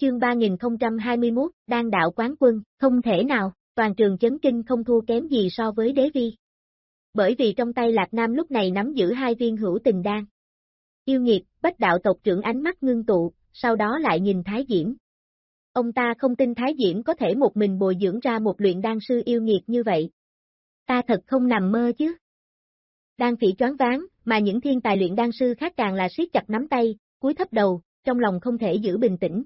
Chương 3021, đang đạo quán quân, không thể nào, toàn trường chấn kinh không thua kém gì so với đế vi. Bởi vì trong tay Lạc Nam lúc này nắm giữ hai viên hữu tình đan. Yêu nghiệt, bách đạo tộc trưởng ánh mắt ngưng tụ, sau đó lại nhìn Thái Diễm. Ông ta không tin Thái Diễm có thể một mình bồi dưỡng ra một luyện đan sư yêu nghiệt như vậy. Ta thật không nằm mơ chứ. Đan phỉ choáng ván mà những thiên tài luyện đan sư khác càng là siết chặt nắm tay, cúi thấp đầu, trong lòng không thể giữ bình tĩnh.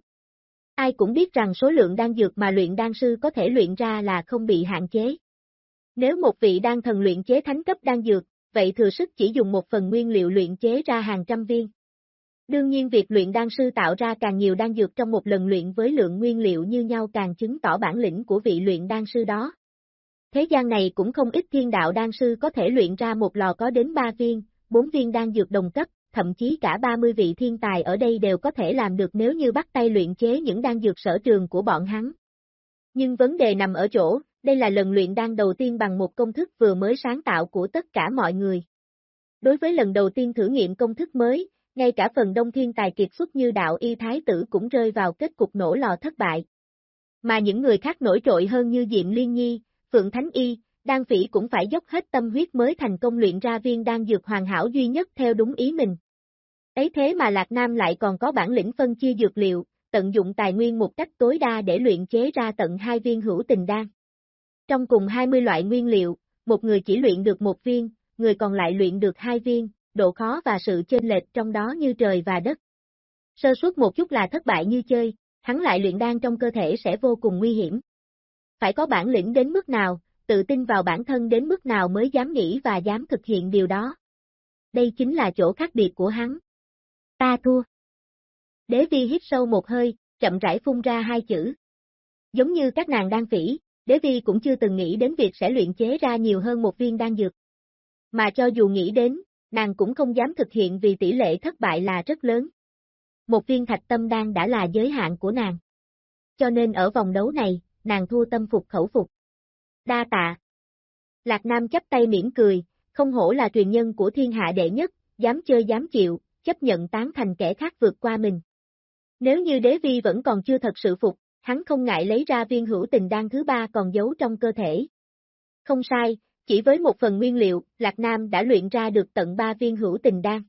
Ai cũng biết rằng số lượng đan dược mà luyện đan sư có thể luyện ra là không bị hạn chế. Nếu một vị đan thần luyện chế thánh cấp đan dược, vậy thừa sức chỉ dùng một phần nguyên liệu luyện chế ra hàng trăm viên. Đương nhiên việc luyện đan sư tạo ra càng nhiều đan dược trong một lần luyện với lượng nguyên liệu như nhau càng chứng tỏ bản lĩnh của vị luyện đan sư đó. Thế gian này cũng không ít thiên đạo đan sư có thể luyện ra một lò có đến 3 viên, 4 viên đan dược đồng cấp, thậm chí cả 30 vị thiên tài ở đây đều có thể làm được nếu như bắt tay luyện chế những đan dược sở trường của bọn hắn. Nhưng vấn đề nằm ở chỗ, đây là lần luyện đan đầu tiên bằng một công thức vừa mới sáng tạo của tất cả mọi người. Đối với lần đầu tiên thử nghiệm công thức mới, ngay cả phần đông thiên tài kiệt xuất như đạo y thái tử cũng rơi vào kết cục nổ lò thất bại. Mà những người khác nổi trội hơn như Diệm Liên Nhi, Phượng Thánh Y, Đan Phỉ cũng phải dốc hết tâm huyết mới thành công luyện ra viên đan dược hoàn hảo duy nhất theo đúng ý mình. Ấy thế mà Lạc Nam lại còn có bản lĩnh phân chia dược liệu, tận dụng tài nguyên một cách tối đa để luyện chế ra tận hai viên hữu tình đan. Trong cùng 20 loại nguyên liệu, một người chỉ luyện được một viên, người còn lại luyện được hai viên, độ khó và sự chênh lệch trong đó như trời và đất. Sơ suất một chút là thất bại như chơi, hắn lại luyện đan trong cơ thể sẽ vô cùng nguy hiểm. Phải có bản lĩnh đến mức nào, tự tin vào bản thân đến mức nào mới dám nghĩ và dám thực hiện điều đó. Đây chính là chỗ khác biệt của hắn. Ta thua. Đế vi hít sâu một hơi, chậm rãi phun ra hai chữ. Giống như các nàng đan phỉ, đế vi cũng chưa từng nghĩ đến việc sẽ luyện chế ra nhiều hơn một viên đan dược. Mà cho dù nghĩ đến, nàng cũng không dám thực hiện vì tỷ lệ thất bại là rất lớn. Một viên thạch tâm đan đã là giới hạn của nàng. Cho nên ở vòng đấu này, nàng thua tâm phục khẩu phục. Đa tạ. Lạc Nam chấp tay mỉm cười, không hổ là truyền nhân của thiên hạ đệ nhất, dám chơi dám chịu, chấp nhận tán thành kẻ khác vượt qua mình. Nếu như đế vi vẫn còn chưa thật sự phục, hắn không ngại lấy ra viên hữu tình đan thứ ba còn giấu trong cơ thể. Không sai, chỉ với một phần nguyên liệu, Lạc Nam đã luyện ra được tận ba viên hữu tình đan.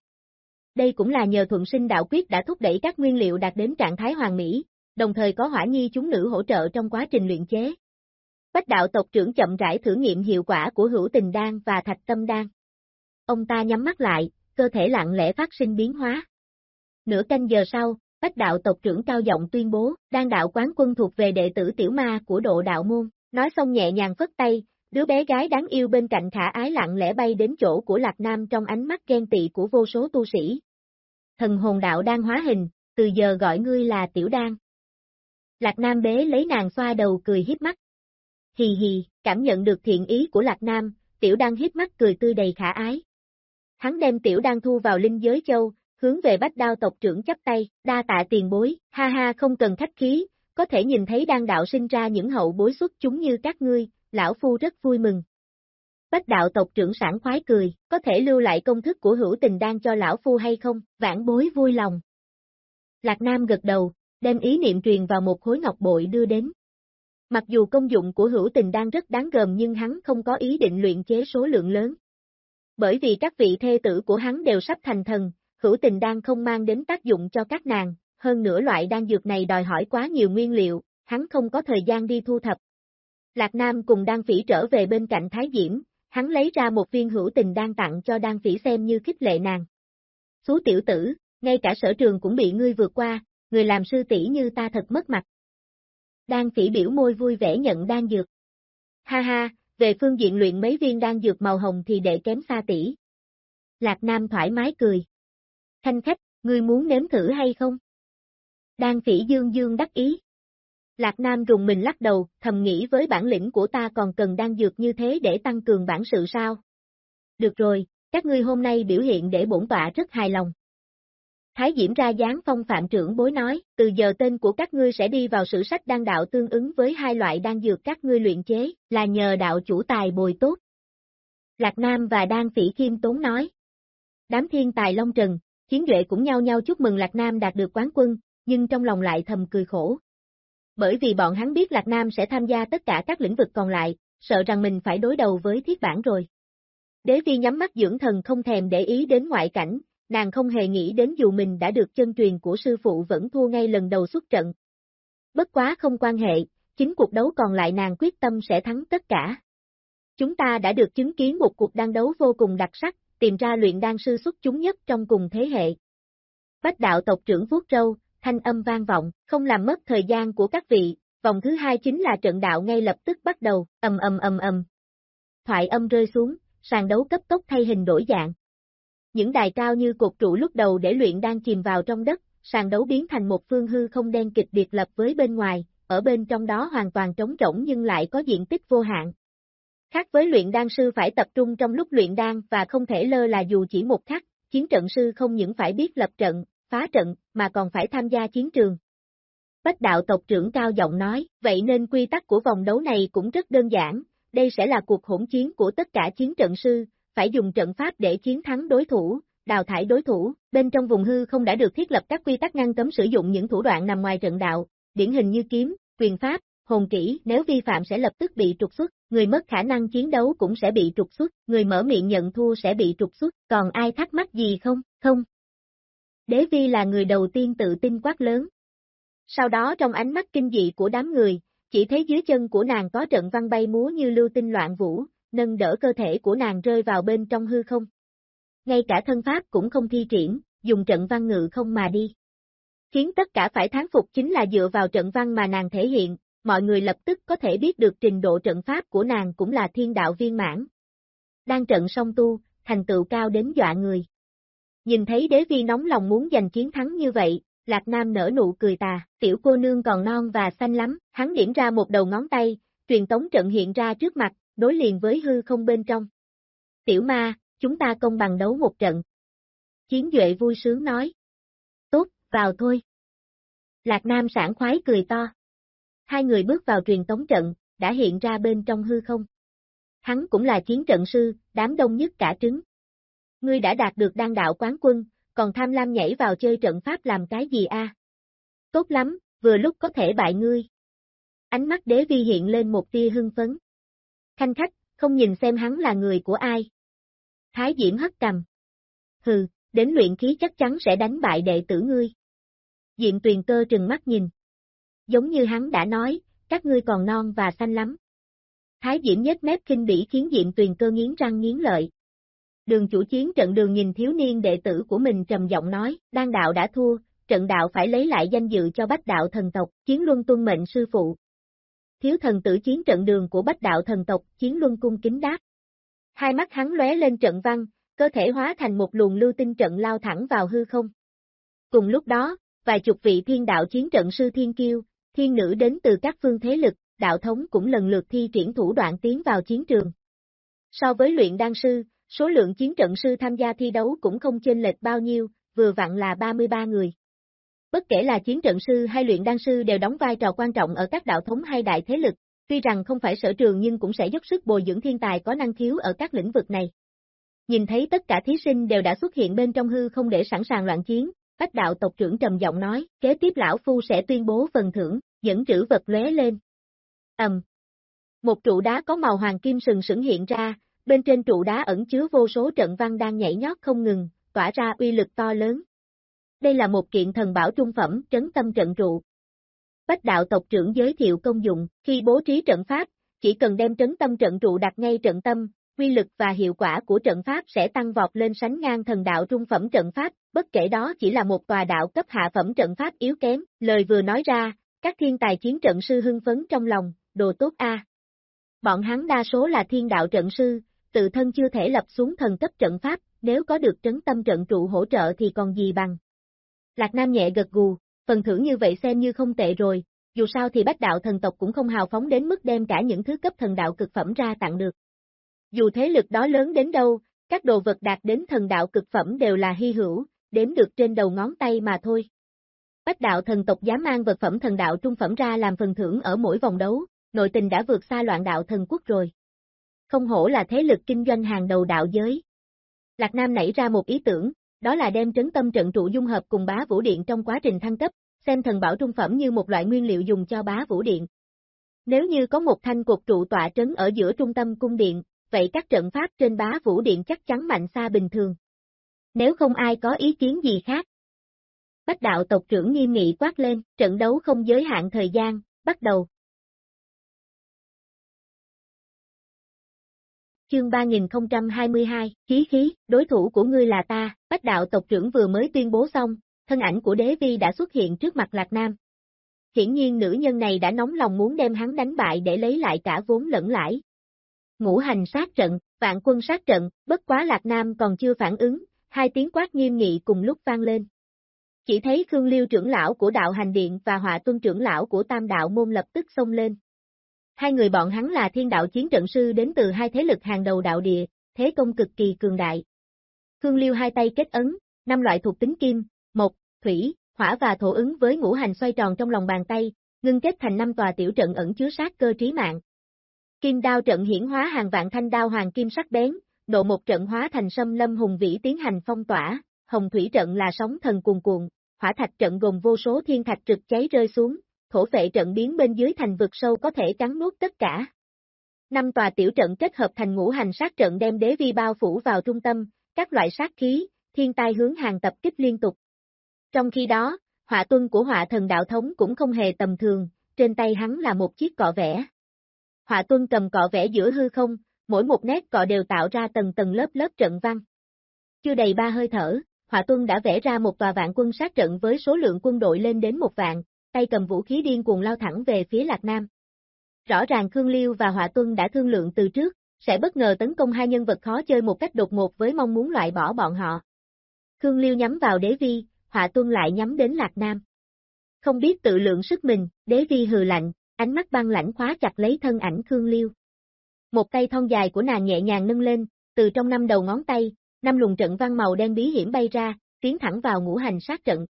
Đây cũng là nhờ thuận sinh đạo quyết đã thúc đẩy các nguyên liệu đạt đến trạng thái hoàn mỹ, đồng thời có hỏa nhi chúng nữ hỗ trợ trong quá trình luyện chế. Bách đạo tộc trưởng chậm rãi thử nghiệm hiệu quả của hữu tình đan và thạch tâm đan. Ông ta nhắm mắt lại, cơ thể lặng lẽ phát sinh biến hóa. Nửa canh giờ sau, Bách đạo tộc trưởng cao giọng tuyên bố, đang đạo quán quân thuộc về đệ tử tiểu ma của độ đạo môn, nói xong nhẹ nhàng phất tay, đứa bé gái đáng yêu bên cạnh khả ái lặng lẽ bay đến chỗ của Lạc Nam trong ánh mắt ghen tị của vô số tu sĩ. Thần hồn đạo đang hóa hình, từ giờ gọi ngươi là tiểu đan. Lạc Nam bế lấy nàng xoa đầu cười hiếp mắt. Hì hì, cảm nhận được thiện ý của Lạc Nam, tiểu đan hiếp mắt cười tươi đầy khả ái. Hắn đem tiểu đan thu vào linh giới châu, hướng về bách đao tộc trưởng chấp tay, đa tạ tiền bối, ha ha không cần khách khí, có thể nhìn thấy đan đạo sinh ra những hậu bối xuất chúng như các ngươi, lão phu rất vui mừng. Bách đạo tộc trưởng sảng khoái cười, có thể lưu lại công thức của hữu tình đan cho lão phu hay không, vãn bối vui lòng. Lạc Nam gật đầu, đem ý niệm truyền vào một khối ngọc bội đưa đến. Mặc dù công dụng của hữu tình đan rất đáng gờm nhưng hắn không có ý định luyện chế số lượng lớn. Bởi vì các vị thê tử của hắn đều sắp thành thần, hữu tình đan không mang đến tác dụng cho các nàng, hơn nữa loại đan dược này đòi hỏi quá nhiều nguyên liệu, hắn không có thời gian đi thu thập. Lạc Nam cùng đan phỉ trở về bên cạnh Thái Diễm, hắn lấy ra một viên hữu tình đan tặng cho đan phỉ xem như khích lệ nàng. Xú tiểu tử, ngay cả sở trường cũng bị ngươi vượt qua, người làm sư tỷ như ta thật mất mặt. Đan phỉ biểu môi vui vẻ nhận đan dược. Ha ha, về phương diện luyện mấy viên đan dược màu hồng thì đệ kém xa tỷ. Lạc Nam thoải mái cười. Thanh khách, ngươi muốn nếm thử hay không? Đan phỉ dương dương đắc ý. Lạc Nam rùng mình lắc đầu, thầm nghĩ với bản lĩnh của ta còn cần đan dược như thế để tăng cường bản sự sao? Được rồi, các ngươi hôm nay biểu hiện để bổn tọa rất hài lòng. Thái Diễm ra dáng phong phạm trưởng bối nói, từ giờ tên của các ngươi sẽ đi vào sử sách đan đạo tương ứng với hai loại đan dược các ngươi luyện chế, là nhờ đạo chủ tài bồi tốt. Lạc Nam và Đan Phỉ Kim Tốn nói. Đám thiên tài Long Trần, chiến duệ cũng nhau nhau chúc mừng Lạc Nam đạt được quán quân, nhưng trong lòng lại thầm cười khổ. Bởi vì bọn hắn biết Lạc Nam sẽ tham gia tất cả các lĩnh vực còn lại, sợ rằng mình phải đối đầu với thiết bản rồi. Đế vi nhắm mắt dưỡng thần không thèm để ý đến ngoại cảnh, nàng không hề nghĩ đến dù mình đã được chân truyền của sư phụ vẫn thua ngay lần đầu xuất trận. Bất quá không quan hệ, chính cuộc đấu còn lại nàng quyết tâm sẽ thắng tất cả. Chúng ta đã được chứng kiến một cuộc đăng đấu vô cùng đặc sắc, tìm ra luyện đan sư xuất chúng nhất trong cùng thế hệ. Bách đạo tộc trưởng vuốt râu, thanh âm vang vọng, không làm mất thời gian của các vị, vòng thứ hai chính là trận đạo ngay lập tức bắt đầu, ầm ầm ầm ầm. Thoại âm rơi xuống, sàn đấu cấp tốc thay hình đổi dạng. Những đài cao như cột trụ lúc đầu để luyện đang chìm vào trong đất, sàn đấu biến thành một phương hư không đen kịch biệt lập với bên ngoài, ở bên trong đó hoàn toàn trống rỗng nhưng lại có diện tích vô hạn. Khác với luyện đan sư phải tập trung trong lúc luyện đan và không thể lơ là dù chỉ một khắc, chiến trận sư không những phải biết lập trận, phá trận, mà còn phải tham gia chiến trường. Bách đạo tộc trưởng cao giọng nói, vậy nên quy tắc của vòng đấu này cũng rất đơn giản, đây sẽ là cuộc hỗn chiến của tất cả chiến trận sư, phải dùng trận pháp để chiến thắng đối thủ, đào thải đối thủ, bên trong vùng hư không đã được thiết lập các quy tắc ngăn cấm sử dụng những thủ đoạn nằm ngoài trận đạo, điển hình như kiếm, quyền pháp, hồn kỹ, nếu vi phạm sẽ lập tức bị trục xuất, người mất khả năng chiến đấu cũng sẽ bị trục xuất, người mở miệng nhận thua sẽ bị trục xuất, còn ai thắc mắc gì không, không. Đế vi là người đầu tiên tự tin quát lớn. Sau đó trong ánh mắt kinh dị của đám người, chỉ thấy dưới chân của nàng có trận văn bay múa như lưu tinh loạn vũ, nâng đỡ cơ thể của nàng rơi vào bên trong hư không. Ngay cả thân pháp cũng không thi triển, dùng trận văn ngự không mà đi. Khiến tất cả phải thán phục chính là dựa vào trận văn mà nàng thể hiện, mọi người lập tức có thể biết được trình độ trận pháp của nàng cũng là thiên đạo viên mãn. Đang trận song tu, thành tựu cao đến dọa người. Nhìn thấy đế vi nóng lòng muốn giành chiến thắng như vậy, Lạc Nam nở nụ cười tà, tiểu cô nương còn non và xanh lắm, hắn điểm ra một đầu ngón tay, truyền tống trận hiện ra trước mặt, đối liền với hư không bên trong. Tiểu ma, chúng ta công bằng đấu một trận. Chiến Duệ vui sướng nói. Tốt, vào thôi. Lạc Nam sảng khoái cười to. Hai người bước vào truyền tống trận, đã hiện ra bên trong hư không. Hắn cũng là chiến trận sư, đám đông nhất cả trứng. Ngươi đã đạt được đan đạo quán quân, còn tham lam nhảy vào chơi trận pháp làm cái gì a? Tốt lắm, vừa lúc có thể bại ngươi. Ánh mắt đế vi hiện lên một tia hưng phấn. Khanh khách, không nhìn xem hắn là người của ai. Thái Diễm hất cầm. Hừ, đến luyện khí chắc chắn sẽ đánh bại đệ tử ngươi. Diệm tuyền cơ trừng mắt nhìn. Giống như hắn đã nói, các ngươi còn non và xanh lắm. Thái Diễm nhếch mép kinh bỉ khiến Diệm tuyền cơ nghiến răng nghiến lợi. Đường chủ chiến trận đường nhìn thiếu niên đệ tử của mình trầm giọng nói, đan đạo đã thua, trận đạo phải lấy lại danh dự cho bách đạo thần tộc, chiến luân tuân mệnh sư phụ. Thiếu thần tử chiến trận đường của bách đạo thần tộc, chiến luân cung kính đáp. Hai mắt hắn lóe lên trận văn, cơ thể hóa thành một luồng lưu tinh trận lao thẳng vào hư không. Cùng lúc đó, vài chục vị thiên đạo chiến trận sư thiên kiêu, thiên nữ đến từ các phương thế lực, đạo thống cũng lần lượt thi triển thủ đoạn tiến vào chiến trường. So với luyện đan sư, số lượng chiến trận sư tham gia thi đấu cũng không chênh lệch bao nhiêu, vừa vặn là 33 người. Bất kể là chiến trận sư hay luyện đan sư đều đóng vai trò quan trọng ở các đạo thống hay đại thế lực, tuy rằng không phải sở trường nhưng cũng sẽ dốc sức bồi dưỡng thiên tài có năng khiếu ở các lĩnh vực này. Nhìn thấy tất cả thí sinh đều đã xuất hiện bên trong hư không để sẵn sàng loạn chiến, Bách đạo tộc trưởng trầm giọng nói, kế tiếp lão phu sẽ tuyên bố phần thưởng, dẫn trữ vật lóe lên. Ầm. Một trụ đá có màu hoàng kim sừng sững hiện ra, bên trên trụ đá ẩn chứa vô số trận văn đang nhảy nhót không ngừng, tỏa ra uy lực to lớn. Đây là một kiện thần bảo trung phẩm trấn tâm trận trụ. Bách đạo tộc trưởng giới thiệu công dụng, khi bố trí trận pháp, chỉ cần đem trấn tâm trận trụ đặt ngay trận tâm, quy lực và hiệu quả của trận pháp sẽ tăng vọt lên sánh ngang thần đạo trung phẩm trận pháp, bất kể đó chỉ là một tòa đạo cấp hạ phẩm trận pháp yếu kém, lời vừa nói ra, các thiên tài chiến trận sư hưng phấn trong lòng, đồ tốt a. Bọn hắn đa số là thiên đạo trận sư, tự thân chưa thể lập xuống thần cấp trận pháp, nếu có được trấn tâm trận trụ hỗ trợ thì còn gì bằng. Lạc Nam nhẹ gật gù, phần thưởng như vậy xem như không tệ rồi, dù sao thì bách đạo thần tộc cũng không hào phóng đến mức đem cả những thứ cấp thần đạo cực phẩm ra tặng được. Dù thế lực đó lớn đến đâu, các đồ vật đạt đến thần đạo cực phẩm đều là hy hữu, đếm được trên đầu ngón tay mà thôi. Bách đạo thần tộc dám mang vật phẩm thần đạo trung phẩm ra làm phần thưởng ở mỗi vòng đấu, nội tình đã vượt xa loạn đạo thần quốc rồi. Không hổ là thế lực kinh doanh hàng đầu đạo giới. Lạc Nam nảy ra một ý tưởng, đó là đem trấn tâm trận trụ dung hợp cùng bá vũ điện trong quá trình thăng cấp, xem thần bảo trung phẩm như một loại nguyên liệu dùng cho bá vũ điện. Nếu như có một thanh cột trụ tọa trấn ở giữa trung tâm cung điện, vậy các trận pháp trên bá vũ điện chắc chắn mạnh xa bình thường. Nếu không ai có ý kiến gì khác. Bách đạo tộc trưởng nghiêm nghị quát lên, trận đấu không giới hạn thời gian, bắt đầu. Chương 3022, khí khí, đối thủ của ngươi là ta, bách đạo tộc trưởng vừa mới tuyên bố xong, thân ảnh của đế vi đã xuất hiện trước mặt Lạc Nam. Hiển nhiên nữ nhân này đã nóng lòng muốn đem hắn đánh bại để lấy lại cả vốn lẫn lãi. Ngũ hành sát trận, vạn quân sát trận, bất quá Lạc Nam còn chưa phản ứng, hai tiếng quát nghiêm nghị cùng lúc vang lên. Chỉ thấy Khương Liêu trưởng lão của đạo hành điện và họa tuân trưởng lão của tam đạo môn lập tức xông lên. Hai người bọn hắn là thiên đạo chiến trận sư đến từ hai thế lực hàng đầu đạo địa, thế công cực kỳ cường đại. Khương Liêu hai tay kết ấn, năm loại thuộc tính kim, mộc, thủy, hỏa và thổ ứng với ngũ hành xoay tròn trong lòng bàn tay, ngưng kết thành năm tòa tiểu trận ẩn chứa sát cơ trí mạng. Kim đao trận hiển hóa hàng vạn thanh đao hoàng kim sắc bén, độ một trận hóa thành sâm lâm hùng vĩ tiến hành phong tỏa, hồng thủy trận là sóng thần cuồn cuộn, hỏa thạch trận gồm vô số thiên thạch trực cháy rơi xuống, thổ phệ trận biến bên dưới thành vực sâu có thể cắn nuốt tất cả. Năm tòa tiểu trận kết hợp thành ngũ hành sát trận đem đế vi bao phủ vào trung tâm, các loại sát khí, thiên tai hướng hàng tập kích liên tục. Trong khi đó, họa tuân của họa thần đạo thống cũng không hề tầm thường, trên tay hắn là một chiếc cọ vẽ. Họa tuân cầm cọ vẽ giữa hư không, mỗi một nét cọ đều tạo ra tầng tầng lớp lớp trận văn. Chưa đầy ba hơi thở, Họa Tuân đã vẽ ra một tòa vạn quân sát trận với số lượng quân đội lên đến một vạn, tay cầm vũ khí điên cuồng lao thẳng về phía Lạc Nam. Rõ ràng Khương Liêu và Họa Tuân đã thương lượng từ trước, sẽ bất ngờ tấn công hai nhân vật khó chơi một cách đột ngột với mong muốn loại bỏ bọn họ. Khương Liêu nhắm vào đế vi, Họa Tuân lại nhắm đến Lạc Nam. Không biết tự lượng sức mình, đế vi hừ lạnh, ánh mắt băng lãnh khóa chặt lấy thân ảnh Khương Liêu. Một tay thon dài của nàng nhẹ nhàng nâng lên, từ trong năm đầu ngón tay, năm luồng trận văn màu đen bí hiểm bay ra, tiến thẳng vào ngũ hành sát trận.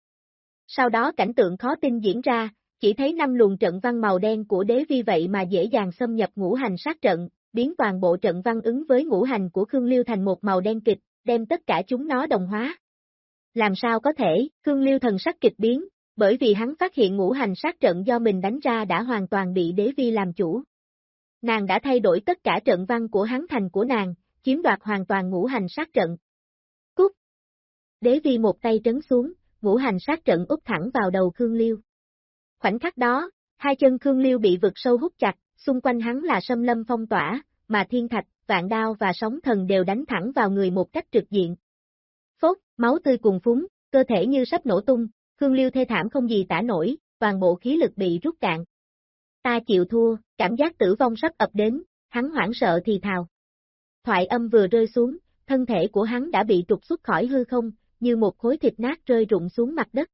Sau đó cảnh tượng khó tin diễn ra, chỉ thấy năm luồng trận văn màu đen của đế vi vậy mà dễ dàng xâm nhập ngũ hành sát trận, biến toàn bộ trận văn ứng với ngũ hành của Khương Liêu thành một màu đen kịch, đem tất cả chúng nó đồng hóa. Làm sao có thể, Khương Liêu thần sắc kịch biến, bởi vì hắn phát hiện ngũ hành sát trận do mình đánh ra đã hoàn toàn bị đế vi làm chủ. Nàng đã thay đổi tất cả trận văn của hắn thành của nàng, chiếm đoạt hoàn toàn ngũ hành sát trận. Cút! Đế vi một tay trấn xuống, ngũ hành sát trận úp thẳng vào đầu Khương Liêu. Khoảnh khắc đó, hai chân Khương Liêu bị vực sâu hút chặt, xung quanh hắn là sâm lâm phong tỏa, mà thiên thạch, vạn đao và sóng thần đều đánh thẳng vào người một cách trực diện. Phốt, máu tươi cùng phúng, cơ thể như sắp nổ tung, Khương Liêu thê thảm không gì tả nổi, toàn bộ khí lực bị rút cạn. Ta chịu thua, cảm giác tử vong sắp ập đến, hắn hoảng sợ thì thào. Thoại âm vừa rơi xuống, thân thể của hắn đã bị trục xuất khỏi hư không, như một khối thịt nát rơi rụng xuống mặt đất.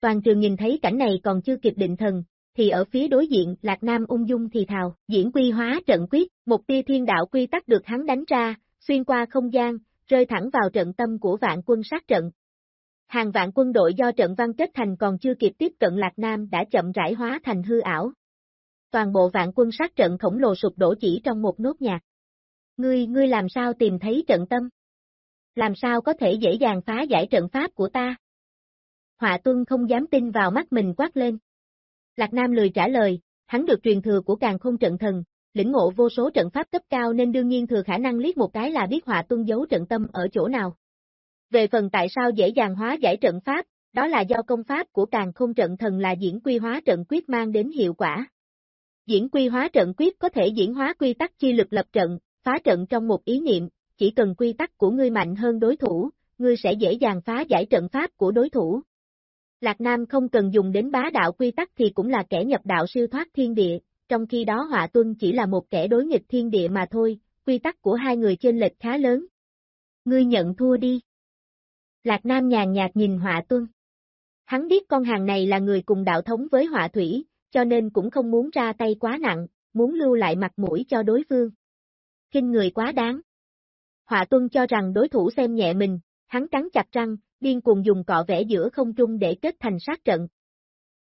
Toàn trường nhìn thấy cảnh này còn chưa kịp định thần, thì ở phía đối diện Lạc Nam ung dung thì thào, diễn quy hóa trận quyết, một tia thiên đạo quy tắc được hắn đánh ra, xuyên qua không gian, rơi thẳng vào trận tâm của vạn quân sát trận. Hàng vạn quân đội do trận văn kết thành còn chưa kịp tiếp cận Lạc Nam đã chậm rãi hóa thành hư ảo. Toàn bộ vạn quân sát trận khổng lồ sụp đổ chỉ trong một nốt nhạc. Ngươi, ngươi làm sao tìm thấy trận tâm? Làm sao có thể dễ dàng phá giải trận pháp của ta? Họa tuân không dám tin vào mắt mình quát lên. Lạc Nam lười trả lời, hắn được truyền thừa của càng không trận thần, lĩnh ngộ vô số trận pháp cấp cao nên đương nhiên thừa khả năng liếc một cái là biết họa tuân giấu trận tâm ở chỗ nào. Về phần tại sao dễ dàng hóa giải trận pháp, đó là do công pháp của càng không trận thần là diễn quy hóa trận quyết mang đến hiệu quả. Diễn quy hóa trận quyết có thể diễn hóa quy tắc chi lực lập trận, phá trận trong một ý niệm, chỉ cần quy tắc của ngươi mạnh hơn đối thủ, ngươi sẽ dễ dàng phá giải trận pháp của đối thủ. Lạc Nam không cần dùng đến bá đạo quy tắc thì cũng là kẻ nhập đạo siêu thoát thiên địa, trong khi đó Họa Tuân chỉ là một kẻ đối nghịch thiên địa mà thôi, quy tắc của hai người trên lệch khá lớn. Ngươi nhận thua đi. Lạc Nam nhàn nhạt nhìn Họa Tuân. Hắn biết con hàng này là người cùng đạo thống với Họa Thủy, cho nên cũng không muốn ra tay quá nặng, muốn lưu lại mặt mũi cho đối phương kinh người quá đáng. Họa tuân cho rằng đối thủ xem nhẹ mình, hắn cắn chặt răng, điên cuồng dùng cọ vẽ giữa không trung để kết thành sát trận.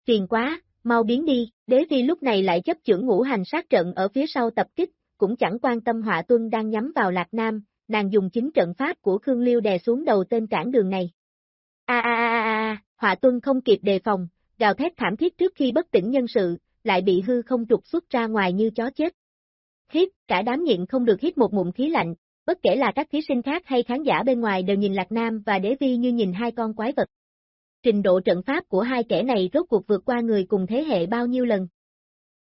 Phiền quá, mau biến đi, đế vi lúc này lại chấp chưởng ngũ hành sát trận ở phía sau tập kích, cũng chẳng quan tâm họa tuân đang nhắm vào Lạc Nam, nàng dùng chính trận pháp của Khương Liêu đè xuống đầu tên cản đường này. A a a a a, họa tuân không kịp đề phòng, gào thét thảm thiết trước khi bất tỉnh nhân sự, lại bị hư không trục xuất ra ngoài như chó chết. Hít, cả đám nhịn không được hít một mụn khí lạnh, bất kể là các thí sinh khác hay khán giả bên ngoài đều nhìn Lạc Nam và Đế Vi như nhìn hai con quái vật. Trình độ trận pháp của hai kẻ này rốt cuộc vượt qua người cùng thế hệ bao nhiêu lần.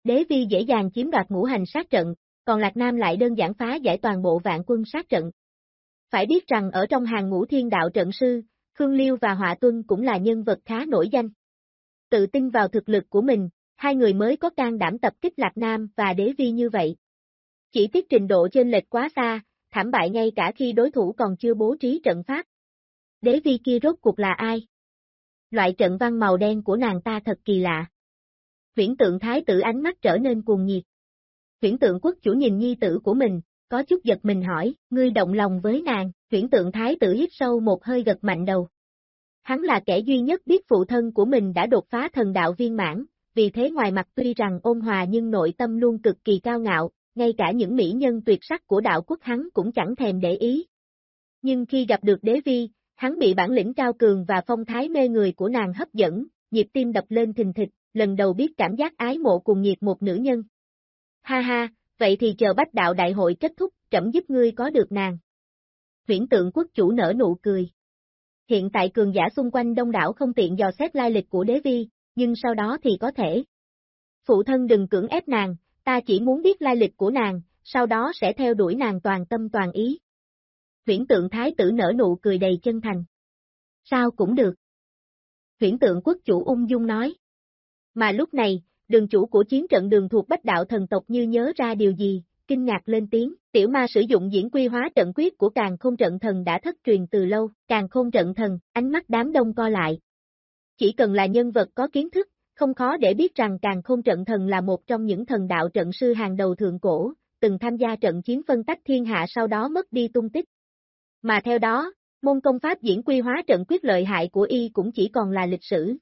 Đế Vi dễ dàng chiếm đoạt ngũ hành sát trận, còn Lạc Nam lại đơn giản phá giải toàn bộ vạn quân sát trận. Phải biết rằng ở trong hàng ngũ thiên đạo trận sư, Khương Liêu và Họa Tuân cũng là nhân vật khá nổi danh. Tự tin vào thực lực của mình, hai người mới có can đảm tập kích Lạc Nam và Đế Vi như vậy. Chỉ tiếc trình độ trên lệch quá xa, thảm bại ngay cả khi đối thủ còn chưa bố trí trận pháp. Đế Vi kia rốt cuộc là ai? Loại trận văn màu đen của nàng ta thật kỳ lạ. Viễn tượng thái tử ánh mắt trở nên cuồng nhiệt. Viễn tượng quốc chủ nhìn nhi tử của mình, có chút giật mình hỏi, ngươi động lòng với nàng, viễn tượng thái tử hít sâu một hơi gật mạnh đầu. Hắn là kẻ duy nhất biết phụ thân của mình đã đột phá thần đạo viên mãn, vì thế ngoài mặt tuy rằng ôn hòa nhưng nội tâm luôn cực kỳ cao ngạo, ngay cả những mỹ nhân tuyệt sắc của đạo quốc hắn cũng chẳng thèm để ý. Nhưng khi gặp được đế vi, hắn bị bản lĩnh cao cường và phong thái mê người của nàng hấp dẫn, nhịp tim đập lên thình thịch, lần đầu biết cảm giác ái mộ cùng nhiệt một nữ nhân. Ha ha, vậy thì chờ bách đạo đại hội kết thúc, trẫm giúp ngươi có được nàng. Huyển tượng quốc chủ nở nụ cười. Hiện tại cường giả xung quanh đông đảo không tiện dò xét lai lịch của đế vi, nhưng sau đó thì có thể. Phụ thân đừng cưỡng ép nàng, ta chỉ muốn biết lai lịch của nàng, sau đó sẽ theo đuổi nàng toàn tâm toàn ý. Viễn tượng thái tử nở nụ cười đầy chân thành. Sao cũng được. Viễn tượng quốc chủ ung dung nói. Mà lúc này, đường chủ của chiến trận đường thuộc bách đạo thần tộc như nhớ ra điều gì, kinh ngạc lên tiếng, tiểu ma sử dụng diễn quy hóa trận quyết của càng khôn trận thần đã thất truyền từ lâu, càng khôn trận thần, ánh mắt đám đông co lại. Chỉ cần là nhân vật có kiến thức, không khó để biết rằng càng khôn trận thần là một trong những thần đạo trận sư hàng đầu thượng cổ, từng tham gia trận chiến phân tách thiên hạ sau đó mất đi tung tích. Mà theo đó, môn công pháp diễn quy hóa trận quyết lợi hại của y cũng chỉ còn là lịch sử.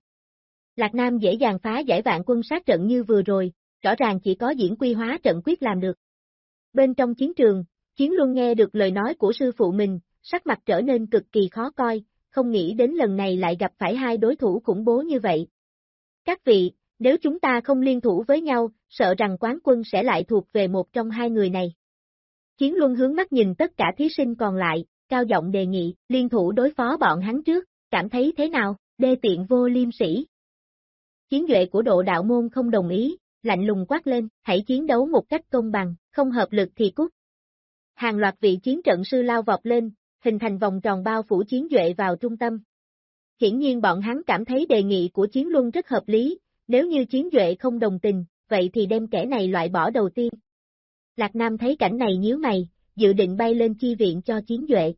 Lạc Nam dễ dàng phá giải vạn quân sát trận như vừa rồi, rõ ràng chỉ có diễn quy hóa trận quyết làm được. Bên trong chiến trường, Chiến luôn nghe được lời nói của sư phụ mình, sắc mặt trở nên cực kỳ khó coi, không nghĩ đến lần này lại gặp phải hai đối thủ khủng bố như vậy. Các vị, nếu chúng ta không liên thủ với nhau, sợ rằng quán quân sẽ lại thuộc về một trong hai người này. Chiến Luân hướng mắt nhìn tất cả thí sinh còn lại, cao giọng đề nghị, liên thủ đối phó bọn hắn trước, cảm thấy thế nào, đê tiện vô liêm sĩ. Chiến duệ của độ đạo môn không đồng ý, lạnh lùng quát lên, hãy chiến đấu một cách công bằng, không hợp lực thì cút. Hàng loạt vị chiến trận sư lao vọt lên, hình thành vòng tròn bao phủ chiến duệ vào trung tâm. Hiển nhiên bọn hắn cảm thấy đề nghị của chiến luân rất hợp lý, nếu như chiến duệ không đồng tình, vậy thì đem kẻ này loại bỏ đầu tiên. Lạc Nam thấy cảnh này nhíu mày, dự định bay lên chi viện cho chiến duệ.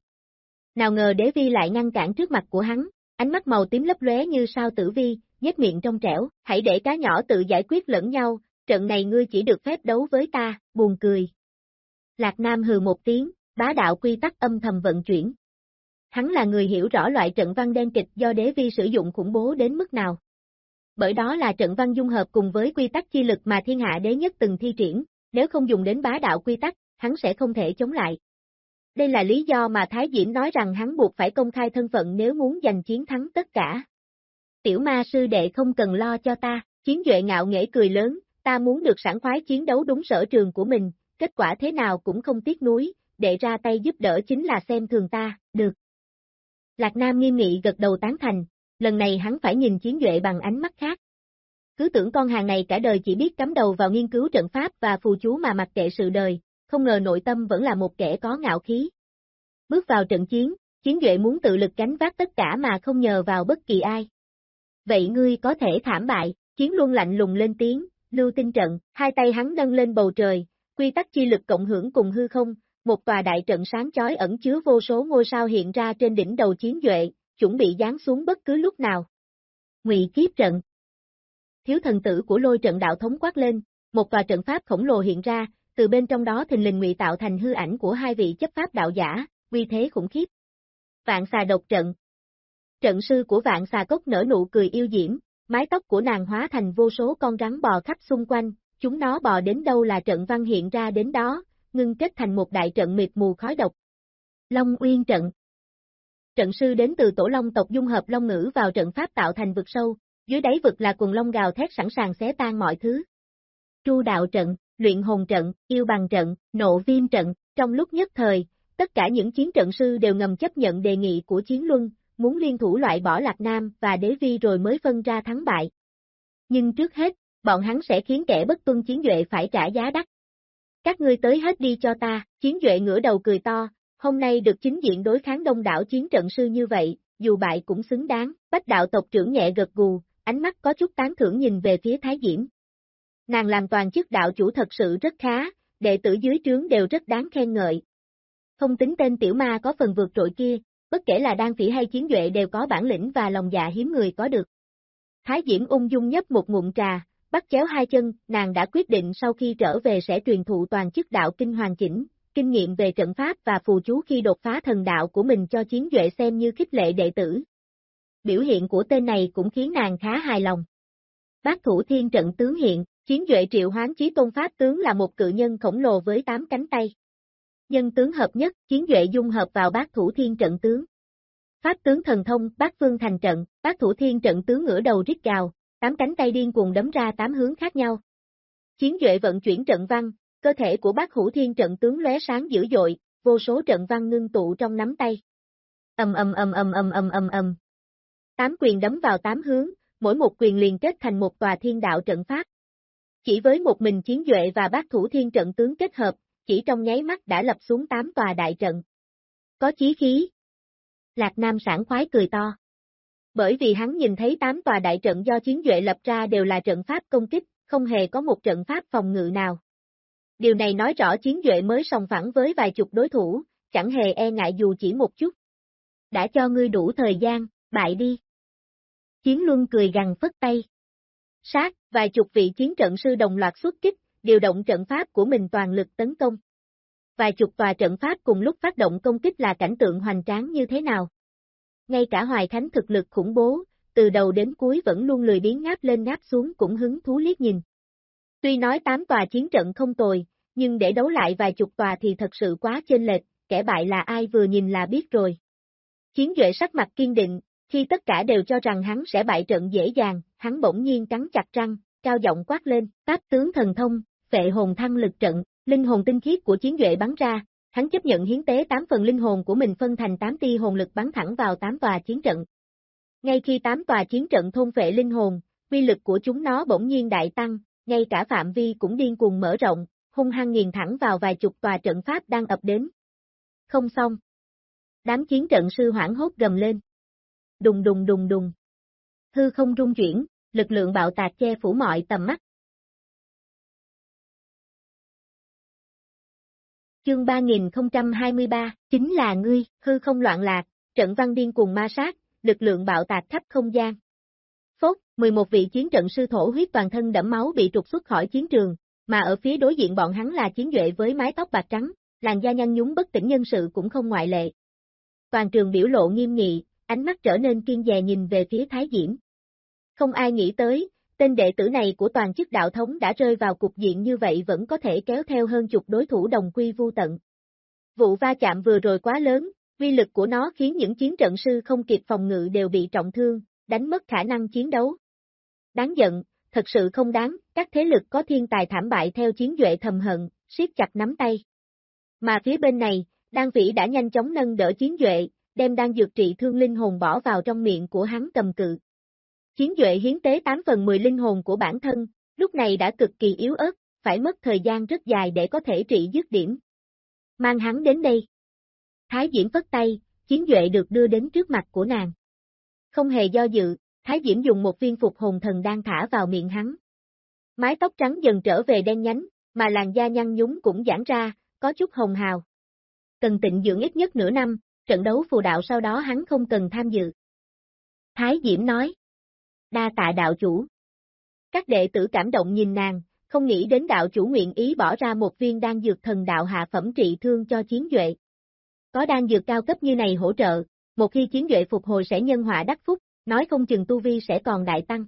Nào ngờ đế vi lại ngăn cản trước mặt của hắn, ánh mắt màu tím lấp lóe như sao tử vi, nhếch miệng trong trẻo, hãy để cá nhỏ tự giải quyết lẫn nhau, trận này ngươi chỉ được phép đấu với ta, buồn cười. Lạc Nam hừ một tiếng, bá đạo quy tắc âm thầm vận chuyển. Hắn là người hiểu rõ loại trận văn đen kịch do đế vi sử dụng khủng bố đến mức nào. Bởi đó là trận văn dung hợp cùng với quy tắc chi lực mà thiên hạ đế nhất từng thi triển, nếu không dùng đến bá đạo quy tắc, hắn sẽ không thể chống lại. Đây là lý do mà Thái Diễm nói rằng hắn buộc phải công khai thân phận nếu muốn giành chiến thắng tất cả. Tiểu ma sư đệ không cần lo cho ta, chiến duệ ngạo nghễ cười lớn, ta muốn được sẵn khoái chiến đấu đúng sở trường của mình, kết quả thế nào cũng không tiếc nuối, để ra tay giúp đỡ chính là xem thường ta, được. Lạc Nam nghiêm nghị gật đầu tán thành, lần này hắn phải nhìn chiến duệ bằng ánh mắt khác. Cứ tưởng con hàng này cả đời chỉ biết cắm đầu vào nghiên cứu trận pháp và phù chú mà mặc kệ sự đời, không ngờ nội tâm vẫn là một kẻ có ngạo khí. Bước vào trận chiến, chiến duệ muốn tự lực gánh vác tất cả mà không nhờ vào bất kỳ ai. Vậy ngươi có thể thảm bại, chiến luân lạnh lùng lên tiếng, lưu tinh trận, hai tay hắn nâng lên bầu trời, quy tắc chi lực cộng hưởng cùng hư không, một tòa đại trận sáng chói ẩn chứa vô số ngôi sao hiện ra trên đỉnh đầu chiến duệ, chuẩn bị giáng xuống bất cứ lúc nào. Ngụy kiếp trận Thiếu thần tử của lôi trận đạo thống quát lên, một tòa trận pháp khổng lồ hiện ra, từ bên trong đó thình lình ngụy tạo thành hư ảnh của hai vị chấp pháp đạo giả, uy thế khủng khiếp. Vạn xà độc trận Trận sư của vạn xà cốc nở nụ cười yêu diễm, mái tóc của nàng hóa thành vô số con rắn bò khắp xung quanh, chúng nó bò đến đâu là trận văn hiện ra đến đó, ngưng kết thành một đại trận mịt mù khói độc. Long Uyên trận Trận sư đến từ tổ long tộc dung hợp long ngữ vào trận pháp tạo thành vực sâu, Dưới đáy vực là quần long gào thét sẵn sàng xé tan mọi thứ. Tru đạo trận, luyện hồn trận, yêu bằng trận, nộ viêm trận, trong lúc nhất thời, tất cả những chiến trận sư đều ngầm chấp nhận đề nghị của chiến luân, muốn liên thủ loại bỏ Lạc Nam và Đế Vi rồi mới phân ra thắng bại. Nhưng trước hết, bọn hắn sẽ khiến kẻ bất tuân chiến duệ phải trả giá đắt. Các ngươi tới hết đi cho ta, chiến duệ ngửa đầu cười to, hôm nay được chính diện đối kháng đông đảo chiến trận sư như vậy, dù bại cũng xứng đáng, bách đạo tộc trưởng nhẹ gật gù, ánh mắt có chút tán thưởng nhìn về phía Thái Diễm. Nàng làm toàn chức đạo chủ thật sự rất khá, đệ tử dưới trướng đều rất đáng khen ngợi. Không tính tên tiểu ma có phần vượt trội kia, bất kể là đan phỉ hay chiến duệ đều có bản lĩnh và lòng dạ hiếm người có được. Thái Diễm ung dung nhấp một ngụm trà, bắt chéo hai chân, nàng đã quyết định sau khi trở về sẽ truyền thụ toàn chức đạo kinh hoàn chỉnh, kinh nghiệm về trận pháp và phù chú khi đột phá thần đạo của mình cho chiến duệ xem như khích lệ đệ tử. Biểu hiện của tên này cũng khiến nàng khá hài lòng. Bác thủ thiên trận tướng hiện, chiến duệ triệu hoán chí tôn pháp tướng là một cự nhân khổng lồ với tám cánh tay. Nhân tướng hợp nhất, chiến duệ dung hợp vào bác thủ thiên trận tướng. Pháp tướng thần thông, bác phương thành trận, bác thủ thiên trận tướng ngửa đầu rít gào, tám cánh tay điên cuồng đấm ra tám hướng khác nhau. Chiến duệ vận chuyển trận văn, cơ thể của bác hữu thiên trận tướng lóe sáng dữ dội, vô số trận văn ngưng tụ trong nắm tay. Ầm ầm ầm ầm ầm ầm ầm ầm. Tám quyền đấm vào tám hướng, mỗi một quyền liền kết thành một tòa thiên đạo trận pháp. Chỉ với một mình chiến duệ và bác thủ thiên trận tướng kết hợp, chỉ trong nháy mắt đã lập xuống tám tòa đại trận. Có chí khí. Lạc Nam sảng khoái cười to. Bởi vì hắn nhìn thấy tám tòa đại trận do chiến duệ lập ra đều là trận pháp công kích, không hề có một trận pháp phòng ngự nào. Điều này nói rõ chiến duệ mới sòng phẳng với vài chục đối thủ, chẳng hề e ngại dù chỉ một chút. Đã cho ngươi đủ thời gian, bại đi. Chiến luân cười gằn phất tay. Sát, vài chục vị chiến trận sư đồng loạt xuất kích, điều động trận pháp của mình toàn lực tấn công. Vài chục tòa trận pháp cùng lúc phát động công kích là cảnh tượng hoành tráng như thế nào? Ngay cả Hoài Thánh thực lực khủng bố, từ đầu đến cuối vẫn luôn lười biến ngáp lên ngáp xuống cũng hứng thú liếc nhìn. Tuy nói tám tòa chiến trận không tồi, nhưng để đấu lại vài chục tòa thì thật sự quá chênh lệch, kẻ bại là ai vừa nhìn là biết rồi. Chiến Duệ sắc mặt kiên định, khi tất cả đều cho rằng hắn sẽ bại trận dễ dàng, hắn bỗng nhiên cắn chặt răng, cao giọng quát lên, táp tướng thần thông, vệ hồn thăng lực trận, linh hồn tinh khiết của chiến duệ bắn ra, hắn chấp nhận hiến tế 8 phần linh hồn của mình phân thành 8 tia hồn lực bắn thẳng vào 8 tòa chiến trận. Ngay khi 8 tòa chiến trận thôn phệ linh hồn, uy lực của chúng nó bỗng nhiên đại tăng, ngay cả phạm vi cũng điên cuồng mở rộng, hung hăng nghiền thẳng vào vài chục tòa trận pháp đang ập đến. Không xong. Đám chiến trận sư hoảng hốt gầm lên. Đùng đùng đùng đùng. Hư không rung chuyển, lực lượng bạo tạc che phủ mọi tầm mắt. Chương 3023, chính là ngươi, hư không loạn lạc, trận văn điên cuồng ma sát, lực lượng bạo tạc khắp không gian. Phốt, 11 vị chiến trận sư thổ huyết toàn thân đẫm máu bị trục xuất khỏi chiến trường, mà ở phía đối diện bọn hắn là chiến duệ với mái tóc bạc trắng, làn da nhăn nhúng bất tỉnh nhân sự cũng không ngoại lệ. Toàn trường biểu lộ nghiêm nghị, ánh mắt trở nên kiên dè nhìn về phía Thái Diễm. Không ai nghĩ tới, tên đệ tử này của toàn chức đạo thống đã rơi vào cục diện như vậy vẫn có thể kéo theo hơn chục đối thủ đồng quy vu tận. Vụ va chạm vừa rồi quá lớn, vi lực của nó khiến những chiến trận sư không kịp phòng ngự đều bị trọng thương, đánh mất khả năng chiến đấu. Đáng giận, thật sự không đáng, các thế lực có thiên tài thảm bại theo chiến duệ thầm hận, siết chặt nắm tay. Mà phía bên này, Đan Vĩ đã nhanh chóng nâng đỡ chiến duệ, đem đan dược trị thương linh hồn bỏ vào trong miệng của hắn cầm cự. Chiến duệ hiến tế 8 phần 10 linh hồn của bản thân, lúc này đã cực kỳ yếu ớt, phải mất thời gian rất dài để có thể trị dứt điểm. Mang hắn đến đây. Thái Diễm phất tay, chiến duệ được đưa đến trước mặt của nàng. Không hề do dự, Thái Diễm dùng một viên phục hồn thần đang thả vào miệng hắn. Mái tóc trắng dần trở về đen nhánh, mà làn da nhăn nhúng cũng giãn ra, có chút hồng hào. Cần tịnh dưỡng ít nhất nửa năm, trận đấu phù đạo sau đó hắn không cần tham dự. Thái Diễm nói. Đa tạ đạo chủ. Các đệ tử cảm động nhìn nàng, không nghĩ đến đạo chủ nguyện ý bỏ ra một viên đan dược thần đạo hạ phẩm trị thương cho chiến duệ. Có đan dược cao cấp như này hỗ trợ, một khi chiến duệ phục hồi sẽ nhân họa đắc phúc, nói không chừng tu vi sẽ còn đại tăng.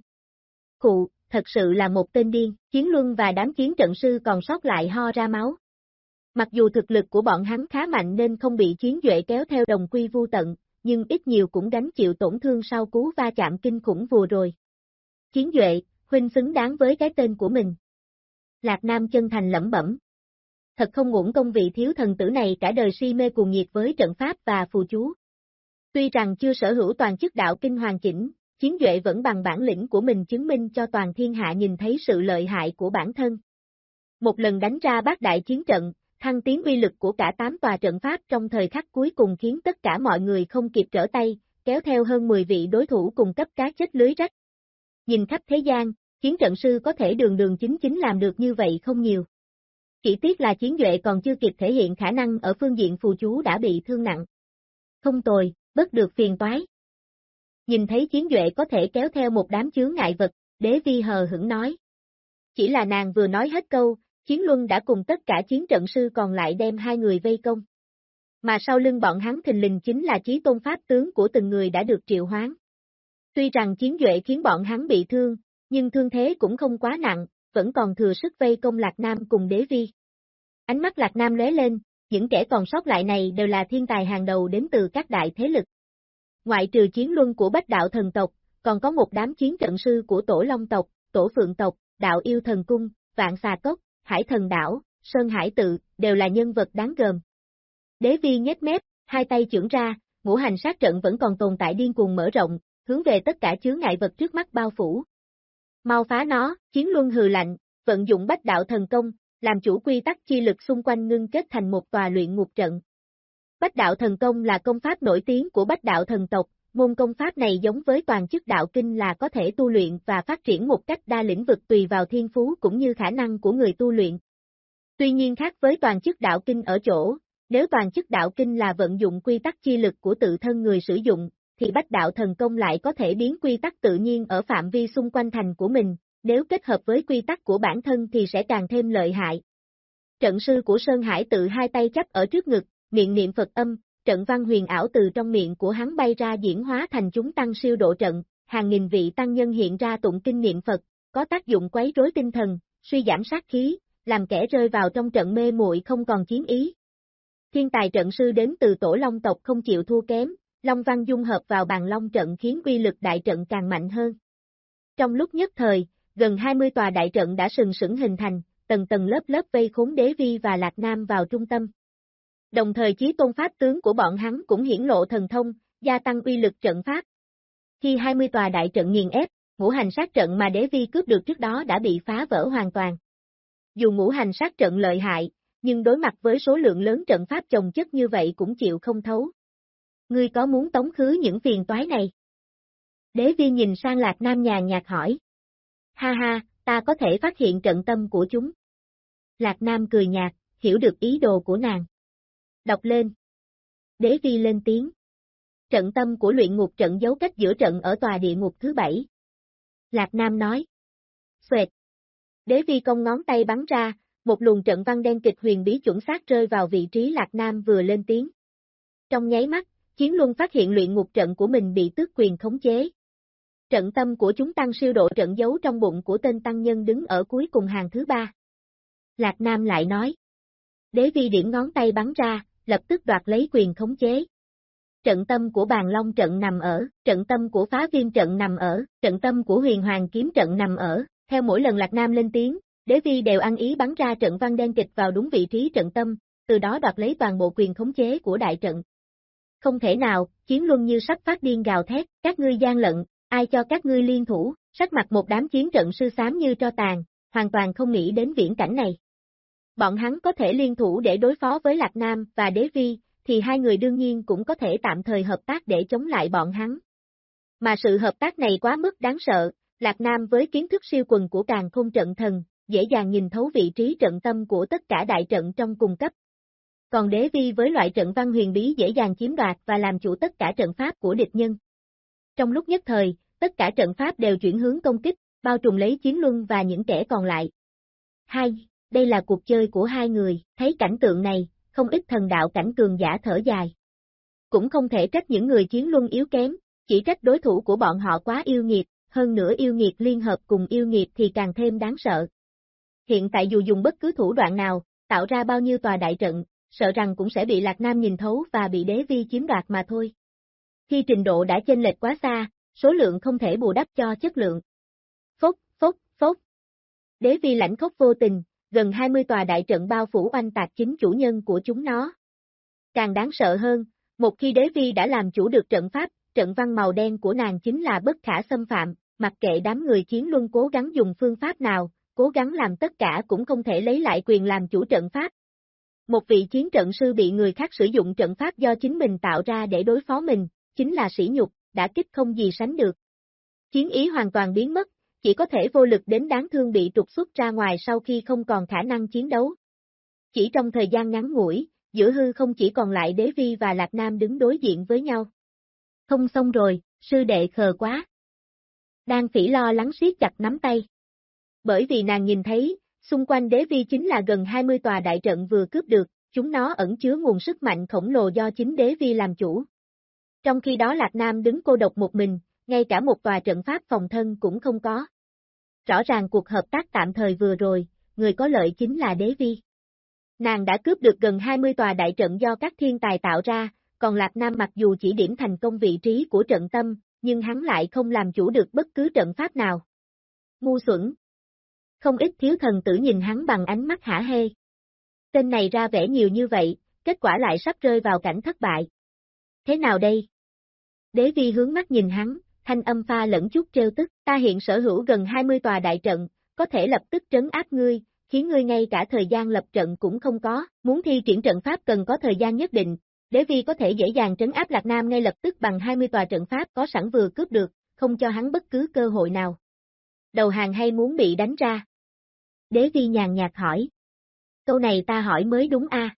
Khụ, thật sự là một tên điên, chiến luân và đám chiến trận sư còn sót lại ho ra máu. Mặc dù thực lực của bọn hắn khá mạnh nên không bị chiến duệ kéo theo đồng quy vu tận, nhưng ít nhiều cũng gánh chịu tổn thương sau cú va chạm kinh khủng vừa rồi. Chiến Duệ, huynh xứng đáng với cái tên của mình. Lạc Nam chân thành lẩm bẩm. Thật không ngủng công vị thiếu thần tử này cả đời si mê cuồng nhiệt với trận pháp và phù chú. Tuy rằng chưa sở hữu toàn chức đạo kinh hoàn chỉnh, Chiến Duệ vẫn bằng bản lĩnh của mình chứng minh cho toàn thiên hạ nhìn thấy sự lợi hại của bản thân. Một lần đánh ra bát đại chiến trận, thăng tiến uy lực của cả tám tòa trận pháp trong thời khắc cuối cùng khiến tất cả mọi người không kịp trở tay, kéo theo hơn 10 vị đối thủ cùng cấp cá chết lưới rách. Nhìn khắp thế gian, chiến trận sư có thể đường đường chính chính làm được như vậy không nhiều. Chỉ tiếc là chiến duệ còn chưa kịp thể hiện khả năng ở phương diện phù chú đã bị thương nặng. Không tồi, bất được phiền toái. Nhìn thấy chiến duệ có thể kéo theo một đám chướng ngại vật, đế vi hờ hững nói. Chỉ là nàng vừa nói hết câu, chiến luân đã cùng tất cả chiến trận sư còn lại đem hai người vây công. Mà sau lưng bọn hắn thình lình chính là chí tôn pháp tướng của từng người đã được triệu hoán. Tuy rằng chiến duệ khiến bọn hắn bị thương, nhưng thương thế cũng không quá nặng, vẫn còn thừa sức vây công Lạc Nam cùng đế vi. Ánh mắt Lạc Nam lóe lên, những kẻ còn sót lại này đều là thiên tài hàng đầu đến từ các đại thế lực. Ngoại trừ chiến luân của bách đạo thần tộc, còn có một đám chiến trận sư của tổ long tộc, tổ phượng tộc, đạo yêu thần cung, vạn xà cốc, hải thần đảo, sơn hải tự, đều là nhân vật đáng gờm. Đế vi nhếch mép, hai tay trưởng ra, ngũ hành sát trận vẫn còn tồn tại điên cuồng mở rộng, hướng về tất cả chướng ngại vật trước mắt bao phủ. Mau phá nó, chiến luân hừ lạnh, vận dụng bách đạo thần công, làm chủ quy tắc chi lực xung quanh ngưng kết thành một tòa luyện ngục trận. Bách đạo thần công là công pháp nổi tiếng của bách đạo thần tộc, môn công pháp này giống với toàn chức đạo kinh là có thể tu luyện và phát triển một cách đa lĩnh vực tùy vào thiên phú cũng như khả năng của người tu luyện. Tuy nhiên khác với toàn chức đạo kinh ở chỗ, nếu toàn chức đạo kinh là vận dụng quy tắc chi lực của tự thân người sử dụng, thì bách đạo thần công lại có thể biến quy tắc tự nhiên ở phạm vi xung quanh thành của mình, nếu kết hợp với quy tắc của bản thân thì sẽ càng thêm lợi hại. Trận sư của Sơn Hải tự hai tay chấp ở trước ngực, miệng niệm Phật âm, trận văn huyền ảo từ trong miệng của hắn bay ra diễn hóa thành chúng tăng siêu độ trận, hàng nghìn vị tăng nhân hiện ra tụng kinh niệm Phật, có tác dụng quấy rối tinh thần, suy giảm sát khí, làm kẻ rơi vào trong trận mê muội không còn chiến ý. Thiên tài trận sư đến từ tổ long tộc không chịu thua kém, Long Văn dung hợp vào bàn Long trận khiến quy lực đại trận càng mạnh hơn. Trong lúc nhất thời, gần 20 tòa đại trận đã sừng sững hình thành, tầng tầng lớp lớp vây khốn đế vi và lạc nam vào trung tâm. Đồng thời chí tôn pháp tướng của bọn hắn cũng hiển lộ thần thông, gia tăng uy lực trận pháp. Khi 20 tòa đại trận nghiền ép, ngũ hành sát trận mà đế vi cướp được trước đó đã bị phá vỡ hoàn toàn. Dù ngũ hành sát trận lợi hại, nhưng đối mặt với số lượng lớn trận pháp chồng chất như vậy cũng chịu không thấu. Ngươi có muốn tống khứ những phiền toái này? Đế vi nhìn sang Lạc Nam nhàn nhạt hỏi. Ha ha, ta có thể phát hiện trận tâm của chúng. Lạc Nam cười nhạt, hiểu được ý đồ của nàng. Đọc lên. Đế vi lên tiếng. Trận tâm của luyện ngục trận giấu cách giữa trận ở tòa địa ngục thứ bảy. Lạc Nam nói. Xoẹt. Đế vi công ngón tay bắn ra, một luồng trận văn đen kịch huyền bí chuẩn xác rơi vào vị trí Lạc Nam vừa lên tiếng. Trong nháy mắt, Chiến Luân phát hiện luyện ngục trận của mình bị tước quyền khống chế. Trận tâm của chúng tăng siêu độ trận giấu trong bụng của tên tăng nhân đứng ở cuối cùng hàng thứ ba. Lạc Nam lại nói. Đế vi điểm ngón tay bắn ra, lập tức đoạt lấy quyền khống chế. Trận tâm của bàn long trận nằm ở, trận tâm của phá viêm trận nằm ở, trận tâm của huyền hoàng kiếm trận nằm ở, theo mỗi lần Lạc Nam lên tiếng, đế vi đều ăn ý bắn ra trận văn đen kịch vào đúng vị trí trận tâm, từ đó đoạt lấy toàn bộ quyền khống chế của đại trận. Không thể nào, chiến luân như sắp phát điên gào thét, các ngươi gian lận, ai cho các ngươi liên thủ, sắc mặt một đám chiến trận sư xám như cho tàn, hoàn toàn không nghĩ đến viễn cảnh này. Bọn hắn có thể liên thủ để đối phó với Lạc Nam và Đế Vi, thì hai người đương nhiên cũng có thể tạm thời hợp tác để chống lại bọn hắn. Mà sự hợp tác này quá mức đáng sợ, Lạc Nam với kiến thức siêu quần của càng không trận thần, dễ dàng nhìn thấu vị trí trận tâm của tất cả đại trận trong cùng cấp, còn đế vi với loại trận văn huyền bí dễ dàng chiếm đoạt và làm chủ tất cả trận pháp của địch nhân. Trong lúc nhất thời, tất cả trận pháp đều chuyển hướng công kích, bao trùm lấy chiến luân và những kẻ còn lại. Hai, đây là cuộc chơi của hai người, thấy cảnh tượng này, không ít thần đạo cảnh cường giả thở dài. Cũng không thể trách những người chiến luân yếu kém, chỉ trách đối thủ của bọn họ quá yêu nghiệt, hơn nữa yêu nghiệt liên hợp cùng yêu nghiệt thì càng thêm đáng sợ. Hiện tại dù dùng bất cứ thủ đoạn nào, tạo ra bao nhiêu tòa đại trận, sợ rằng cũng sẽ bị Lạc Nam nhìn thấu và bị đế vi chiếm đoạt mà thôi. Khi trình độ đã chênh lệch quá xa, số lượng không thể bù đắp cho chất lượng. Đế vi lãnh khốc vô tình, gần 20 tòa đại trận bao phủ oanh tạc chính chủ nhân của chúng nó. Càng đáng sợ hơn, một khi đế vi đã làm chủ được trận pháp, trận văn màu đen của nàng chính là bất khả xâm phạm, mặc kệ đám người chiến luân cố gắng dùng phương pháp nào, cố gắng làm tất cả cũng không thể lấy lại quyền làm chủ trận pháp. Một vị chiến trận sư bị người khác sử dụng trận pháp do chính mình tạo ra để đối phó mình, chính là sỉ nhục, đã kích không gì sánh được. Chiến ý hoàn toàn biến mất, chỉ có thể vô lực đến đáng thương bị trục xuất ra ngoài sau khi không còn khả năng chiến đấu. Chỉ trong thời gian ngắn ngủi, giữa hư không chỉ còn lại Đế Vi và Lạc Nam đứng đối diện với nhau. Không xong rồi, sư đệ khờ quá. Đang phỉ lo lắng siết chặt nắm tay. Bởi vì nàng nhìn thấy, xung quanh Đế Vi chính là gần 20 tòa đại trận vừa cướp được, chúng nó ẩn chứa nguồn sức mạnh khổng lồ do chính Đế Vi làm chủ. Trong khi đó Lạc Nam đứng cô độc một mình, ngay cả một tòa trận pháp phòng thân cũng không có. Rõ ràng cuộc hợp tác tạm thời vừa rồi, người có lợi chính là Đế Vi. Nàng đã cướp được gần 20 tòa đại trận do các thiên tài tạo ra, còn Lạc Nam mặc dù chỉ điểm thành công vị trí của trận tâm, nhưng hắn lại không làm chủ được bất cứ trận pháp nào. Ngu xuẩn. Không ít thiếu thần tử nhìn hắn bằng ánh mắt hả hê. Tên này ra vẻ nhiều như vậy, kết quả lại sắp rơi vào cảnh thất bại. Thế nào đây? Đế vi hướng mắt nhìn hắn, thanh âm pha lẫn chút trêu tức, ta hiện sở hữu gần 20 tòa đại trận, có thể lập tức trấn áp ngươi, khiến ngươi ngay cả thời gian lập trận cũng không có, muốn thi triển trận pháp cần có thời gian nhất định, Đế Vi có thể dễ dàng trấn áp Lạc Nam ngay lập tức bằng 20 tòa trận pháp có sẵn vừa cướp được, không cho hắn bất cứ cơ hội nào. Đầu hàng hay muốn bị đánh ra? Đế Vi nhàn nhạt hỏi. Câu này ta hỏi mới đúng a.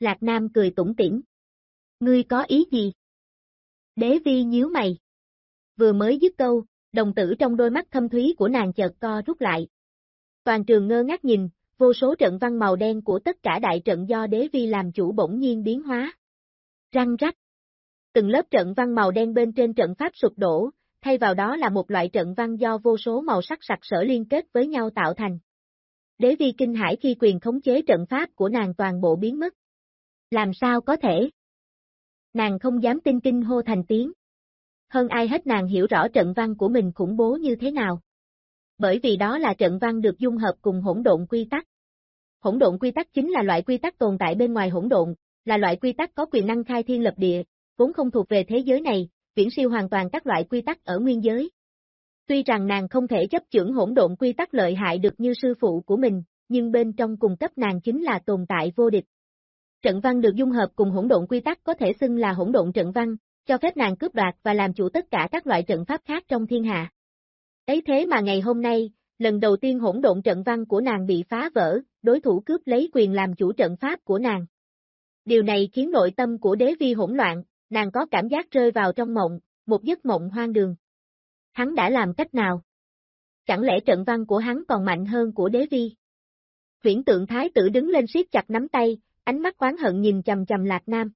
Lạc Nam cười tủm tỉm. Ngươi có ý gì? Đế Vi nhíu mày. Vừa mới dứt câu, đồng tử trong đôi mắt thâm thúy của nàng chợt co rút lại. Toàn trường ngơ ngác nhìn, vô số trận văn màu đen của tất cả đại trận do đế vi làm chủ bỗng nhiên biến hóa. Răng rắc. Từng lớp trận văn màu đen bên trên trận pháp sụp đổ, thay vào đó là một loại trận văn do vô số màu sắc sặc sỡ liên kết với nhau tạo thành. Đế vi kinh hải khi quyền khống chế trận pháp của nàng toàn bộ biến mất. Làm sao có thể? Nàng không dám tin kinh hô thành tiếng. Hơn ai hết nàng hiểu rõ trận văn của mình khủng bố như thế nào. Bởi vì đó là trận văn được dung hợp cùng hỗn độn quy tắc. Hỗn độn quy tắc chính là loại quy tắc tồn tại bên ngoài hỗn độn, là loại quy tắc có quyền năng khai thiên lập địa, vốn không thuộc về thế giới này, viễn siêu hoàn toàn các loại quy tắc ở nguyên giới. Tuy rằng nàng không thể chấp chưởng hỗn độn quy tắc lợi hại được như sư phụ của mình, nhưng bên trong cùng cấp nàng chính là tồn tại vô địch. Trận văn được dung hợp cùng hỗn độn quy tắc có thể xưng là hỗn độn trận văn, cho phép nàng cướp đoạt và làm chủ tất cả các loại trận pháp khác trong thiên hạ. Ấy thế mà ngày hôm nay, lần đầu tiên hỗn độn trận văn của nàng bị phá vỡ, đối thủ cướp lấy quyền làm chủ trận pháp của nàng. Điều này khiến nội tâm của đế vi hỗn loạn, nàng có cảm giác rơi vào trong mộng, một giấc mộng hoang đường. Hắn đã làm cách nào? Chẳng lẽ trận văn của hắn còn mạnh hơn của đế vi? Viễn tượng thái tử đứng lên siết chặt nắm tay, ánh mắt oán hận nhìn chầm chầm lạc nam.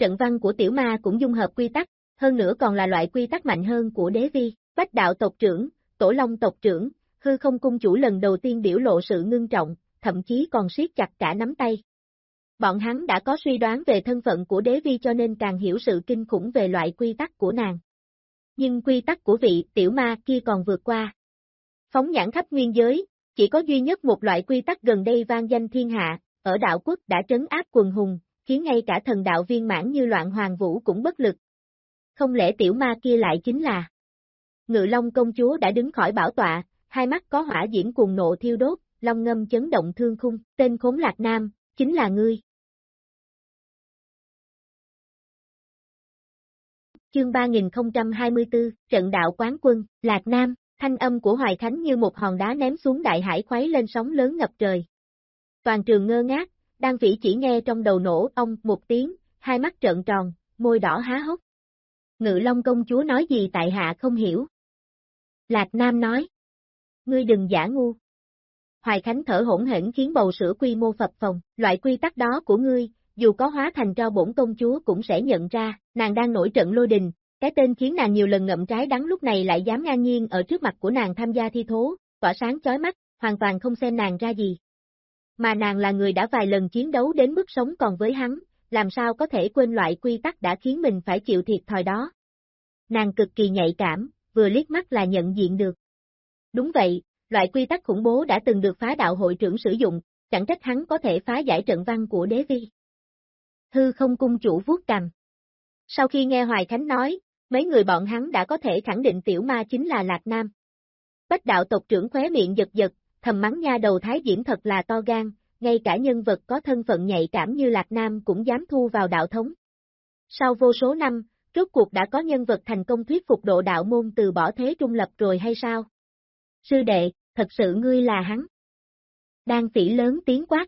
Trận văn của tiểu ma cũng dung hợp quy tắc, hơn nữa còn là loại quy tắc mạnh hơn của đế vi, bách đạo tộc trưởng, tổ long tộc trưởng, hư không cung chủ lần đầu tiên biểu lộ sự ngưng trọng, thậm chí còn siết chặt cả nắm tay. Bọn hắn đã có suy đoán về thân phận của đế vi cho nên càng hiểu sự kinh khủng về loại quy tắc của nàng. Nhưng quy tắc của vị tiểu ma kia còn vượt qua. Phóng nhãn khắp nguyên giới, chỉ có duy nhất một loại quy tắc gần đây vang danh thiên hạ, ở đạo quốc đã trấn áp quần hùng, khiến ngay cả thần đạo viên mãn như loạn hoàng vũ cũng bất lực. Không lẽ tiểu ma kia lại chính là Ngự Long công chúa đã đứng khỏi bảo tọa, hai mắt có hỏa diễm cuồng nộ thiêu đốt, long ngâm chấn động thương khung, tên khốn lạc nam, chính là ngươi. Chương 3024, Trận đạo quán quân, Lạc Nam, thanh âm của Hoài Khánh như một hòn đá ném xuống đại hải khuấy lên sóng lớn ngập trời. Toàn trường ngơ ngác, đang vĩ chỉ nghe trong đầu nổ ông một tiếng, hai mắt trợn tròn, môi đỏ há hốc. Ngự Long công chúa nói gì tại hạ không hiểu. Lạc Nam nói. Ngươi đừng giả ngu. Hoài Khánh thở hỗn hển khiến bầu sữa quy mô phập phòng, loại quy tắc đó của ngươi, dù có hóa thành cho bổn công chúa cũng sẽ nhận ra, nàng đang nổi trận lôi đình, cái tên khiến nàng nhiều lần ngậm trái đắng lúc này lại dám ngang nhiên ở trước mặt của nàng tham gia thi thố, tỏa sáng chói mắt, hoàn toàn không xem nàng ra gì. Mà nàng là người đã vài lần chiến đấu đến mức sống còn với hắn, làm sao có thể quên loại quy tắc đã khiến mình phải chịu thiệt thòi đó. Nàng cực kỳ nhạy cảm, vừa liếc mắt là nhận diện được. Đúng vậy, loại quy tắc khủng bố đã từng được phá đạo hội trưởng sử dụng, chẳng trách hắn có thể phá giải trận văn của đế vi. Hư không cung chủ vuốt cằm. Sau khi nghe Hoài Khánh nói, mấy người bọn hắn đã có thể khẳng định tiểu ma chính là Lạc Nam. Bách đạo tộc trưởng khóe miệng giật giật, thầm mắng nha đầu Thái Diễm thật là to gan, ngay cả nhân vật có thân phận nhạy cảm như Lạc Nam cũng dám thu vào đạo thống. Sau vô số năm, rốt cuộc đã có nhân vật thành công thuyết phục độ đạo môn từ bỏ thế trung lập rồi hay sao? Sư đệ, thật sự ngươi là hắn. Đang phỉ lớn tiếng quát.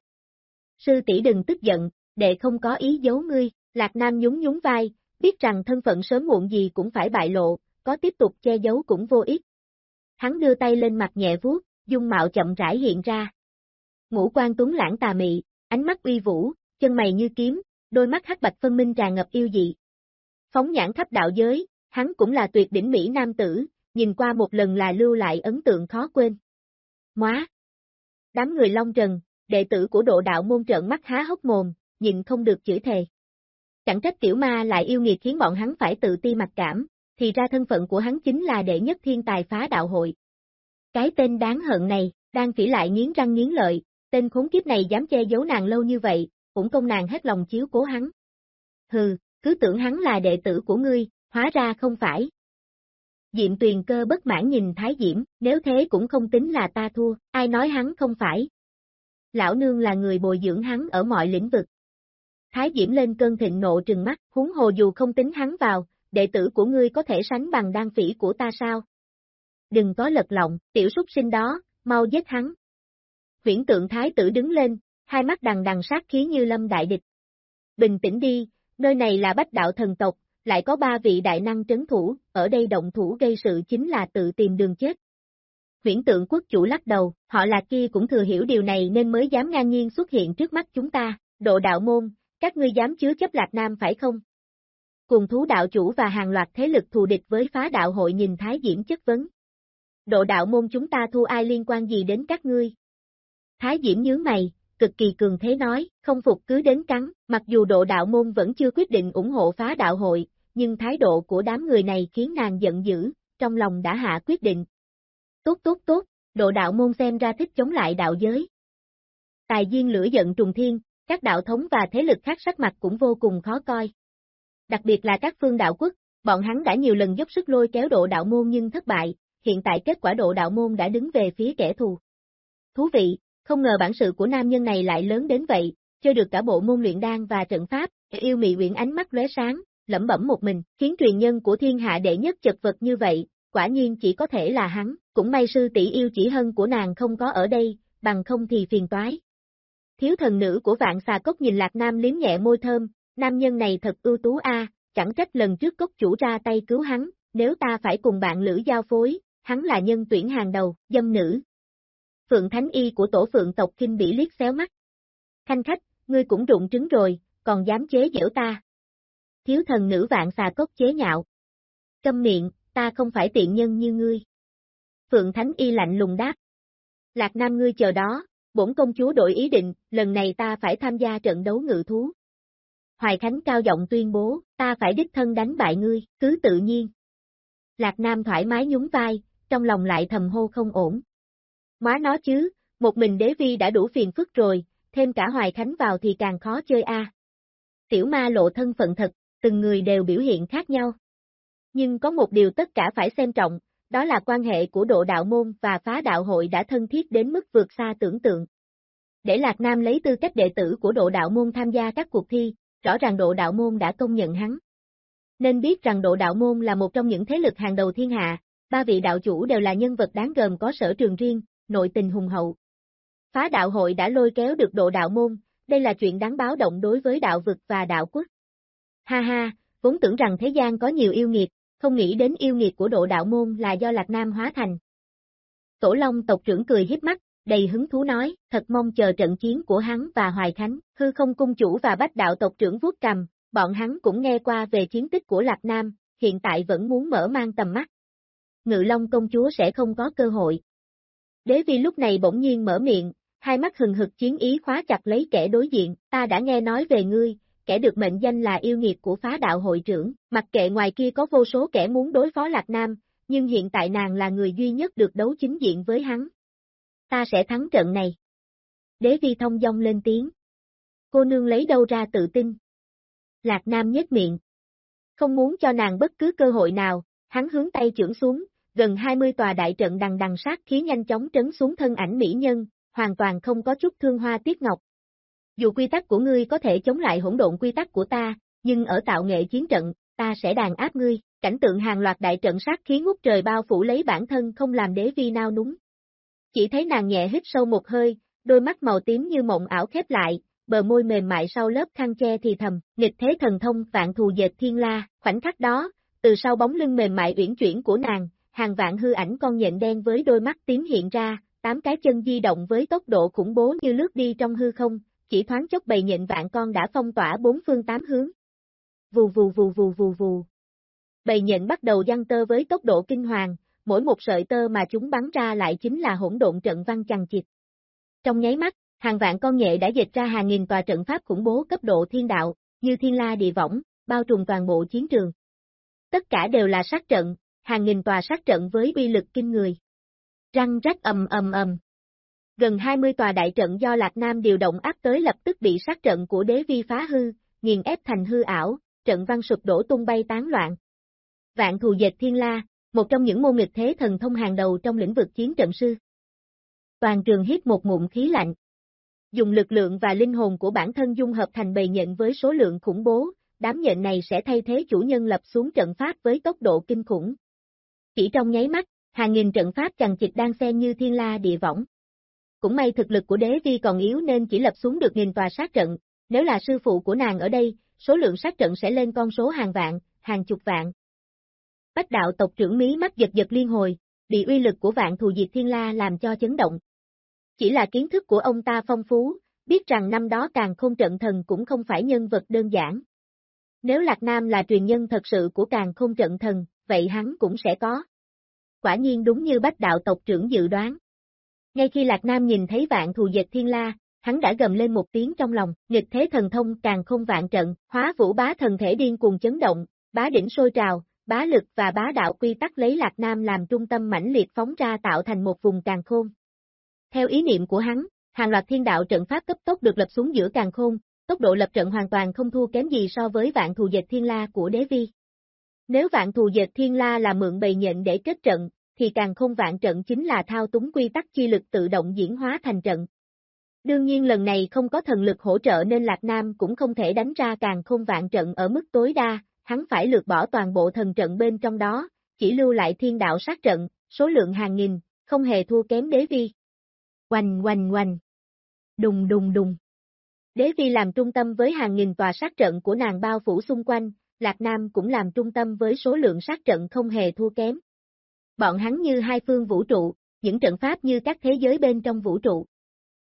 Sư tỷ đừng tức giận, đệ không có ý giấu ngươi, Lạc Nam nhún nhún vai, biết rằng thân phận sớm muộn gì cũng phải bại lộ, có tiếp tục che giấu cũng vô ích. Hắn đưa tay lên mặt nhẹ vuốt, dung mạo chậm rãi hiện ra. Ngũ quan tuấn lãng tà mị, ánh mắt uy vũ, chân mày như kiếm, đôi mắt hắc bạch phân minh tràn ngập yêu dị. Phóng nhãn khắp đạo giới, hắn cũng là tuyệt đỉnh mỹ nam tử, nhìn qua một lần là lưu lại ấn tượng khó quên. Móa! Đám người long trần, đệ tử của độ đạo môn trợn mắt há hốc mồm, nhìn không được chửi thề. Chẳng trách tiểu ma lại yêu nghiệt khiến bọn hắn phải tự ti mặc cảm, thì ra thân phận của hắn chính là đệ nhất thiên tài phá đạo hội. Cái tên đáng hận này, đang phỉ lại nghiến răng nghiến lợi, tên khốn kiếp này dám che giấu nàng lâu như vậy, cũng công nàng hết lòng chiếu cố hắn. Hừ, cứ tưởng hắn là đệ tử của ngươi, hóa ra không phải. Diệm tuyền cơ bất mãn nhìn Thái Diễm, nếu thế cũng không tính là ta thua, ai nói hắn không phải. Lão nương là người bồi dưỡng hắn ở mọi lĩnh vực. Thái Diễm lên cơn thịnh nộ trừng mắt, huống hồ dù không tính hắn vào, đệ tử của ngươi có thể sánh bằng đan phỉ của ta sao? Đừng có lật lọng, tiểu súc sinh đó, mau giết hắn. Huyển tượng thái tử đứng lên, hai mắt đằng đằng sát khí như lâm đại địch. Bình tĩnh đi, nơi này là bách đạo thần tộc, lại có ba vị đại năng trấn thủ, ở đây động thủ gây sự chính là tự tìm đường chết. Huyển tượng quốc chủ lắc đầu, họ là kia cũng thừa hiểu điều này nên mới dám ngang nhiên xuất hiện trước mắt chúng ta, độ đạo môn, các ngươi dám chứa chấp lạc nam phải không? Cùng thú đạo chủ và hàng loạt thế lực thù địch với phá đạo hội nhìn Thái Diễm chất vấn. Độ đạo môn chúng ta thu ai liên quan gì đến các ngươi? Thái Diễm nhớ mày, cực kỳ cường thế nói, không phục cứ đến cắn, mặc dù độ đạo môn vẫn chưa quyết định ủng hộ phá đạo hội, nhưng thái độ của đám người này khiến nàng giận dữ, trong lòng đã hạ quyết định. Tốt tốt tốt, độ đạo môn xem ra thích chống lại đạo giới. Tài duyên lửa giận trùng thiên, các đạo thống và thế lực khác sắc mặt cũng vô cùng khó coi. Đặc biệt là các phương đạo quốc, bọn hắn đã nhiều lần dốc sức lôi kéo độ đạo môn nhưng thất bại, hiện tại kết quả độ đạo môn đã đứng về phía kẻ thù. Thú vị, không ngờ bản sự của nam nhân này lại lớn đến vậy, chơi được cả bộ môn luyện đan và trận pháp, yêu mị uyển ánh mắt lóe sáng, lẩm bẩm một mình, khiến truyền nhân của thiên hạ đệ nhất chật vật như vậy, quả nhiên chỉ có thể là hắn, cũng may sư tỷ yêu chỉ hân của nàng không có ở đây, bằng không thì phiền toái. Thiếu thần nữ của vạn xà cốc nhìn lạc nam liếm nhẹ môi thơm, nam nhân này thật ưu tú a, chẳng trách lần trước cốc chủ ra tay cứu hắn, nếu ta phải cùng bạn lữ giao phối, hắn là nhân tuyển hàng đầu, dâm nữ. Phượng Thánh Y của tổ phượng tộc kinh bị liếc xéo mắt. Khanh khách, ngươi cũng rụng trứng rồi, còn dám chế giễu ta. Thiếu thần nữ vạn xà cốc chế nhạo. Câm miệng, ta không phải tiện nhân như ngươi. Phượng Thánh Y lạnh lùng đáp. Lạc Nam ngươi chờ đó, bổn công chúa đổi ý định, lần này ta phải tham gia trận đấu ngự thú. Hoài Khánh cao giọng tuyên bố, ta phải đích thân đánh bại ngươi, cứ tự nhiên. Lạc Nam thoải mái nhún vai, trong lòng lại thầm hô không ổn. Má nó chứ, một mình đế vi đã đủ phiền phức rồi, thêm cả Hoài Khánh vào thì càng khó chơi a. Tiểu ma lộ thân phận thật, từng người đều biểu hiện khác nhau. Nhưng có một điều tất cả phải xem trọng, đó là quan hệ của độ đạo môn và phá đạo hội đã thân thiết đến mức vượt xa tưởng tượng. Để Lạc Nam lấy tư cách đệ tử của độ đạo môn tham gia các cuộc thi, rõ ràng độ đạo môn đã công nhận hắn. Nên biết rằng độ đạo môn là một trong những thế lực hàng đầu thiên hạ, ba vị đạo chủ đều là nhân vật đáng gờm có sở trường riêng, nội tình hùng hậu. Phá đạo hội đã lôi kéo được độ đạo môn, đây là chuyện đáng báo động đối với đạo vực và đạo quốc. Ha ha, vốn tưởng rằng thế gian có nhiều yêu nghiệt, không nghĩ đến yêu nghiệt của độ đạo môn là do Lạc Nam hóa thành. Tổ Long tộc trưởng cười hiếp mắt, đầy hứng thú nói, thật mong chờ trận chiến của hắn và Hoài Khánh, hư không cung chủ và bách đạo tộc trưởng vuốt cầm, bọn hắn cũng nghe qua về chiến tích của Lạc Nam, hiện tại vẫn muốn mở mang tầm mắt. Ngự Long công chúa sẽ không có cơ hội. Đế vi lúc này bỗng nhiên mở miệng, hai mắt hừng hực chiến ý khóa chặt lấy kẻ đối diện, ta đã nghe nói về ngươi, kẻ được mệnh danh là yêu nghiệt của phá đạo hội trưởng, mặc kệ ngoài kia có vô số kẻ muốn đối phó Lạc Nam, nhưng hiện tại nàng là người duy nhất được đấu chính diện với hắn. ta sẽ thắng trận này. Đế vi thông dong lên tiếng. Cô nương lấy đâu ra tự tin? Lạc Nam nhếch miệng. Không muốn cho nàng bất cứ cơ hội nào, hắn hướng tay trưởng xuống, gần 20 tòa đại trận đằng đằng sát khí nhanh chóng trấn xuống thân ảnh mỹ nhân, hoàn toàn không có chút thương hoa tiết ngọc. Dù quy tắc của ngươi có thể chống lại hỗn độn quy tắc của ta, nhưng ở tạo nghệ chiến trận, ta sẽ đàn áp ngươi, cảnh tượng hàng loạt đại trận sát khí ngút trời bao phủ lấy bản thân không làm đế vi nao núng. Chỉ thấy nàng nhẹ hít sâu một hơi, đôi mắt màu tím như mộng ảo khép lại, bờ môi mềm mại sau lớp khăn che thì thầm, nghịch thế thần thông vạn thù dệt thiên la, khoảnh khắc đó, từ sau bóng lưng mềm mại uyển chuyển của nàng, hàng vạn hư ảnh con nhện đen với đôi mắt tím hiện ra, tám cái chân di động với tốc độ khủng bố như lướt đi trong hư không, chỉ thoáng chốc bầy nhện vạn con đã phong tỏa bốn phương tám hướng. Vù vù vù vù vù vù. Bầy nhện bắt đầu giăng tơ với tốc độ kinh hoàng, mỗi một sợi tơ mà chúng bắn ra lại chính là hỗn độn trận văn chằng chịt. Trong nháy mắt, hàng vạn con nhện đã dịch ra hàng nghìn tòa trận pháp khủng bố cấp độ thiên đạo, như thiên la địa võng, bao trùm toàn bộ chiến trường. Tất cả đều là sát trận, hàng nghìn tòa sát trận với uy lực kinh người. Răng rắc ầm ầm ầm. Gần 20 tòa đại trận do Lạc Nam điều động áp tới lập tức bị sát trận của đế vi phá hư, nghiền ép thành hư ảo, trận văn sụp đổ tung bay tán loạn. Vạn thù dệt thiên la, một trong những môn nghịch thế thần thông hàng đầu trong lĩnh vực chiến trận sư. Toàn trường hít một ngụm khí lạnh. Dùng lực lượng và linh hồn của bản thân dung hợp thành bầy nhện với số lượng khủng bố, đám nhện này sẽ thay thế chủ nhân lập xuống trận pháp với tốc độ kinh khủng. Chỉ trong nháy mắt, hàng nghìn trận pháp chằng chịt đang xen như thiên la địa võng. Cũng may thực lực của đế vi còn yếu nên chỉ lập xuống được nghìn tòa sát trận, nếu là sư phụ của nàng ở đây, số lượng sát trận sẽ lên con số hàng vạn, hàng chục vạn. Bách đạo tộc trưởng mí mắt giật giật liên hồi, bị uy lực của vạn thù diệt thiên la làm cho chấn động. Chỉ là kiến thức của ông ta phong phú, biết rằng năm đó càng khôn trận thần cũng không phải nhân vật đơn giản. Nếu Lạc Nam là truyền nhân thật sự của càng khôn trận thần, vậy hắn cũng sẽ có. Quả nhiên đúng như bách đạo tộc trưởng dự đoán. Ngay khi Lạc Nam nhìn thấy vạn thù dệt thiên la, hắn đã gầm lên một tiếng trong lòng, nghịch thế thần thông càng không vạn trận, hóa vũ bá thần thể điên cuồng chấn động, bá đỉnh sôi trào, bá lực và bá đạo quy tắc lấy Lạc Nam làm trung tâm mãnh liệt phóng ra tạo thành một vùng càng khôn. Theo ý niệm của hắn, hàng loạt thiên đạo trận pháp cấp tốc được lập xuống giữa càng khôn, tốc độ lập trận hoàn toàn không thua kém gì so với vạn thù dệt thiên la của đế vi. Nếu vạn thù dệt thiên la là mượn bầy nhện để kết trận, thì càng không vạn trận chính là thao túng quy tắc chi lực tự động diễn hóa thành trận. Đương nhiên lần này không có thần lực hỗ trợ nên Lạc Nam cũng không thể đánh ra càng không vạn trận ở mức tối đa, hắn phải lược bỏ toàn bộ thần trận bên trong đó, chỉ lưu lại thiên đạo sát trận, số lượng hàng nghìn, không hề thua kém đế vi. Oanh oanh oanh. Đùng đùng đùng. Đế vi làm trung tâm với hàng nghìn tòa sát trận của nàng bao phủ xung quanh, Lạc Nam cũng làm trung tâm với số lượng sát trận không hề thua kém. Bọn hắn như hai phương vũ trụ, những trận pháp như các thế giới bên trong vũ trụ.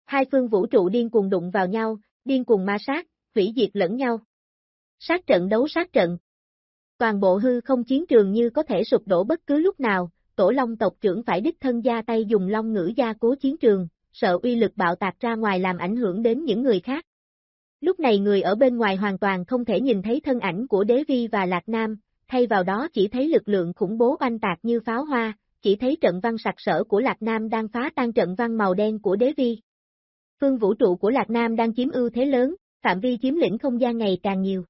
Hai phương vũ trụ điên cuồng đụng vào nhau, điên cuồng ma sát, hủy diệt lẫn nhau. Sát trận đấu sát trận. Toàn bộ hư không chiến trường như có thể sụp đổ bất cứ lúc nào, tổ long tộc trưởng phải đích thân ra tay dùng long ngữ gia cố chiến trường, sợ uy lực bạo tạc ra ngoài làm ảnh hưởng đến những người khác. Lúc này người ở bên ngoài hoàn toàn không thể nhìn thấy thân ảnh của Đế Vi và Lạc Nam, thay vào đó chỉ thấy lực lượng khủng bố oanh tạc như pháo hoa, chỉ thấy trận văn sặc sỡ của Lạc Nam đang phá tan trận văn màu đen của Đế Vi. Phương vũ trụ của Lạc Nam đang chiếm ưu thế lớn, phạm vi chiếm lĩnh không gian ngày càng nhiều.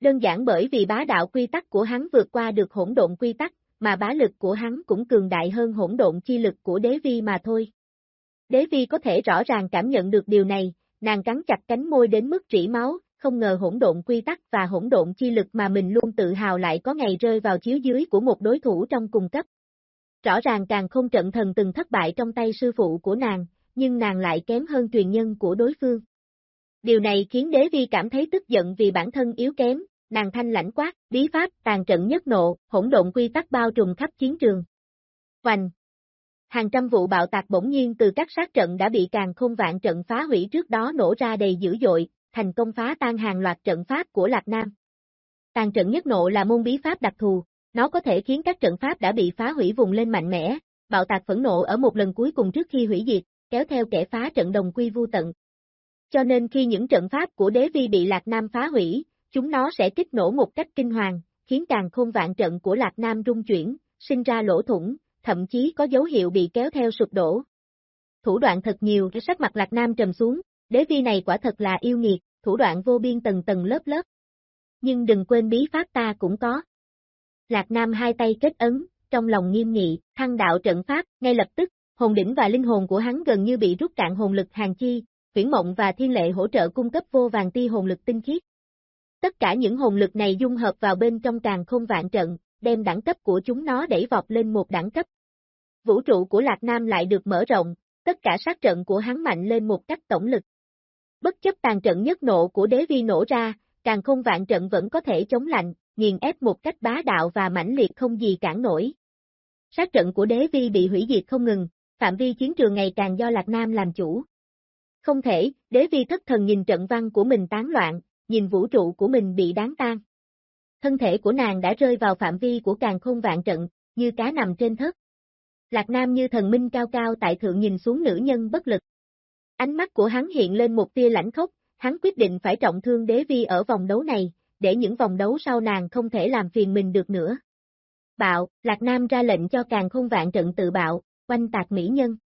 Đơn giản bởi vì bá đạo quy tắc của hắn vượt qua được hỗn độn quy tắc, mà bá lực của hắn cũng cường đại hơn hỗn độn chi lực của đế vi mà thôi. Đế vi có thể rõ ràng cảm nhận được điều này, nàng cắn chặt cánh môi đến mức rỉ máu, không ngờ hỗn độn quy tắc và hỗn độn chi lực mà mình luôn tự hào lại có ngày rơi vào chiếu dưới của một đối thủ trong cùng cấp. Rõ ràng càng không trận thần từng thất bại trong tay sư phụ của nàng, nhưng nàng lại kém hơn truyền nhân của đối phương. Điều này khiến đế vi cảm thấy tức giận vì bản thân yếu kém, nàng thanh lãnh quát, bí pháp, tàn trận nhất nộ, hỗn độn quy tắc bao trùm khắp chiến trường. Hoành! Hàng trăm vụ bạo tạc bỗng nhiên từ các sát trận đã bị càng không vạn trận phá hủy trước đó nổ ra đầy dữ dội, thành công phá tan hàng loạt trận pháp của Lạc Nam. Tàn trận nhất nộ là môn bí pháp đặc thù, nó có thể khiến các trận pháp đã bị phá hủy vùng lên mạnh mẽ, bạo tạc phẫn nộ ở một lần cuối cùng trước khi hủy diệt, kéo theo kẻ phá trận đồng quy vu tận. Cho nên khi những trận pháp của đế vi bị Lạc Nam phá hủy, chúng nó sẽ kích nổ một cách kinh hoàng, khiến càng khôn vạn trận của Lạc Nam rung chuyển, sinh ra lỗ thủng, thậm chí có dấu hiệu bị kéo theo sụp đổ. thủ đoạn thật nhiều, sắc mặt Lạc Nam trầm xuống, đế vi này quả thật là yêu nghiệt, thủ đoạn vô biên tầng tầng lớp lớp. Nhưng đừng quên bí pháp ta cũng có. Lạc Nam hai tay kết ấn, trong lòng nghiêm nghị, thăng đạo trận pháp, ngay lập tức, hồn đỉnh và linh hồn của hắn gần như bị rút cạn hồn lực hàng chi, Viễn Mộng và Thiên Lệ hỗ trợ cung cấp vô vàng ti hồn lực tinh khiết. Tất cả những hồn lực này dung hợp vào bên trong càng không vạn trận, đem đẳng cấp của chúng nó đẩy vọt lên một đẳng cấp. Vũ trụ của Lạc Nam lại được mở rộng, tất cả sát trận của hắn mạnh lên một cách tổng lực. Bất chấp tàn trận nhất nộ của đế vi nổ ra, càng không vạn trận vẫn có thể chống lạnh, nghiền ép một cách bá đạo và mãnh liệt không gì cản nổi. Sát trận của đế vi bị hủy diệt không ngừng, phạm vi chiến trường ngày càng do Lạc Nam làm chủ. Không thể, đế vi thất thần nhìn trận văn của mình tán loạn, nhìn vũ trụ của mình bị đáng tan. Thân thể của nàng đã rơi vào phạm vi của càng không vạn trận, như cá nằm trên thất. Lạc Nam như thần minh cao cao tại thượng nhìn xuống nữ nhân bất lực. Ánh mắt của hắn hiện lên một tia lãnh khốc, hắn quyết định phải trọng thương đế vi ở vòng đấu này, để những vòng đấu sau nàng không thể làm phiền mình được nữa. Bạo, Lạc Nam ra lệnh cho càng không vạn trận tự bạo, quanh tạc mỹ nhân.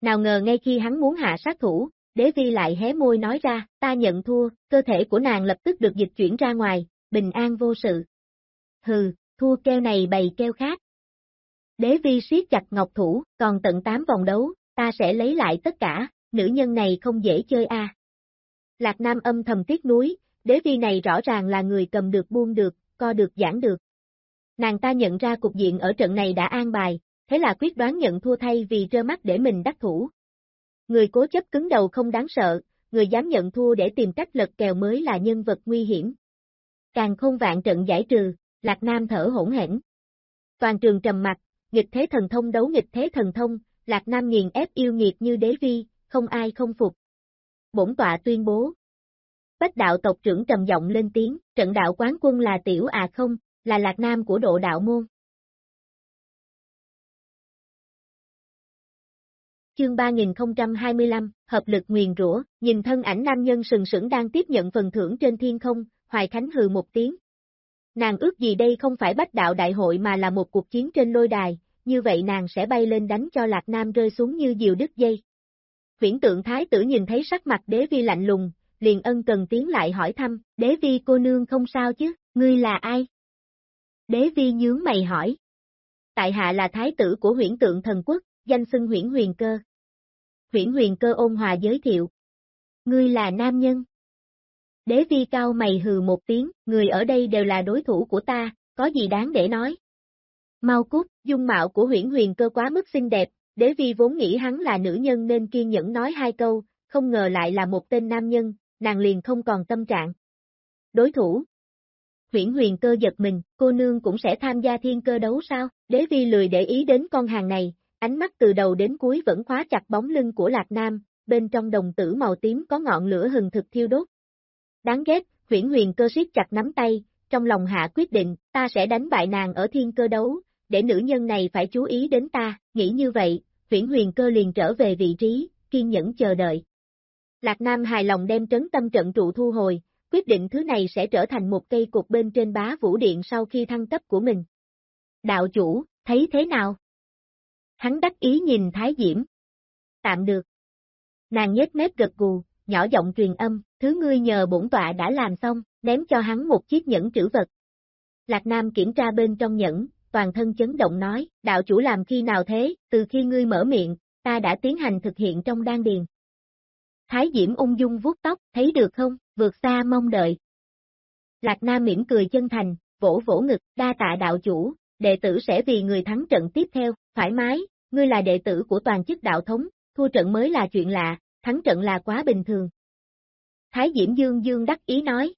Nào ngờ ngay khi hắn muốn hạ sát thủ, đế vi lại hé môi nói ra, ta nhận thua, cơ thể của nàng lập tức được dịch chuyển ra ngoài, bình an vô sự. Hừ, thua keo này bày keo khác. Đế vi siết chặt ngọc thủ, còn tận 8 vòng đấu, ta sẽ lấy lại tất cả, nữ nhân này không dễ chơi a. Lạc Nam âm thầm tiếc núi, đế vi này rõ ràng là người cầm được buông được, co được giảng được. Nàng ta nhận ra cục diện ở trận này đã an bài, thế là quyết đoán nhận thua thay vì trơ mắt để mình đắc thủ. Người cố chấp cứng đầu không đáng sợ, người dám nhận thua để tìm cách lật kèo mới là nhân vật nguy hiểm. Càng không vạn trận giải trừ, Lạc Nam thở hỗn hển. Toàn trường trầm mặt, nghịch thế thần thông đấu nghịch thế thần thông, Lạc Nam nghiền ép yêu nghiệt như đế vi, không ai không phục. Bổn tọa tuyên bố. Bách đạo tộc trưởng trầm giọng lên tiếng, trận đạo quán quân là tiểu à không, là Lạc Nam của độ đạo môn. Chương 3025, hợp lực nguyền rủa, nhìn thân ảnh nam nhân sừng sững đang tiếp nhận phần thưởng trên thiên không, Hoài Khánh hừ một tiếng. Nàng ước gì đây không phải bách đạo đại hội mà là một cuộc chiến trên lôi đài, như vậy nàng sẽ bay lên đánh cho Lạc Nam rơi xuống như diều đứt dây. Viễn tượng thái tử nhìn thấy sắc mặt đế vi lạnh lùng, liền ân cần tiến lại hỏi thăm, đế vi cô nương không sao chứ, ngươi là ai? Đế vi nhướng mày hỏi. Tại hạ là thái tử của huyển tượng thần quốc, danh xưng huyển huyền cơ. Huyển huyền cơ ôn hòa giới thiệu. Ngươi là nam nhân. Đế vi cao mày hừ một tiếng, người ở đây đều là đối thủ của ta, có gì đáng để nói. Mau cút, dung mạo của huyển huyền cơ quá mức xinh đẹp, đế vi vốn nghĩ hắn là nữ nhân nên kiên nhẫn nói hai câu, không ngờ lại là một tên nam nhân, nàng liền không còn tâm trạng. Đối thủ. Huyển huyền cơ giật mình, cô nương cũng sẽ tham gia thiên cơ đấu sao, đế vi lười để ý đến con hàng này, ánh mắt từ đầu đến cuối vẫn khóa chặt bóng lưng của Lạc Nam, bên trong đồng tử màu tím có ngọn lửa hừng thực thiêu đốt. Đáng ghét, huyển huyền cơ siết chặt nắm tay, trong lòng hạ quyết định, ta sẽ đánh bại nàng ở thiên cơ đấu, để nữ nhân này phải chú ý đến ta, nghĩ như vậy, huyển huyền cơ liền trở về vị trí, kiên nhẫn chờ đợi. Lạc Nam hài lòng đem trấn tâm trận trụ thu hồi, quyết định thứ này sẽ trở thành một cây cục bên trên bá vũ điện sau khi thăng cấp của mình. Đạo chủ, thấy thế nào? Hắn đắc ý nhìn Thái Diễm. Tạm được. Nàng nhếch mép gật gù, nhỏ giọng truyền âm, thứ ngươi nhờ bổn tọa đã làm xong, ném cho hắn một chiếc nhẫn trữ vật. Lạc Nam kiểm tra bên trong nhẫn, toàn thân chấn động nói, đạo chủ làm khi nào thế, từ khi ngươi mở miệng, ta đã tiến hành thực hiện trong đan điền. Thái Diễm ung dung vuốt tóc, thấy được không, vượt xa mong đợi. Lạc Nam mỉm cười chân thành, vỗ vỗ ngực, đa tạ đạo chủ, đệ tử sẽ vì người thắng trận tiếp theo, thoải mái, ngươi là đệ tử của toàn chức đạo thống, thua trận mới là chuyện lạ, thắng trận là quá bình thường. Thái Diễm Dương Dương đắc ý nói.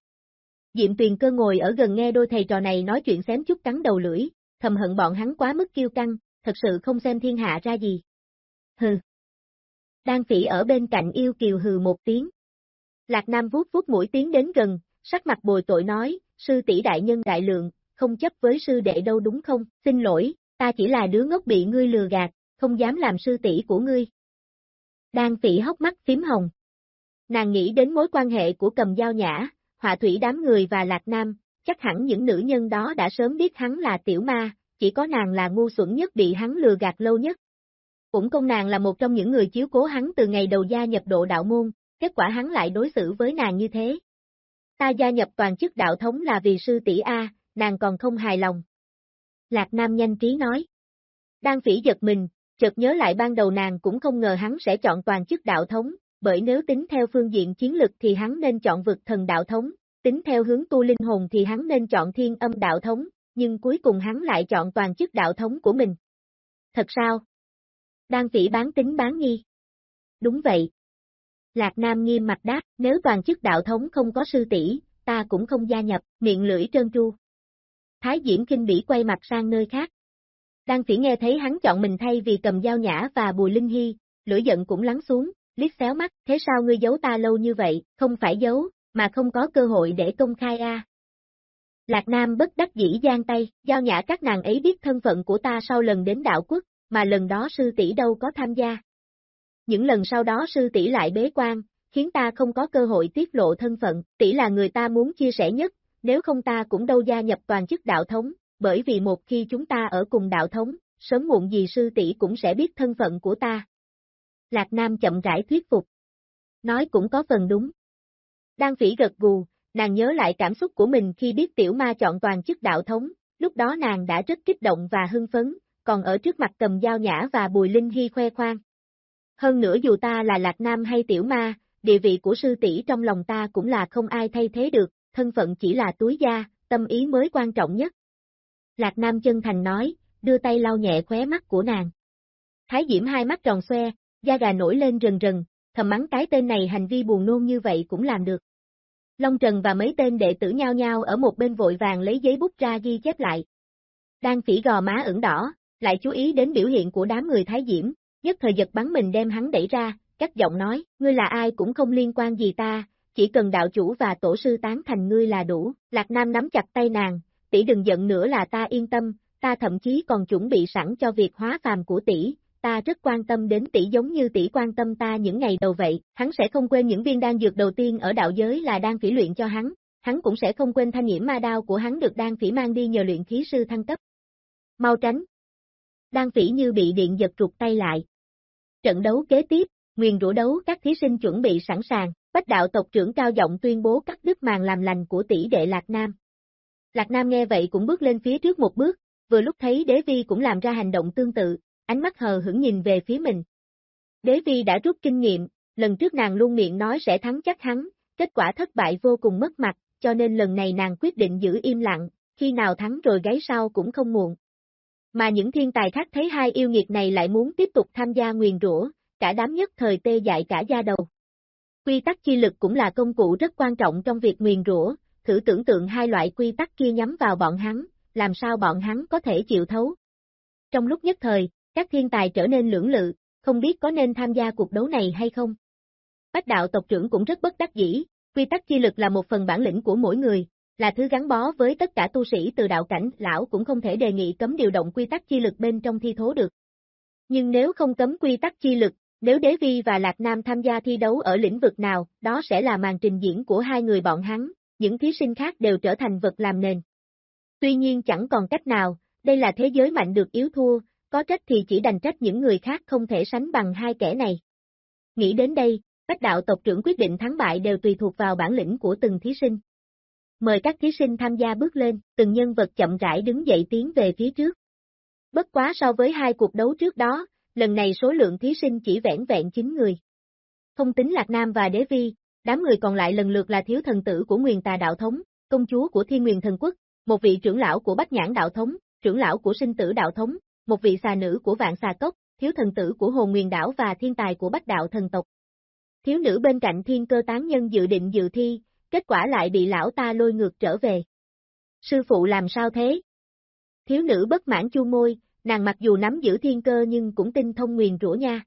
Diệm Tuyền cơ ngồi ở gần nghe đôi thầy trò này nói chuyện xém chút cắn đầu lưỡi, thầm hận bọn hắn quá mức kiêu căng, thật sự không xem thiên hạ ra gì. Hừ. Đan phỉ ở bên cạnh yêu kiều hừ một tiếng. Lạc Nam vuốt vuốt mũi tiếng đến gần, sắc mặt bồi tội nói, sư tỷ đại nhân đại lượng, không chấp với sư đệ đâu đúng không, xin lỗi, ta chỉ là đứa ngốc bị ngươi lừa gạt, không dám làm sư tỷ của ngươi. Đan phỉ hốc mắt phím hồng. Nàng nghĩ đến mối quan hệ của cầm dao nhã, họa thủy đám người và lạc nam, chắc hẳn những nữ nhân đó đã sớm biết hắn là tiểu ma, chỉ có nàng là ngu xuẩn nhất bị hắn lừa gạt lâu nhất. Cũng công nàng là một trong những người chiếu cố hắn từ ngày đầu gia nhập độ đạo môn, kết quả hắn lại đối xử với nàng như thế. Ta gia nhập toàn chức đạo thống là vì sư tỷ A, nàng còn không hài lòng. Lạc Nam nhanh trí nói. Đang phỉ giật mình, chợt nhớ lại ban đầu nàng cũng không ngờ hắn sẽ chọn toàn chức đạo thống, bởi nếu tính theo phương diện chiến lực thì hắn nên chọn vực thần đạo thống, tính theo hướng tu linh hồn thì hắn nên chọn thiên âm đạo thống, nhưng cuối cùng hắn lại chọn toàn chức đạo thống của mình. Thật sao? Đang phỉ bán tính bán nghi. Đúng vậy. Lạc Nam nghiêm mặt đáp, nếu toàn chức đạo thống không có sư tỷ, ta cũng không gia nhập, miệng lưỡi trơn tru. Thái Diễm kinh bỉ quay mặt sang nơi khác. Đang phỉ nghe thấy hắn chọn mình thay vì cầm dao nhã và bùi linh hy, lửa giận cũng lắng xuống, liếc xéo mắt, thế sao ngươi giấu ta lâu như vậy, không phải giấu, mà không có cơ hội để công khai a. Lạc Nam bất đắc dĩ giang tay, giao nhã các nàng ấy biết thân phận của ta sau lần đến đạo quốc, mà lần đó sư tỷ đâu có tham gia. Những lần sau đó sư tỷ lại bế quan, khiến ta không có cơ hội tiết lộ thân phận, tỷ là người ta muốn chia sẻ nhất, nếu không ta cũng đâu gia nhập toàn chức đạo thống, bởi vì một khi chúng ta ở cùng đạo thống, sớm muộn gì sư tỷ cũng sẽ biết thân phận của ta. Lạc Nam chậm rãi thuyết phục. Nói cũng có phần đúng. Đang phỉ gật gù, nàng nhớ lại cảm xúc của mình khi biết tiểu ma chọn toàn chức đạo thống, lúc đó nàng đã rất kích động và hưng phấn, còn ở trước mặt cầm dao nhã và bùi linh hy khoe khoang. Hơn nữa dù ta là lạc nam hay tiểu ma, địa vị của sư tỷ trong lòng ta cũng là không ai thay thế được, thân phận chỉ là túi da, tâm ý mới quan trọng nhất. Lạc nam chân thành nói, đưa tay lau nhẹ khóe mắt của nàng. Thái Diễm hai mắt tròn xoe, da gà nổi lên rần rần, thầm mắng cái tên này hành vi buồn nôn như vậy cũng làm được. Long Trần và mấy tên đệ tử nhao nhao ở một bên vội vàng lấy giấy bút ra ghi chép lại. Đang phỉ gò má ửng đỏ, lại chú ý đến biểu hiện của đám người Thái Diễm, nhất thời giật bắn mình đem hắn đẩy ra, cắt giọng nói, ngươi là ai cũng không liên quan gì ta, chỉ cần đạo chủ và tổ sư tán thành ngươi là đủ, Lạc Nam nắm chặt tay nàng, tỷ đừng giận nữa là ta yên tâm, ta thậm chí còn chuẩn bị sẵn cho việc hóa phàm của tỷ, ta rất quan tâm đến tỷ giống như tỷ quan tâm ta những ngày đầu vậy, hắn sẽ không quên những viên đan dược đầu tiên ở đạo giới là đang phỉ luyện cho hắn, hắn cũng sẽ không quên thanh nhiễm ma đao của hắn được đan phỉ mang đi nhờ luyện khí sư thăng cấp. Mau tránh. Đan phỉ như bị điện giật trục tay lại. Trận đấu kế tiếp, nguyền rũ đấu các thí sinh chuẩn bị sẵn sàng, bách đạo tộc trưởng cao giọng tuyên bố cắt đứt màn làm lành của tỷ đệ Lạc Nam. Lạc Nam nghe vậy cũng bước lên phía trước một bước, vừa lúc thấy đế vi cũng làm ra hành động tương tự, ánh mắt hờ hững nhìn về phía mình. Đế vi đã rút kinh nghiệm, lần trước nàng luôn miệng nói sẽ thắng chắc hắn, kết quả thất bại vô cùng mất mặt, cho nên lần này nàng quyết định giữ im lặng, khi nào thắng rồi gáy sau cũng không muộn. Mà những thiên tài khác thấy hai yêu nghiệt này lại muốn tiếp tục tham gia nguyền rủa, cả đám nhất thời tê dại cả da đầu. Quy tắc chi lực cũng là công cụ rất quan trọng trong việc nguyền rủa, thử tưởng tượng hai loại quy tắc kia nhắm vào bọn hắn, làm sao bọn hắn có thể chịu thấu. Trong lúc nhất thời, các thiên tài trở nên lưỡng lự, không biết có nên tham gia cuộc đấu này hay không. Bách đạo tộc trưởng cũng rất bất đắc dĩ, quy tắc chi lực là một phần bản lĩnh của mỗi người, là thứ gắn bó với tất cả tu sĩ từ đạo cảnh, lão cũng không thể đề nghị cấm điều động quy tắc chi lực bên trong thi thố được. Nhưng nếu không cấm quy tắc chi lực, nếu Đế Vi và Lạc Nam tham gia thi đấu ở lĩnh vực nào, đó sẽ là màn trình diễn của hai người bọn hắn, những thí sinh khác đều trở thành vật làm nền. Tuy nhiên chẳng còn cách nào, đây là thế giới mạnh được yếu thua, có trách thì chỉ đành trách những người khác không thể sánh bằng hai kẻ này. Nghĩ đến đây, bách đạo tộc trưởng quyết định thắng bại đều tùy thuộc vào bản lĩnh của từng thí sinh. Mời các thí sinh tham gia bước lên, từng nhân vật chậm rãi đứng dậy tiến về phía trước. Bất quá so với hai cuộc đấu trước đó, lần này số lượng thí sinh chỉ vẻn vẹn 9 người. Không tính Lạc Nam và Đế Vi, đám người còn lại lần lượt là thiếu thần tử của Nguyên Tà Đạo Thống, công chúa của Thiên Nguyên Thần Quốc, một vị trưởng lão của Bách Nhãn Đạo Thống, trưởng lão của Sinh Tử Đạo Thống, một vị xà nữ của Vạn Xà Cốc, thiếu thần tử của Hồn nguyền Đảo và thiên tài của Bách Đạo Thần Tộc. Thiếu nữ bên cạnh thiên cơ tán nhân dự định dự thi, kết quả lại bị lão ta lôi ngược trở về. Sư phụ làm sao thế? Thiếu nữ bất mãn chu môi, nàng mặc dù nắm giữ thiên cơ nhưng cũng tinh thông nguyền rủa nha.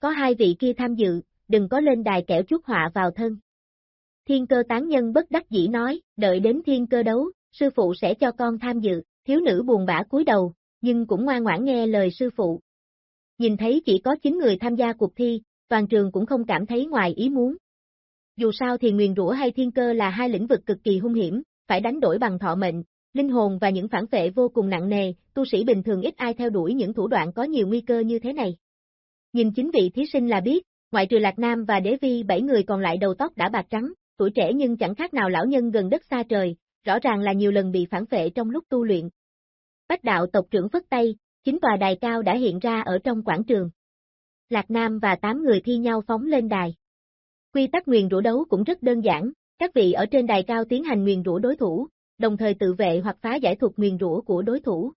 Có hai vị kia tham dự, đừng có lên đài kẻo chút họa vào thân. Thiên cơ tán nhân bất đắc dĩ nói, đợi đến thiên cơ đấu, sư phụ sẽ cho con tham dự, thiếu nữ buồn bã cúi đầu, nhưng cũng ngoan ngoãn nghe lời sư phụ. Nhìn thấy chỉ có 9 người tham gia cuộc thi, toàn trường cũng không cảm thấy ngoài ý muốn. Dù sao thì nguyền rủa hay thiên cơ là hai lĩnh vực cực kỳ hung hiểm, phải đánh đổi bằng thọ mệnh, linh hồn và những phản vệ vô cùng nặng nề, tu sĩ bình thường ít ai theo đuổi những thủ đoạn có nhiều nguy cơ như thế này. Nhìn chính vị thí sinh là biết, ngoại trừ Lạc Nam và Đế Vi bảy người còn lại đầu tóc đã bạc trắng, tuổi trẻ nhưng chẳng khác nào lão nhân gần đất xa trời, rõ ràng là nhiều lần bị phản vệ trong lúc tu luyện. Bách đạo tộc trưởng phất tay, chính tòa đài cao đã hiện ra ở trong quảng trường. Lạc Nam và tám người thi nhau phóng lên đài. Quy tắc nguyền rủa đấu cũng rất đơn giản, các vị ở trên đài cao tiến hành nguyền rủa đối thủ, đồng thời tự vệ hoặc phá giải thuật nguyền rủa của đối thủ.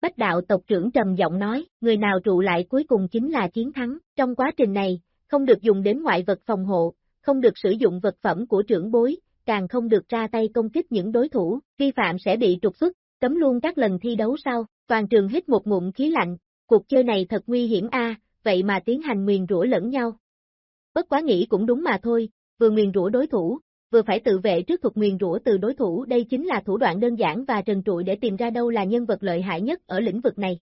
Bách đạo tộc trưởng trầm giọng nói, người nào trụ lại cuối cùng chính là chiến thắng. Trong quá trình này, không được dùng đến ngoại vật phòng hộ, không được sử dụng vật phẩm của trưởng bối, càng không được ra tay công kích những đối thủ, vi phạm sẽ bị trục xuất, cấm luôn các lần thi đấu sau. Toàn trường hít một ngụm khí lạnh, cuộc chơi này thật nguy hiểm a, vậy mà tiến hành nguyền rủa lẫn nhau. Bất quá nghĩ cũng đúng mà thôi, vừa nguyền rủa đối thủ, vừa phải tự vệ trước thuật nguyền rủa từ đối thủ đây chính là thủ đoạn đơn giản và trần trụi để tìm ra đâu là nhân vật lợi hại nhất ở lĩnh vực này.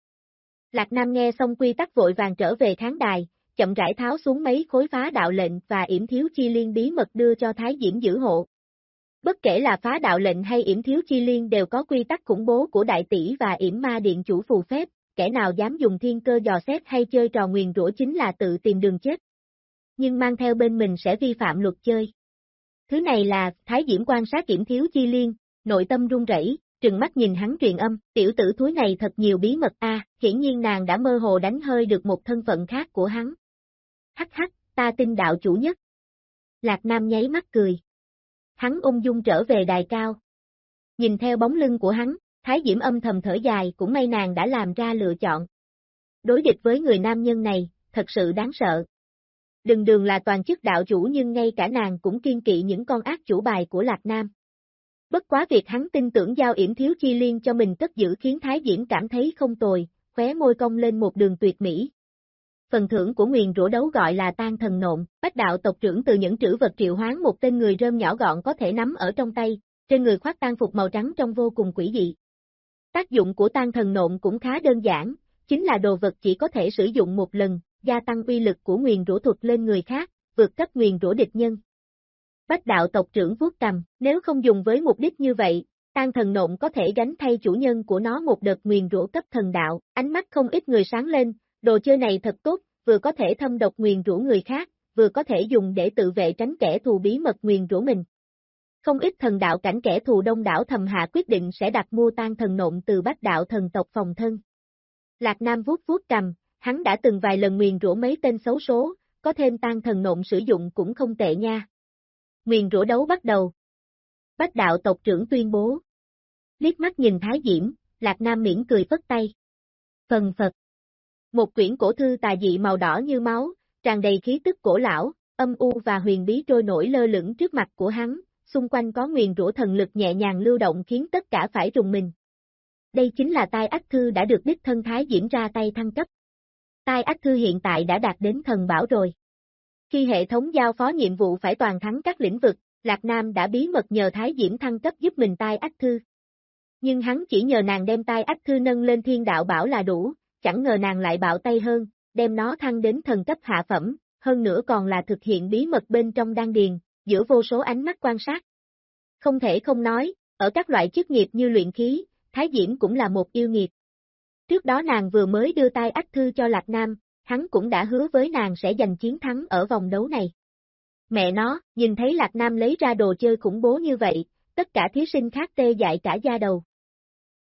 Lạc Nam nghe xong quy tắc vội vàng trở về kháng đài, chậm rãi tháo xuống mấy khối phá đạo lệnh và yểm thiếu chi liên bí mật đưa cho Thái Diễm giữ hộ. Bất kể là phá đạo lệnh hay yểm thiếu chi liên đều có quy tắc khủng bố của đại tỷ và yểm ma điện chủ phù phép, kẻ nào dám dùng thiên cơ dò xét hay chơi trò nguyền rủa chính là tự tìm đường chết. Nhưng mang theo bên mình sẽ vi phạm luật chơi. Thứ này là, Thái Diễm quan sát kiểm thiếu chi liên, nội tâm run rẩy, trừng mắt nhìn hắn truyền âm, tiểu tử thúi này thật nhiều bí mật a, hiển nhiên nàng đã mơ hồ đánh hơi được một thân phận khác của hắn. Hắc hắc, ta tin đạo chủ nhất. Lạc Nam nháy mắt cười. Hắn ung dung trở về đài cao. Nhìn theo bóng lưng của hắn, Thái Diễm âm thầm thở dài cũng may nàng đã làm ra lựa chọn. Đối địch với người nam nhân này, thật sự đáng sợ. Đừng đường là toàn chức đạo chủ nhưng ngay cả nàng cũng kiên kỵ những con ác chủ bài của Lạc Nam. Bất quá việc hắn tin tưởng giao yểm thiếu chi liên cho mình cất giữ khiến Thái Diễm cảm thấy không tồi, khóe môi cong lên một đường tuyệt mỹ. Phần thưởng của nguyền rủa đấu gọi là tan thần nộn, bách đạo tộc trưởng từ những trữ vật triệu hoán một tên người rơm nhỏ gọn có thể nắm ở trong tay, trên người khoác tan phục màu trắng trong vô cùng quỷ dị. Tác dụng của tan thần nộn cũng khá đơn giản, chính là đồ vật chỉ có thể sử dụng một lần, gia tăng uy lực của nguyền rủa thuật lên người khác, vượt cấp nguyền rủa địch nhân. Bách đạo tộc trưởng vuốt cầm, nếu không dùng với mục đích như vậy, tan thần nộn có thể gánh thay chủ nhân của nó một đợt nguyền rủa cấp thần đạo, ánh mắt không ít người sáng lên, đồ chơi này thật tốt, vừa có thể thâm độc nguyền rũ người khác, vừa có thể dùng để tự vệ tránh kẻ thù bí mật nguyền rũ mình. Không ít thần đạo cảnh kẻ thù đông đảo thầm hạ quyết định sẽ đặt mua tan thần nộm từ bách đạo thần tộc phòng thân. Lạc Nam vuốt vuốt cầm, hắn đã từng vài lần nguyền rủa mấy tên xấu số, có thêm tan thần nộm sử dụng cũng không tệ nha. Nguyền rủa đấu bắt đầu. Bách đạo tộc trưởng tuyên bố. Liếc mắt nhìn Thái Diễm, Lạc Nam miễn cười phất tay. Phần Phật. Một quyển cổ thư tà dị màu đỏ như máu, tràn đầy khí tức cổ lão, âm u và huyền bí trôi nổi lơ lửng trước mặt của hắn, xung quanh có nguyền rủa thần lực nhẹ nhàng lưu động khiến tất cả phải rùng mình. Đây chính là tai ách thư đã được đích thân thái diễn ra tay thăng cấp. Tai ách thư hiện tại đã đạt đến thần bảo rồi. Khi hệ thống giao phó nhiệm vụ phải toàn thắng các lĩnh vực, Lạc Nam đã bí mật nhờ Thái Diễm thăng cấp giúp mình tai ách thư. Nhưng hắn chỉ nhờ nàng đem tai ách thư nâng lên thiên đạo bảo là đủ, chẳng ngờ nàng lại bạo tay hơn, đem nó thăng đến thần cấp hạ phẩm, hơn nữa còn là thực hiện bí mật bên trong đan điền, giữa vô số ánh mắt quan sát. Không thể không nói, ở các loại chức nghiệp như luyện khí, Thái Diễm cũng là một yêu nghiệp. Trước đó nàng vừa mới đưa tay ách thư cho Lạc Nam, hắn cũng đã hứa với nàng sẽ giành chiến thắng ở vòng đấu này. Mẹ nó, nhìn thấy Lạc Nam lấy ra đồ chơi khủng bố như vậy, tất cả thí sinh khác tê dại cả da đầu.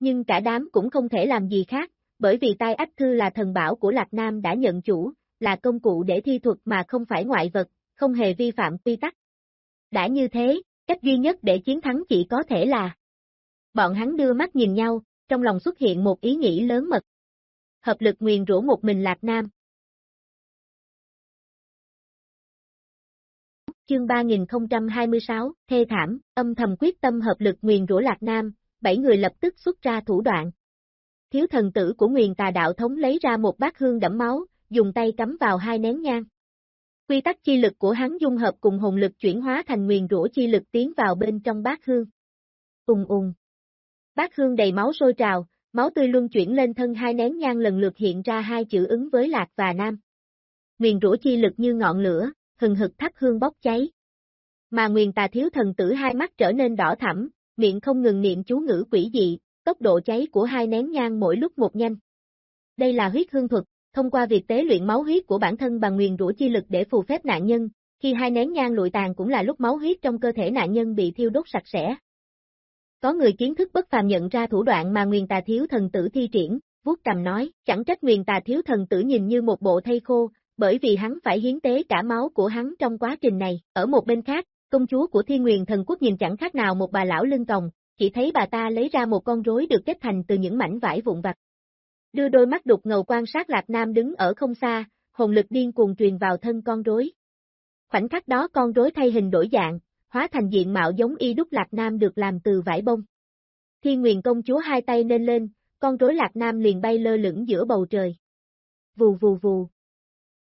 Nhưng cả đám cũng không thể làm gì khác, bởi vì tai ách thư là thần bảo của Lạc Nam đã nhận chủ, là công cụ để thi thuật mà không phải ngoại vật, không hề vi phạm quy tắc. Đã như thế, cách duy nhất để chiến thắng chỉ có thể là Bọn hắn đưa mắt nhìn nhau, trong lòng xuất hiện một ý nghĩ lớn mật. Hợp lực nguyền rũ một mình Lạc Nam. Chương 3026, Thê Thảm, âm thầm quyết tâm hợp lực nguyền rũ Lạc Nam, bảy người lập tức xuất ra thủ đoạn. Thiếu thần tử của nguyền tà đạo thống lấy ra một bát hương đẫm máu, dùng tay cắm vào hai nén nhang. Quy tắc chi lực của hắn dung hợp cùng hồn lực chuyển hóa thành nguyền rủa chi lực tiến vào bên trong bát hương. Ùng ùng. Bát hương đầy máu sôi trào, máu tươi luân chuyển lên thân hai nén nhang lần lượt hiện ra hai chữ ứng với lạc và nam. Nguyền rủa chi lực như ngọn lửa, hừng hực thắp hương bốc cháy. Mà nguyền tà thiếu thần tử hai mắt trở nên đỏ thẳm, miệng không ngừng niệm chú ngữ quỷ dị, tốc độ cháy của hai nén nhang mỗi lúc một nhanh. Đây là huyết hương thuật, thông qua việc tế luyện máu huyết của bản thân bằng nguyền rủa chi lực để phù phép nạn nhân, khi hai nén nhang lụi tàn cũng là lúc máu huyết trong cơ thể nạn nhân bị thiêu đốt sạch sẽ. Có người kiến thức bất phàm nhận ra thủ đoạn mà Nguyên Tà Thiếu Thần Tử thi triển, vuốt cầm nói, chẳng trách Nguyên Tà Thiếu Thần Tử nhìn như một bộ thây khô, bởi vì hắn phải hiến tế cả máu của hắn trong quá trình này. Ở một bên khác, công chúa của Thiên nguyền Thần Quốc nhìn chẳng khác nào một bà lão lưng còng, chỉ thấy bà ta lấy ra một con rối được kết thành từ những mảnh vải vụn vặt. Đưa đôi mắt đục ngầu quan sát Lạc Nam đứng ở không xa, hồn lực điên cuồng truyền vào thân con rối. Khoảnh khắc đó con rối thay hình đổi dạng, hóa thành diện mạo giống y đúc Lạc Nam được làm từ vải bông. Thiên nguyền công chúa hai tay nên lên, con rối Lạc Nam liền bay lơ lửng giữa bầu trời. Vù vù vù.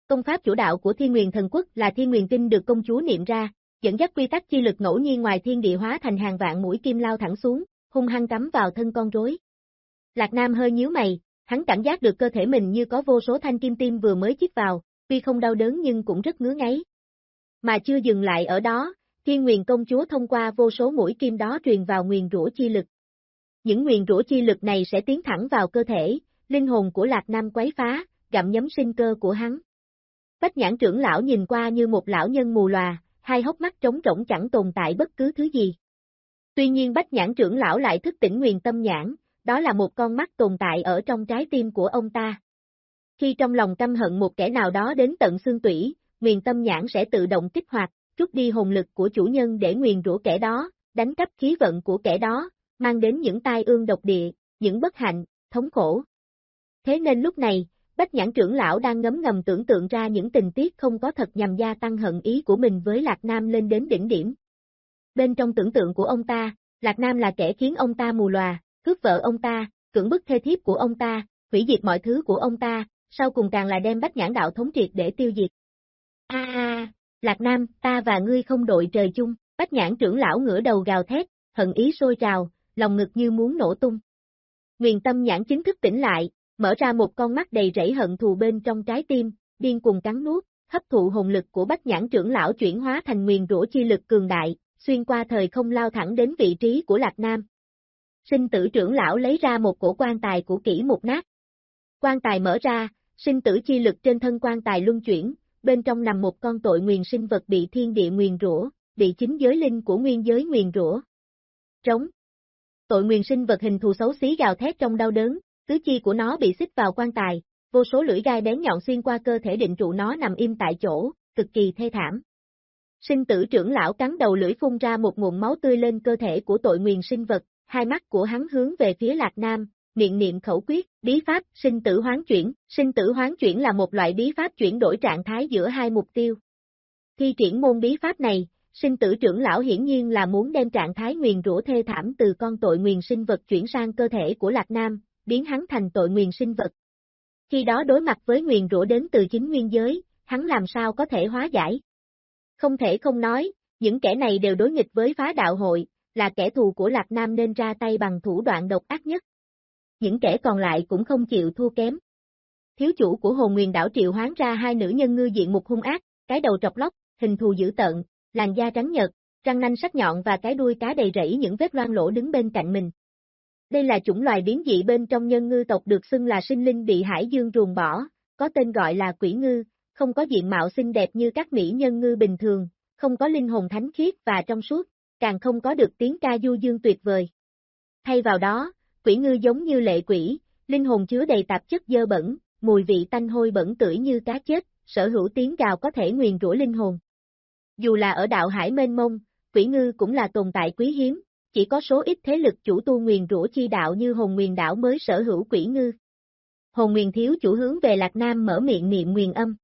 Công pháp chủ đạo của Thiên nguyền thần quốc là Thiên nguyền kinh được công chúa niệm ra, dẫn dắt quy tắc chi lực ngẫu nhiên ngoài thiên địa hóa thành hàng vạn mũi kim lao thẳng xuống, hung hăng cắm vào thân con rối. Lạc Nam hơi nhíu mày, hắn cảm giác được cơ thể mình như có vô số thanh kim tim vừa mới chích vào, tuy không đau đớn nhưng cũng rất ngứa ngáy. Mà chưa dừng lại ở đó, Thiên Nguyền công chúa thông qua vô số mũi kim đó truyền vào nguyền rủa chi lực. Những nguyền rủa chi lực này sẽ tiến thẳng vào cơ thể, linh hồn của Lạc Nam quấy phá, gặm nhấm sinh cơ của hắn. Bách nhãn trưởng lão nhìn qua như một lão nhân mù lòa, hai hốc mắt trống rỗng chẳng tồn tại bất cứ thứ gì. Tuy nhiên bách nhãn trưởng lão lại thức tỉnh nguyền tâm nhãn, đó là một con mắt tồn tại ở trong trái tim của ông ta. Khi trong lòng căm hận một kẻ nào đó đến tận xương tủy, nguyền tâm nhãn sẽ tự động kích hoạt, rút đi hồn lực của chủ nhân để nguyền rủa kẻ đó, đánh cắp khí vận của kẻ đó, mang đến những tai ương độc địa, những bất hạnh, thống khổ. Thế nên lúc này, Bách nhãn trưởng lão đang ngấm ngầm tưởng tượng ra những tình tiết không có thật nhằm gia tăng hận ý của mình với Lạc Nam lên đến đỉnh điểm. Bên trong tưởng tượng của ông ta, Lạc Nam là kẻ khiến ông ta mù lòa, cướp vợ ông ta, cưỡng bức thê thiếp của ông ta, hủy diệt mọi thứ của ông ta, sau cùng càng là đem bách nhãn đạo thống triệt để tiêu diệt. A a, Lạc Nam, ta và ngươi không đội trời chung, bách nhãn trưởng lão ngửa đầu gào thét, hận ý sôi trào, lòng ngực như muốn nổ tung. Nguyên tâm nhãn chính thức tỉnh lại, mở ra một con mắt đầy rẫy hận thù bên trong trái tim, điên cùng cắn nuốt, hấp thụ hồn lực của bách nhãn trưởng lão chuyển hóa thành nguyền rủa chi lực cường đại, xuyên qua thời không lao thẳng đến vị trí của Lạc Nam. Sinh tử trưởng lão lấy ra một cổ quan tài của kỹ một nát. Quan tài mở ra, sinh tử chi lực trên thân quan tài luân chuyển, bên trong nằm một con tội nguyền sinh vật bị thiên địa nguyền rủa, bị chính giới linh của nguyên giới nguyền rủa. Trống. Tội nguyền sinh vật hình thù xấu xí gào thét trong đau đớn, tứ chi của nó bị xích vào quan tài, vô số lưỡi gai bén nhọn xuyên qua cơ thể định trụ nó nằm im tại chỗ, cực kỳ thê thảm. Sinh tử trưởng lão cắn đầu lưỡi phun ra một nguồn máu tươi lên cơ thể của tội nguyền sinh vật, hai mắt của hắn hướng về phía Lạc Nam, miệng niệm khẩu quyết, bí pháp, sinh tử hoán chuyển, sinh tử hoán chuyển là một loại bí pháp chuyển đổi trạng thái giữa hai mục tiêu. thi triển môn bí pháp này, sinh tử trưởng lão hiển nhiên là muốn đem trạng thái nguyền rủa thê thảm từ con tội nguyền sinh vật chuyển sang cơ thể của Lạc Nam, biến hắn thành tội nguyền sinh vật. Khi đó đối mặt với nguyền rủa đến từ chính nguyên giới, hắn làm sao có thể hóa giải? Không thể không nói, những kẻ này đều đối nghịch với phá đạo hội, là kẻ thù của Lạc Nam nên ra tay bằng thủ đoạn độc ác nhất. Những kẻ còn lại cũng không chịu thua kém. Thiếu chủ của hồn nguyên đảo triệu hoán ra hai nữ nhân ngư diện mục hung ác, cái đầu trọc lóc, hình thù dữ tợn, làn da trắng nhợt, răng nanh sắc nhọn và cái đuôi cá đầy rẫy những vết loang lỗ đứng bên cạnh mình. Đây là chủng loài biến dị bên trong nhân ngư tộc được xưng là sinh linh bị hải dương ruồng bỏ, có tên gọi là quỷ ngư, không có diện mạo xinh đẹp như các mỹ nhân ngư bình thường, không có linh hồn thánh khiết và trong suốt, càng không có được tiếng ca du dương tuyệt vời. Thay vào đó, quỷ ngư giống như lệ quỷ, linh hồn chứa đầy tạp chất dơ bẩn, mùi vị tanh hôi bẩn tưởi như cá chết, sở hữu tiếng gào có thể nguyền rủa linh hồn. Dù là ở đạo hải mênh mông, quỷ ngư cũng là tồn tại quý hiếm, chỉ có số ít thế lực chủ tu nguyền rũ chi đạo như hồn nguyền đảo mới sở hữu quỷ ngư. Hồn nguyền thiếu chủ hướng về Lạc Nam mở miệng niệm nguyền âm.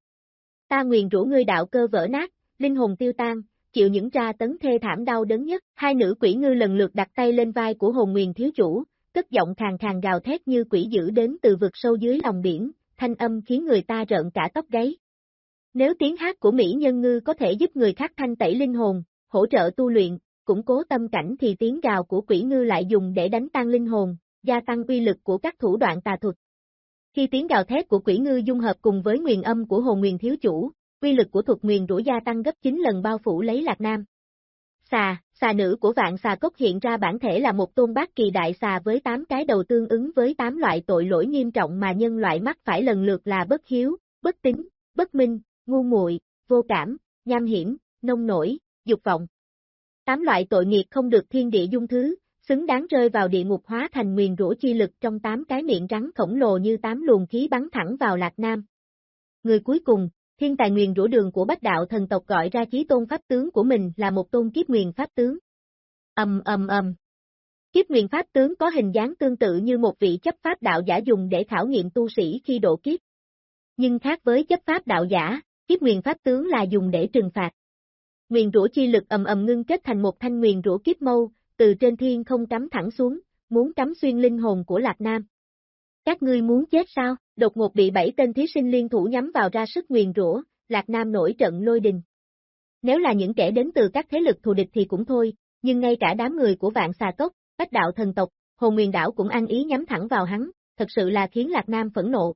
Ta nguyền rũ ngươi đạo cơ vỡ nát, linh hồn tiêu tan, chịu những tra tấn thê thảm đau đớn nhất. Hai nữ quỷ ngư lần lượt đặt tay lên vai của hồn nguyền thiếu chủ, cất giọng khàn khàn gào thét như quỷ dữ đến từ vực sâu dưới lòng biển, thanh âm khiến người ta rợn cả tóc gáy. Nếu tiếng hát của Mỹ nhân ngư có thể giúp người khác thanh tẩy linh hồn, hỗ trợ tu luyện, củng cố tâm cảnh thì tiếng gào của quỷ ngư lại dùng để đánh tan linh hồn, gia tăng uy lực của các thủ đoạn tà thuật. Khi tiếng gào thét của quỷ ngư dung hợp cùng với nguyền âm của hồn nguyền thiếu chủ, uy lực của thuật nguyền rủa gia tăng gấp 9 lần bao phủ lấy Lạc Nam. Xà, xà nữ của vạn xà cốc hiện ra bản thể là một tôn bát kỳ đại xà với 8 cái đầu tương ứng với 8 loại tội lỗi nghiêm trọng mà nhân loại mắc phải lần lượt là bất hiếu, bất tín, bất minh, ngu muội, vô cảm, nham hiểm, nông nổi, dục vọng. Tám loại tội nghiệp không được thiên địa dung thứ, xứng đáng rơi vào địa ngục hóa thành nguyền rủa chi lực trong tám cái miệng rắn khổng lồ như tám luồng khí bắn thẳng vào Lạc Nam. Người cuối cùng, thiên tài nguyền rủa đường của bách đạo thần tộc gọi ra chí tôn pháp tướng của mình là một tôn kiếp nguyền pháp tướng. Âm âm âm, Kiếp nguyền pháp tướng có hình dáng tương tự như một vị chấp pháp đạo giả dùng để khảo nghiệm tu sĩ khi độ kiếp. Nhưng khác với chấp pháp đạo giả, kiếp nguyền pháp tướng là dùng để trừng phạt. Nguyền rủa chi lực ầm ầm ngưng kết thành một thanh nguyền rủa kiếp mâu, từ trên thiên không cắm thẳng xuống, muốn cắm xuyên linh hồn của Lạc Nam. Các ngươi muốn chết sao? Đột ngột bị bảy tên thí sinh liên thủ nhắm vào ra sức nguyền rủa, Lạc Nam nổi trận lôi đình. Nếu là những kẻ đến từ các thế lực thù địch thì cũng thôi, nhưng ngay cả đám người của vạn xà cốc, bách đạo thần tộc, hồn nguyền đảo cũng ăn ý nhắm thẳng vào hắn, thật sự là khiến Lạc Nam phẫn nộ.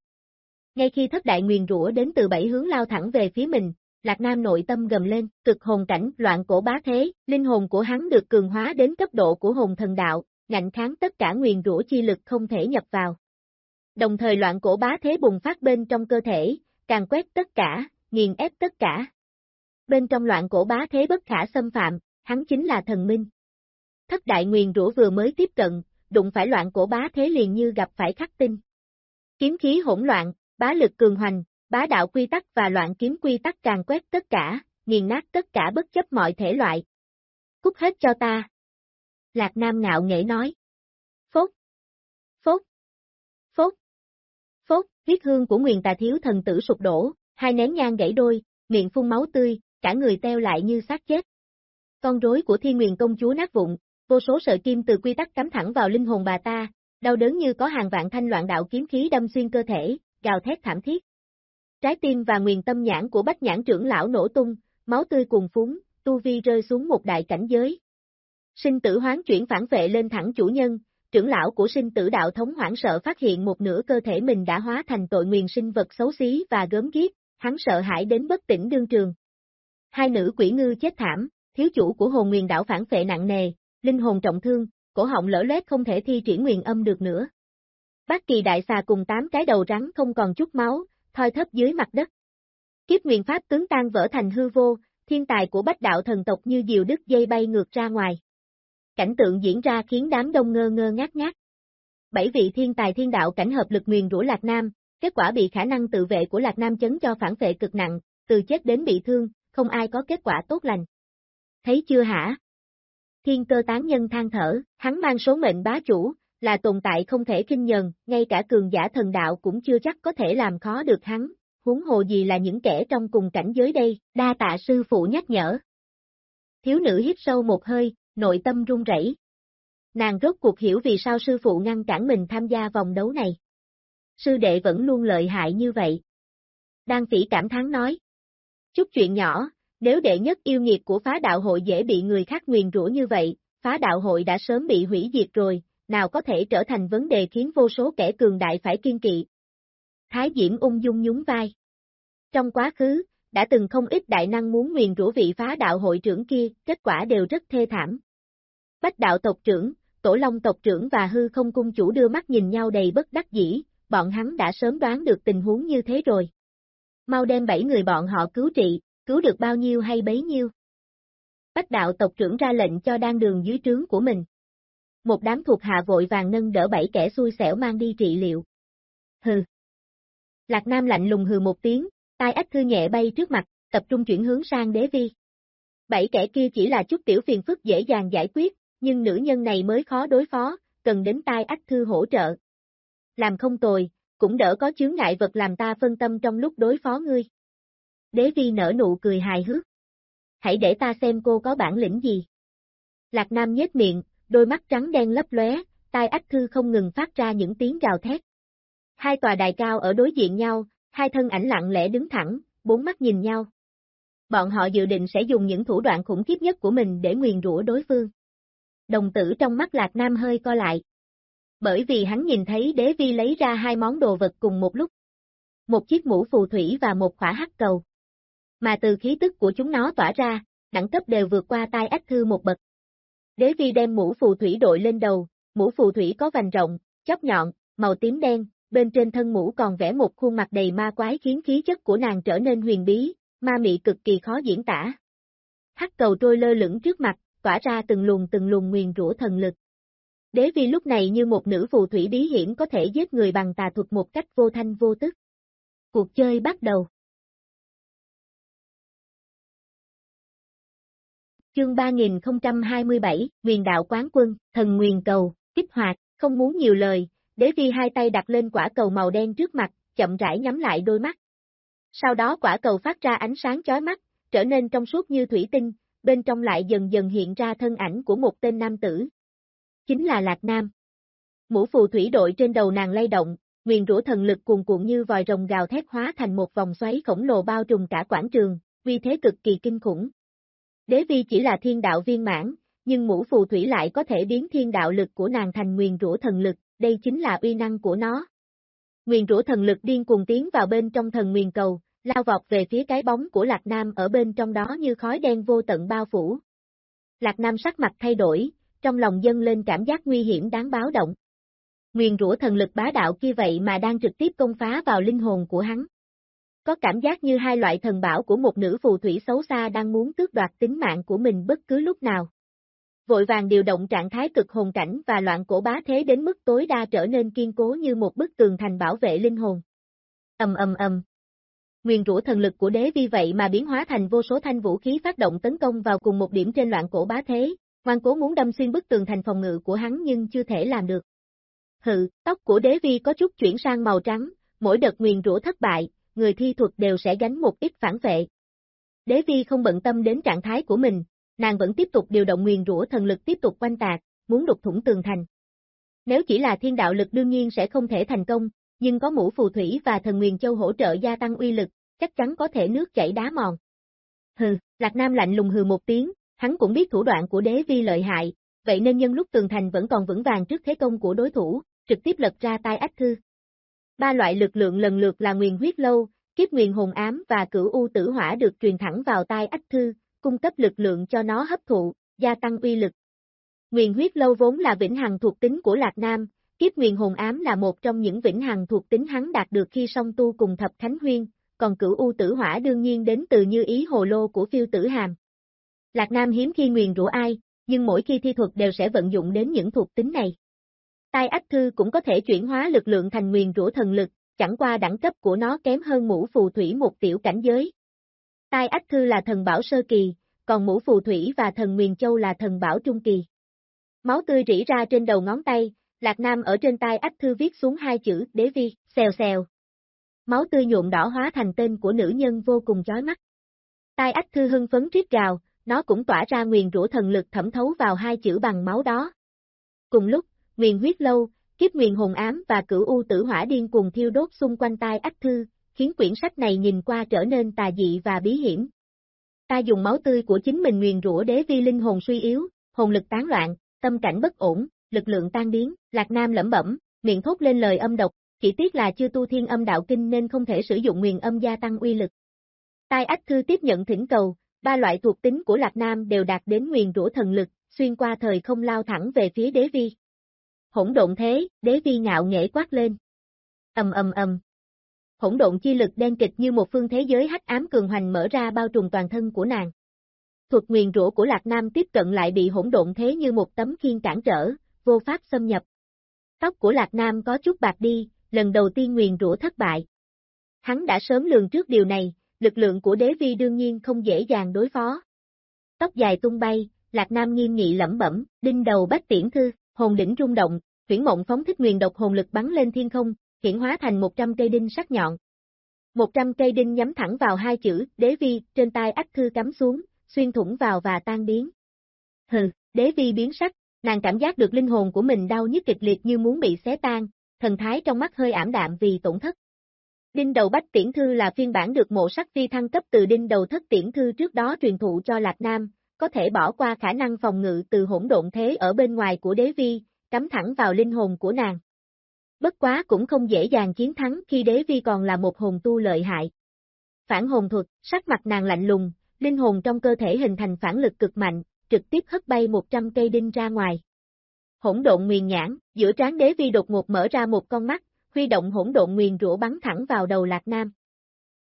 Ngay khi thất đại nguyền rủa đến từ bảy hướng lao thẳng về phía mình, Lạc Nam nội tâm gầm lên, cực hồn cảnh, loạn cổ bá thế, linh hồn của hắn được cường hóa đến cấp độ của hồn thần đạo, ngạnh kháng tất cả nguyền rủa chi lực không thể nhập vào. Đồng thời loạn cổ bá thế bùng phát bên trong cơ thể, càng quét tất cả, nghiền ép tất cả. Bên trong loạn cổ bá thế bất khả xâm phạm, hắn chính là thần minh. Thất đại nguyền rủa vừa mới tiếp cận, đụng phải loạn cổ bá thế liền như gặp phải khắc tinh. Kiếm khí hỗn loạn, bá lực cường hoành, bá đạo quy tắc và loạn kiếm quy tắc càng quét tất cả, nghiền nát tất cả bất chấp mọi thể loại. Cút hết cho ta. Lạc Nam ngạo nghễ nói. Phốt. Phốt. Phốt. Phốt, huyết hương của nguyền tà thiếu thần tử sụp đổ, hai nén nhang gãy đôi, miệng phun máu tươi, cả người teo lại như xác chết. Con rối của thiên nguyền công chúa nát vụn, vô số sợi kim từ quy tắc cắm thẳng vào linh hồn bà ta, đau đớn như có hàng vạn thanh loạn đạo kiếm khí đâm xuyên cơ thể, gào thét thảm thiết. Trái tim và nguyền tâm nhãn của bách nhãn trưởng lão nổ tung, máu tươi cuồn phúng, tu vi rơi xuống một đại cảnh giới. Sinh tử hoán chuyển phản vệ lên thẳng chủ nhân, trưởng lão của sinh tử đạo thống hoảng sợ phát hiện một nửa cơ thể mình đã hóa thành tội nguyền sinh vật xấu xí và gớm ghiếc, hắn sợ hãi đến bất tỉnh đương trường. Hai nữ quỷ ngư chết thảm, thiếu chủ của hồn nguyền đảo phản phệ nặng nề, linh hồn trọng thương, cổ họng lỡ loét không thể thi triển nguyền âm được nữa. Bác kỳ đại xà cùng tám cái đầu rắn không còn chút máu, thoi thấp dưới mặt đất. Kiếp nguyện pháp tướng tan vỡ thành hư vô, thiên tài của bách đạo thần tộc như diều đứt dây bay ngược ra ngoài. Cảnh tượng diễn ra khiến đám đông ngơ ngơ ngát ngát. Bảy vị thiên tài thiên đạo cảnh hợp lực nguyền rủa Lạc Nam, kết quả bị khả năng tự vệ của Lạc Nam chấn cho phản vệ cực nặng, từ chết đến bị thương, không ai có kết quả tốt lành. Thấy chưa hả? Thiên cơ tán nhân than thở, hắn mang số mệnh bá chủ, là tồn tại không thể kinh nhần, ngay cả cường giả thần đạo cũng chưa chắc có thể làm khó được hắn, huống hồ gì là những kẻ trong cùng cảnh giới đây, đa tạ sư phụ nhắc nhở. Thiếu nữ hít sâu một hơi, nội tâm run rẩy. Nàng rốt cuộc hiểu vì sao sư phụ ngăn cản mình tham gia vòng đấu này. Sư đệ vẫn luôn lợi hại như vậy. Đan phỉ cảm thán nói. Chút chuyện nhỏ, nếu đệ nhất yêu nghiệt của phá đạo hội dễ bị người khác nguyền rủa như vậy, phá đạo hội đã sớm bị hủy diệt rồi, nào có thể trở thành vấn đề khiến vô số kẻ cường đại phải kiên kỵ. Thái Diễm ung dung nhún vai. Trong quá khứ, đã từng không ít đại năng muốn nguyền rủa vị phá đạo hội trưởng kia, kết quả đều rất thê thảm. Bách đạo tộc trưởng, tổ long tộc trưởng và hư không cung chủ đưa mắt nhìn nhau đầy bất đắc dĩ, bọn hắn đã sớm đoán được tình huống như thế rồi. Mau đem bảy người bọn họ cứu trị, cứu được bao nhiêu hay bấy nhiêu. Bách đạo tộc trưởng ra lệnh cho đan đường dưới trướng của mình. Một đám thuộc hạ vội vàng nâng đỡ bảy kẻ xui xẻo mang đi trị liệu. Hừ. Lạc Nam lạnh lùng hừ một tiếng, tai ách thư nhẹ bay trước mặt, tập trung chuyển hướng sang đế vi. Bảy kẻ kia chỉ là chút tiểu phiền phức dễ dàng giải quyết, nhưng nữ nhân này mới khó đối phó, cần đến tai ách thư hỗ trợ. Làm không tồi, cũng đỡ có chướng ngại vật làm ta phân tâm trong lúc đối phó ngươi. Đế vi nở nụ cười hài hước. Hãy để ta xem cô có bản lĩnh gì. Lạc Nam nhếch miệng, đôi mắt trắng đen lấp lóe, tai ách thư không ngừng phát ra những tiếng gào thét. Hai tòa đài cao ở đối diện nhau, hai thân ảnh lặng lẽ đứng thẳng, bốn mắt nhìn nhau. Bọn họ dự định sẽ dùng những thủ đoạn khủng khiếp nhất của mình để nguyền rủa đối phương. Đồng tử trong mắt Lạc Nam hơi co lại. Bởi vì hắn nhìn thấy đế vi lấy ra hai món đồ vật cùng một lúc. Một chiếc mũ phù thủy và một khỏa hắc cầu. Mà từ khí tức của chúng nó tỏa ra, đẳng cấp đều vượt qua tai ách thư một bậc. Đế vi đem mũ phù thủy đội lên đầu, mũ phù thủy có vành rộng, chóp nhọn, màu tím đen, bên trên thân mũ còn vẽ một khuôn mặt đầy ma quái khiến khí chất của nàng trở nên huyền bí, ma mị cực kỳ khó diễn tả. Hắc cầu trôi lơ lửng trước mặt, tỏa ra từng luồng từng luồng nguyền rủa thần lực. Đế vi lúc này như một nữ phù thủy bí hiểm có thể giết người bằng tà thuật một cách vô thanh vô tức. Cuộc chơi bắt đầu. Chương 3027, Nguyền đạo quán quân, thần nguyền cầu, kích hoạt, không muốn nhiều lời, đế vi hai tay đặt lên quả cầu màu đen trước mặt, chậm rãi nhắm lại đôi mắt. Sau đó quả cầu phát ra ánh sáng chói mắt, trở nên trong suốt như thủy tinh, bên trong lại dần dần hiện ra thân ảnh của một tên nam tử. Chính là Lạc Nam. Mũ phù thủy đội trên đầu nàng lay động, nguyền rủa thần lực cuồn cuộn như vòi rồng gào thét hóa thành một vòng xoáy khổng lồ bao trùm cả quảng trường, uy thế cực kỳ kinh khủng. Đế vi chỉ là thiên đạo viên mãn, nhưng mũ phù thủy lại có thể biến thiên đạo lực của nàng thành nguyền rủa thần lực, đây chính là uy năng của nó. Nguyền rủa thần lực điên cuồng tiến vào bên trong thần nguyền cầu, lao vọt về phía cái bóng của Lạc Nam ở bên trong đó như khói đen vô tận bao phủ. Lạc Nam sắc mặt thay đổi, trong lòng dâng lên cảm giác nguy hiểm đáng báo động. Nguyền rủa thần lực bá đạo kia vậy mà đang trực tiếp công phá vào linh hồn của hắn. Có cảm giác như hai loại thần bảo của một nữ phù thủy xấu xa đang muốn tước đoạt tính mạng của mình bất cứ lúc nào. Vội vàng điều động trạng thái cực hồn cảnh và loạn cổ bá thế đến mức tối đa trở nên kiên cố như một bức tường thành bảo vệ linh hồn. Ầm ầm ầm. Nguyên rủa thần lực của đế vi vậy mà biến hóa thành vô số thanh vũ khí phát động tấn công vào cùng một điểm trên loạn cổ bá thế, ngoan cố muốn đâm xuyên bức tường thành phòng ngự của hắn nhưng chưa thể làm được. Hừ, tóc của đế vi có chút chuyển sang màu trắng, mỗi đợt nguyền rủa thất bại, người thi thuật đều sẽ gánh một ít phản vệ. Đế vi không bận tâm đến trạng thái của mình, nàng vẫn tiếp tục điều động nguyền rủa thần lực tiếp tục quanh tạc, muốn đục thủng tường thành. Nếu chỉ là thiên đạo lực đương nhiên sẽ không thể thành công, nhưng có mũ phù thủy và thần nguyền châu hỗ trợ gia tăng uy lực, chắc chắn có thể nước chảy đá mòn. Hừ, Lạc Nam lạnh lùng hừ một tiếng, hắn cũng biết thủ đoạn của đế vi lợi hại, vậy nên nhân lúc tường thành vẫn còn vững vàng trước thế công của đối thủ, trực tiếp lật ra tai ách thư. Ba loại lực lượng lần lượt là nguyền huyết lâu, kiếp nguyền hồn ám và cửu u tử hỏa được truyền thẳng vào tai ách thư, cung cấp lực lượng cho nó hấp thụ, gia tăng uy lực. Nguyền huyết lâu vốn là vĩnh hằng thuộc tính của Lạc Nam, kiếp nguyền hồn ám là một trong những vĩnh hằng thuộc tính hắn đạt được khi song tu cùng thập thánh huyên, còn cửu u tử hỏa đương nhiên đến từ như ý hồ lô của phiêu tử hàm. Lạc Nam hiếm khi nguyền rủa ai, nhưng mỗi khi thi thuật đều sẽ vận dụng đến những thuộc tính này. Tai ách thư cũng có thể chuyển hóa lực lượng thành nguyền rủa thần lực, chẳng qua đẳng cấp của nó kém hơn mũ phù thủy một tiểu cảnh giới. Tai ách thư là thần bảo sơ kỳ, còn mũ phù thủy và thần nguyền châu là thần bảo trung kỳ. Máu tươi rỉ ra trên đầu ngón tay, Lạc Nam ở trên tai ách thư viết xuống hai chữ đế vi, xèo xèo. Máu tươi nhuộm đỏ hóa thành tên của nữ nhân vô cùng chói mắt. Tai ách thư hưng phấn triết gào, nó cũng tỏa ra nguyền rủa thần lực thẩm thấu vào hai chữ bằng máu đó. Cùng lúc, nguyền huyết lâu, kiếp nguyền hồn ám và cửu u tử hỏa điên cùng thiêu đốt xung quanh tai ách thư, khiến quyển sách này nhìn qua trở nên tà dị và bí hiểm. Ta dùng máu tươi của chính mình nguyền rủa đế vi linh hồn suy yếu, hồn lực tán loạn, tâm cảnh bất ổn, lực lượng tan biến, Lạc Nam lẩm bẩm, miệng thốt lên lời âm độc, chỉ tiếc là chưa tu thiên âm đạo kinh nên không thể sử dụng nguyền âm gia tăng uy lực. Tai ách thư tiếp nhận thỉnh cầu, ba loại thuộc tính của Lạc Nam đều đạt đến nguyền rủa thần lực, xuyên qua thời không lao thẳng về phía đế vi. Hỗn độn thế, đế vi ngạo nghễ quát lên. Ầm ầm ầm. Hỗn độn chi lực đen kịch như một phương thế giới hắc ám cường hoành mở ra bao trùm toàn thân của nàng. Thuật nguyền rủa của Lạc Nam tiếp cận lại bị hỗn độn thế như một tấm khiên cản trở, vô pháp xâm nhập. Tóc của Lạc Nam có chút bạc đi, lần đầu tiên nguyền rủa thất bại. Hắn đã sớm lường trước điều này, lực lượng của đế vi đương nhiên không dễ dàng đối phó. Tóc dài tung bay, Lạc Nam nghiêm nghị lẩm bẩm, đinh đầu bách tiễn thư, hồn đỉnh rung động, Huyễn mộng phóng thích nguyên độc hồn lực bắn lên thiên không, hiển hóa thành 100 cây đinh sắc nhọn. 100 cây đinh nhắm thẳng vào hai chữ, đế vi, trên tai ách thư cắm xuống, xuyên thủng vào và tan biến. Hừ, đế vi biến sắc, nàng cảm giác được linh hồn của mình đau nhức kịch liệt như muốn bị xé tan, thần thái trong mắt hơi ảm đạm vì tổn thất. Đinh đầu bách tiễn thư là phiên bản được mộ sắc phi thăng cấp từ đinh đầu thất tiễn thư trước đó truyền thụ cho Lạc Nam, có thể bỏ qua khả năng phòng ngự từ hỗn độn thế ở bên ngoài của đế vi, cắm thẳng vào linh hồn của nàng. Bất quá cũng không dễ dàng chiến thắng khi đế vi còn là một hồn tu lợi hại. Phản hồn thuật, sắc mặt nàng lạnh lùng, linh hồn trong cơ thể hình thành phản lực cực mạnh, trực tiếp hất bay 100 cây đinh ra ngoài. Hỗn độn nguyền nhãn, giữa trán đế vi đột ngột mở ra một con mắt, huy động hỗn độn nguyền rủa bắn thẳng vào đầu Lạc Nam.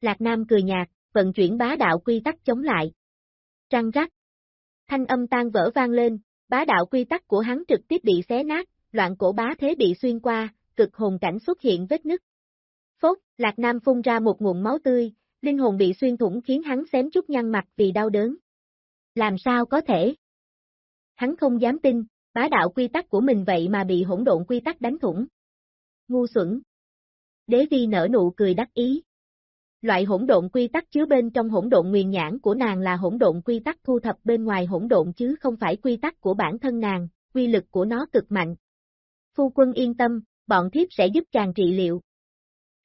Lạc Nam cười nhạt, vận chuyển bá đạo quy tắc chống lại. Trăng rắc. Thanh âm tan vỡ vang lên, bá đạo quy tắc của hắn trực tiếp bị xé nát, loạn cổ bá thế bị xuyên qua, cực hồn cảnh xuất hiện vết nứt. Phốt, Lạc Nam phun ra một nguồn máu tươi, linh hồn bị xuyên thủng khiến hắn xém chút nhăn mặt vì đau đớn. Làm sao có thể? Hắn không dám tin, bá đạo quy tắc của mình vậy mà bị hỗn độn quy tắc đánh thủng. Ngu xuẩn. Đế vi nở nụ cười đắc ý. Loại hỗn độn quy tắc chứa bên trong hỗn độn nguyên nhãn của nàng là hỗn độn quy tắc thu thập bên ngoài hỗn độn chứ không phải quy tắc của bản thân nàng, quy lực của nó cực mạnh. Phu quân yên tâm, bọn thiếp sẽ giúp chàng trị liệu.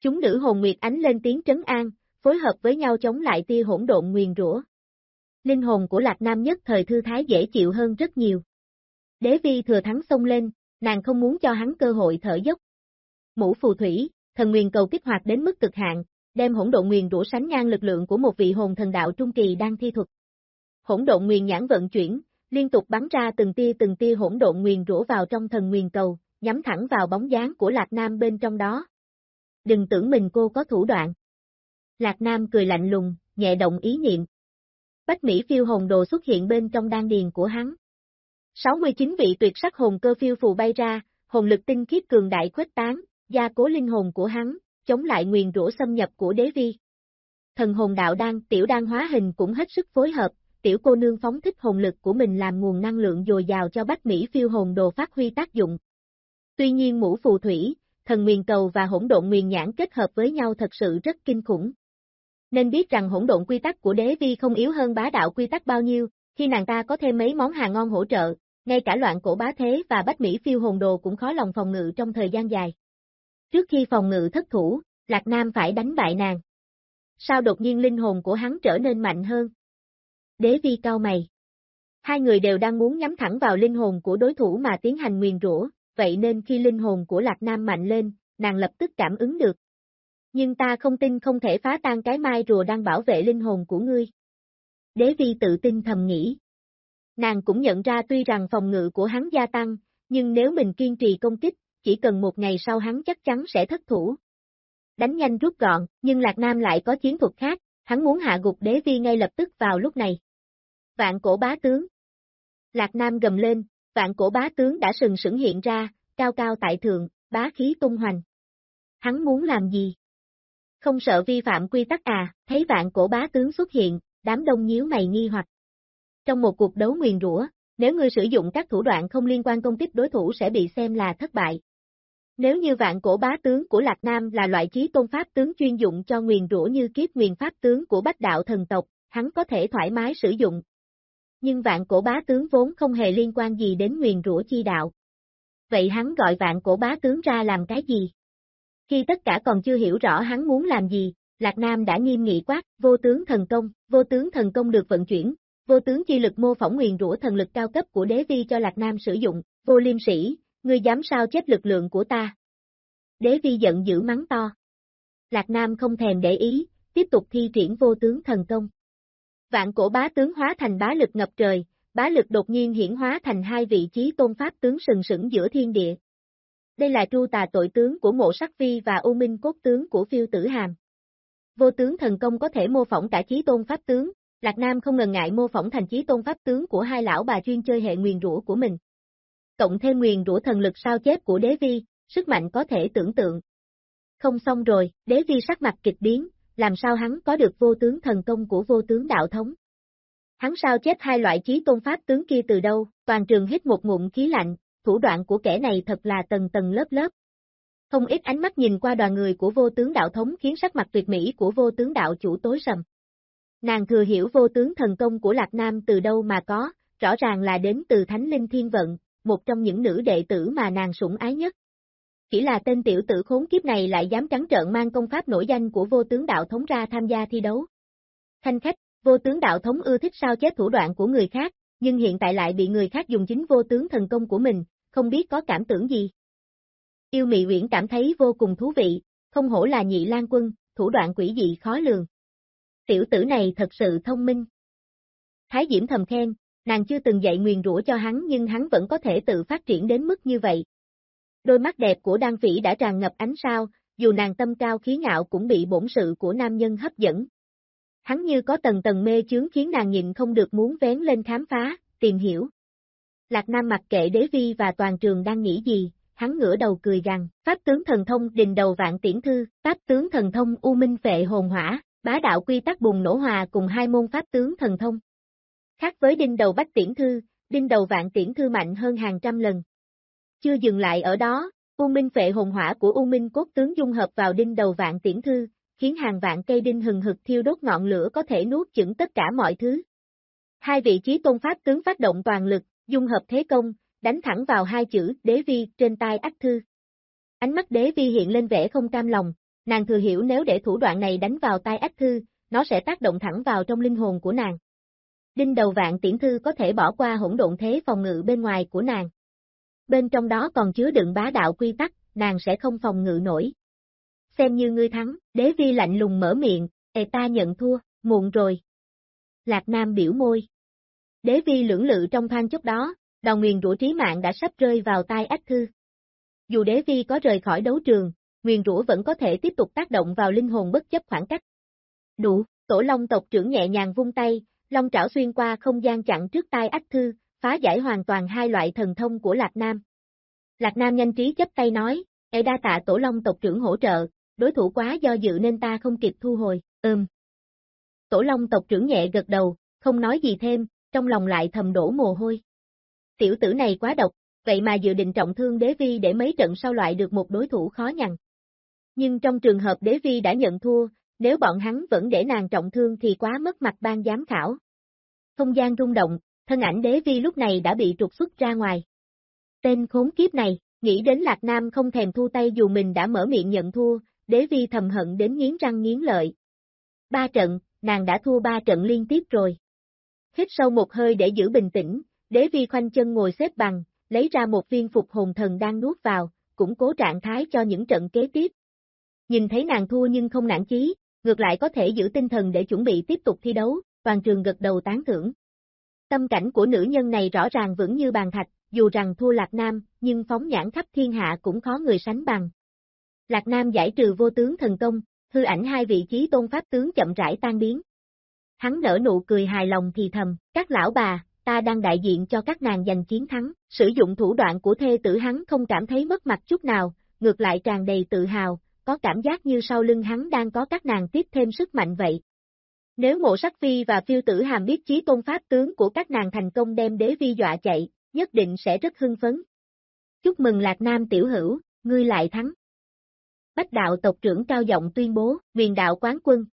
Chúng nữ hồn nguyệt ánh lên tiếng trấn an, phối hợp với nhau chống lại tia hỗn độn nguyền rủa. Linh hồn của Lạc Nam nhất thời thư thái dễ chịu hơn rất nhiều. Đế vi thừa thắng xông lên, nàng không muốn cho hắn cơ hội thở dốc. Mũ phù thủy, thần nguyền cầu kích hoạt đến mức cực hạn, đem hỗn độn nguyền rủa sánh ngang lực lượng của một vị hồn thần đạo trung kỳ đang thi thuật. Hỗn độn nguyền nhãn vận chuyển, liên tục bắn ra từng tia từng tia hỗn độn nguyền rủa vào trong thần nguyền cầu, nhắm thẳng vào bóng dáng của Lạc Nam bên trong đó. Đừng tưởng mình cô có thủ đoạn. Lạc Nam cười lạnh lùng, nhẹ động ý niệm. Bách Mỹ phiêu hồn đồ xuất hiện bên trong đan điền của hắn. 69 vị tuyệt sắc hồn cơ phiêu phù bay ra, hồn lực tinh khiết cường đại khuếch tán, gia cố linh hồn của hắn, chống lại nguyền rủa xâm nhập của đế vi. Thần hồn đạo đan, tiểu đan hóa hình cũng hết sức phối hợp, tiểu cô nương phóng thích hồn lực của mình làm nguồn năng lượng dồi dào cho Bách Mỹ phiêu hồn đồ phát huy tác dụng. Tuy nhiên mũ phù thủy, thần nguyền cầu và hỗn độn nguyền nhãn kết hợp với nhau thật sự rất kinh khủng. Nên biết rằng hỗn độn quy tắc của đế vi không yếu hơn bá đạo quy tắc bao nhiêu, khi nàng ta có thêm mấy món hàng ngon hỗ trợ, ngay cả loạn cổ bá thế và bách Mỹ phiêu hồn đồ cũng khó lòng phòng ngự trong thời gian dài. Trước khi phòng ngự thất thủ, Lạc Nam phải đánh bại nàng. Sao đột nhiên linh hồn của hắn trở nên mạnh hơn? Đế vi cao mày. Hai người đều đang muốn nhắm thẳng vào linh hồn của đối thủ mà tiến hành nguyền rủa, vậy nên khi linh hồn của Lạc Nam mạnh lên, nàng lập tức cảm ứng được. Nhưng ta không tin không thể phá tan cái mai rùa đang bảo vệ linh hồn của ngươi. Đế vi tự tin thầm nghĩ. Nàng cũng nhận ra tuy rằng phòng ngự của hắn gia tăng, nhưng nếu mình kiên trì công kích, chỉ cần một ngày sau hắn chắc chắn sẽ thất thủ. Đánh nhanh rút gọn, nhưng Lạc Nam lại có chiến thuật khác, hắn muốn hạ gục đế vi ngay lập tức vào lúc này. Vạn cổ bá tướng. Lạc Nam gầm lên, vạn cổ bá tướng đã sừng sững hiện ra, cao cao tại thượng, bá khí tung hoành. Hắn muốn làm gì? Không sợ vi phạm quy tắc à, thấy vạn cổ bá tướng xuất hiện, đám đông nhíu mày nghi hoặc. Trong một cuộc đấu nguyền rủa, nếu ngươi sử dụng các thủ đoạn không liên quan công kích đối thủ sẽ bị xem là thất bại. Nếu như vạn cổ bá tướng của Lạc Nam là loại trí tôn pháp tướng chuyên dụng cho nguyền rủa như kiếp nguyền pháp tướng của bách đạo thần tộc, hắn có thể thoải mái sử dụng. Nhưng vạn cổ bá tướng vốn không hề liên quan gì đến nguyền rủa chi đạo. Vậy hắn gọi vạn cổ bá tướng ra làm cái gì? Khi tất cả còn chưa hiểu rõ hắn muốn làm gì, Lạc Nam đã nghiêm nghị quát, vô tướng thần công, vô tướng thần công được vận chuyển, vô tướng chi lực mô phỏng nguyền rủa thần lực cao cấp của đế vi cho Lạc Nam sử dụng, vô liêm sĩ, ngươi dám sao chép lực lượng của ta. Đế vi giận dữ mắng to. Lạc Nam không thèm để ý, tiếp tục thi triển vô tướng thần công. Vạn cổ bá tướng hóa thành bá lực ngập trời, bá lực đột nhiên hiển hóa thành hai vị trí tôn pháp tướng sừng sững giữa thiên địa. Đây là tru tà tội tướng của mộ sắc Vi và u minh cốt tướng của phiêu tử hàm. Vô tướng thần công có thể mô phỏng cả chí tôn pháp tướng, Lạc Nam không ngần ngại mô phỏng thành chí tôn pháp tướng của hai lão bà chuyên chơi hệ nguyền rủa của mình. Cộng thêm nguyền rủa thần lực sao chép của đế vi, sức mạnh có thể tưởng tượng. Không xong rồi, đế vi sắc mặt kịch biến, làm sao hắn có được vô tướng thần công của vô tướng đạo thống. Hắn sao chép hai loại chí tôn pháp tướng kia từ đâu, toàn trường hít một ngụm khí lạnh, thủ đoạn của kẻ này thật là tầng tầng lớp lớp. Không ít ánh mắt nhìn qua đoàn người của vô tướng đạo thống khiến sắc mặt tuyệt mỹ của vô tướng đạo chủ tối sầm. Nàng thừa hiểu vô tướng thần công của Lạc Nam từ đâu mà có, rõ ràng là đến từ Thánh Linh Thiên Vận, một trong những nữ đệ tử mà nàng sủng ái nhất. Chỉ là tên tiểu tử khốn kiếp này lại dám trắng trợn mang công pháp nổi danh của vô tướng đạo thống ra tham gia thi đấu. Thanh khách, vô tướng đạo thống ưa thích sao chết thủ đoạn của người khác, nhưng hiện tại lại bị người khác dùng chính vô tướng thần công của mình, không biết có cảm tưởng gì. Yêu Mị Uyển cảm thấy vô cùng thú vị, không hổ là nhị lan quân, thủ đoạn quỷ dị khó lường. Tiểu tử này thật sự thông minh. Thái Diễm thầm khen, nàng chưa từng dạy nguyền rủa cho hắn nhưng hắn vẫn có thể tự phát triển đến mức như vậy. Đôi mắt đẹp của Đan Phỉ đã tràn ngập ánh sao, dù nàng tâm cao khí ngạo cũng bị bổn sự của nam nhân hấp dẫn. Hắn như có tầng tầng mê chướng khiến nàng nhịn không được muốn vén lên khám phá, tìm hiểu. Lạc Nam mặc kệ đế vi và toàn trường đang nghĩ gì, hắn ngửa đầu cười gằn, pháp tướng thần thông đình đầu vạn tiễn thư, pháp tướng thần thông u minh vệ hồn hỏa, bá đạo quy tắc bùng nổ hòa cùng hai môn pháp tướng thần thông. Khác với đinh đầu bách tiễn thư, đinh đầu vạn tiễn thư mạnh hơn hàng trăm lần. Chưa dừng lại ở đó, U Minh phệ hồn hỏa của U Minh cốt tướng dung hợp vào đinh đầu vạn tiễn thư, khiến hàng vạn cây đinh hừng hực thiêu đốt ngọn lửa có thể nuốt chửng tất cả mọi thứ. Hai vị trí tôn pháp tướng phát động toàn lực, dung hợp thế công, đánh thẳng vào hai chữ đế vi trên tai ách thư. Ánh mắt đế vi hiện lên vẻ không cam lòng, nàng thừa hiểu nếu để thủ đoạn này đánh vào tai ách thư, nó sẽ tác động thẳng vào trong linh hồn của nàng. Đinh đầu vạn tiễn thư có thể bỏ qua hỗn độn thế phòng ngự bên ngoài của nàng. Bên trong đó còn chứa đựng bá đạo quy tắc, nàng sẽ không phòng ngự nổi. Xem như ngươi thắng, đế vi lạnh lùng mở miệng, ê ta nhận thua, muộn rồi. Lạc Nam biểu môi. Đế vi lưỡng lự trong thoang chốc đó, đào nguyền rủa trí mạng đã sắp rơi vào tai ách thư. Dù đế vi có rời khỏi đấu trường, nguyền rủa vẫn có thể tiếp tục tác động vào linh hồn bất chấp khoảng cách. Đủ, tổ long tộc trưởng nhẹ nhàng vung tay, long trảo xuyên qua không gian chặn trước tai ách thư, phá giải hoàn toàn hai loại thần thông của Lạc Nam. Lạc Nam nhanh trí chấp tay nói, Ê đa tạ tổ long tộc trưởng hỗ trợ, đối thủ quá do dự nên ta không kịp thu hồi, ừm. Tổ long tộc trưởng nhẹ gật đầu, không nói gì thêm, trong lòng lại thầm đổ mồ hôi. Tiểu tử này quá độc, vậy mà dự định trọng thương đế vi để mấy trận sau loại được một đối thủ khó nhằn. Nhưng trong trường hợp đế vi đã nhận thua, nếu bọn hắn vẫn để nàng trọng thương thì quá mất mặt ban giám khảo. Không gian rung động, thân ảnh đế vi lúc này đã bị trục xuất ra ngoài. Tên khốn kiếp này, nghĩ đến Lạc Nam không thèm thu tay dù mình đã mở miệng nhận thua, đế vi thầm hận đến nghiến răng nghiến lợi. Ba trận, nàng đã thua ba trận liên tiếp rồi. Hít sâu một hơi để giữ bình tĩnh, đế vi khoanh chân ngồi xếp bằng, lấy ra một viên phục hồn thần đang nuốt vào, củng cố trạng thái cho những trận kế tiếp. Nhìn thấy nàng thua nhưng không nản chí, ngược lại có thể giữ tinh thần để chuẩn bị tiếp tục thi đấu, toàn trường gật đầu tán thưởng. Tâm cảnh của nữ nhân này rõ ràng vững như bàn thạch, dù rằng thua Lạc Nam, nhưng phóng nhãn khắp thiên hạ cũng khó người sánh bằng. Lạc Nam giải trừ vô tướng thần công, hư ảnh hai vị trí tôn pháp tướng chậm rãi tan biến. Hắn nở nụ cười hài lòng thì thầm, các lão bà, ta đang đại diện cho các nàng giành chiến thắng, sử dụng thủ đoạn của thê tử hắn không cảm thấy mất mặt chút nào, ngược lại tràn đầy tự hào, có cảm giác như sau lưng hắn đang có các nàng tiếp thêm sức mạnh vậy. Nếu mộ sắc phi và phiêu tử hàm biết chí tôn pháp tướng của các nàng thành công đem đế vi dọa chạy, nhất định sẽ rất hưng phấn. Chúc mừng Lạc Nam tiểu hữu, ngươi lại thắng. Bách đạo tộc trưởng cao giọng tuyên bố, huyền đạo quán quân.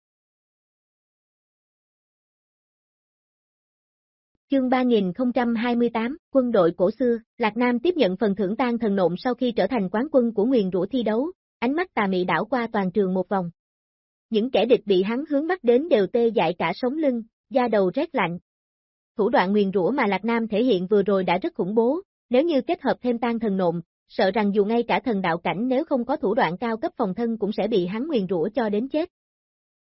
Chương 3028, quân đội cổ xưa, Lạc Nam tiếp nhận phần thưởng tan thần nộm sau khi trở thành quán quân của nguyền rủa thi đấu, ánh mắt tà mị đảo qua toàn trường một vòng. Những kẻ địch bị hắn hướng mắt đến đều tê dại cả sống lưng, da đầu rét lạnh. Thủ đoạn nguyền rủa mà Lạc Nam thể hiện vừa rồi đã rất khủng bố, nếu như kết hợp thêm tan thần nộm, sợ rằng dù ngay cả thần đạo cảnh nếu không có thủ đoạn cao cấp phòng thân cũng sẽ bị hắn nguyền rủa cho đến chết.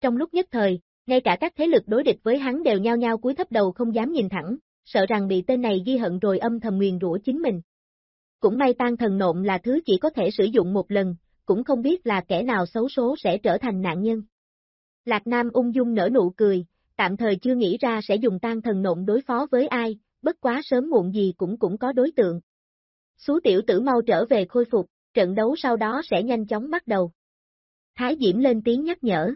Trong lúc nhất thời, ngay cả các thế lực đối địch với hắn đều nhao nhao cúi thấp đầu không dám nhìn thẳng, sợ rằng bị tên này ghi hận rồi âm thầm nguyền rủa chính mình. Cũng may tan thần nộm là thứ chỉ có thể sử dụng một lần, cũng không biết là kẻ nào xấu số sẽ trở thành nạn nhân. Lạc Nam ung dung nở nụ cười, tạm thời chưa nghĩ ra sẽ dùng tan thần nộn đối phó với ai, bất quá sớm muộn gì cũng cũng có đối tượng. Xú tiểu tử mau trở về khôi phục, trận đấu sau đó sẽ nhanh chóng bắt đầu. Thái Diễm lên tiếng nhắc nhở.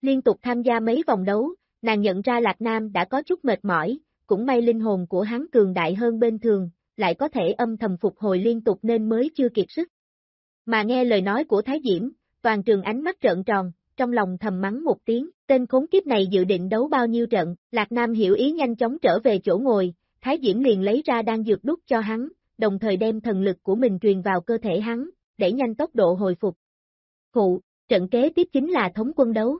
Liên tục tham gia mấy vòng đấu, nàng nhận ra Lạc Nam đã có chút mệt mỏi, cũng may linh hồn của hắn cường đại hơn bên thường, lại có thể âm thầm phục hồi liên tục nên mới chưa kiệt sức. Mà nghe lời nói của Thái Diễm, toàn trường ánh mắt trợn tròn, trong lòng thầm mắng một tiếng, tên khốn kiếp này dự định đấu bao nhiêu trận, Lạc Nam hiểu ý nhanh chóng trở về chỗ ngồi, Thái Diễm liền lấy ra đang dược đút cho hắn, đồng thời đem thần lực của mình truyền vào cơ thể hắn, để nhanh tốc độ hồi phục. Phụ, trận kế tiếp chính là thống quân đấu.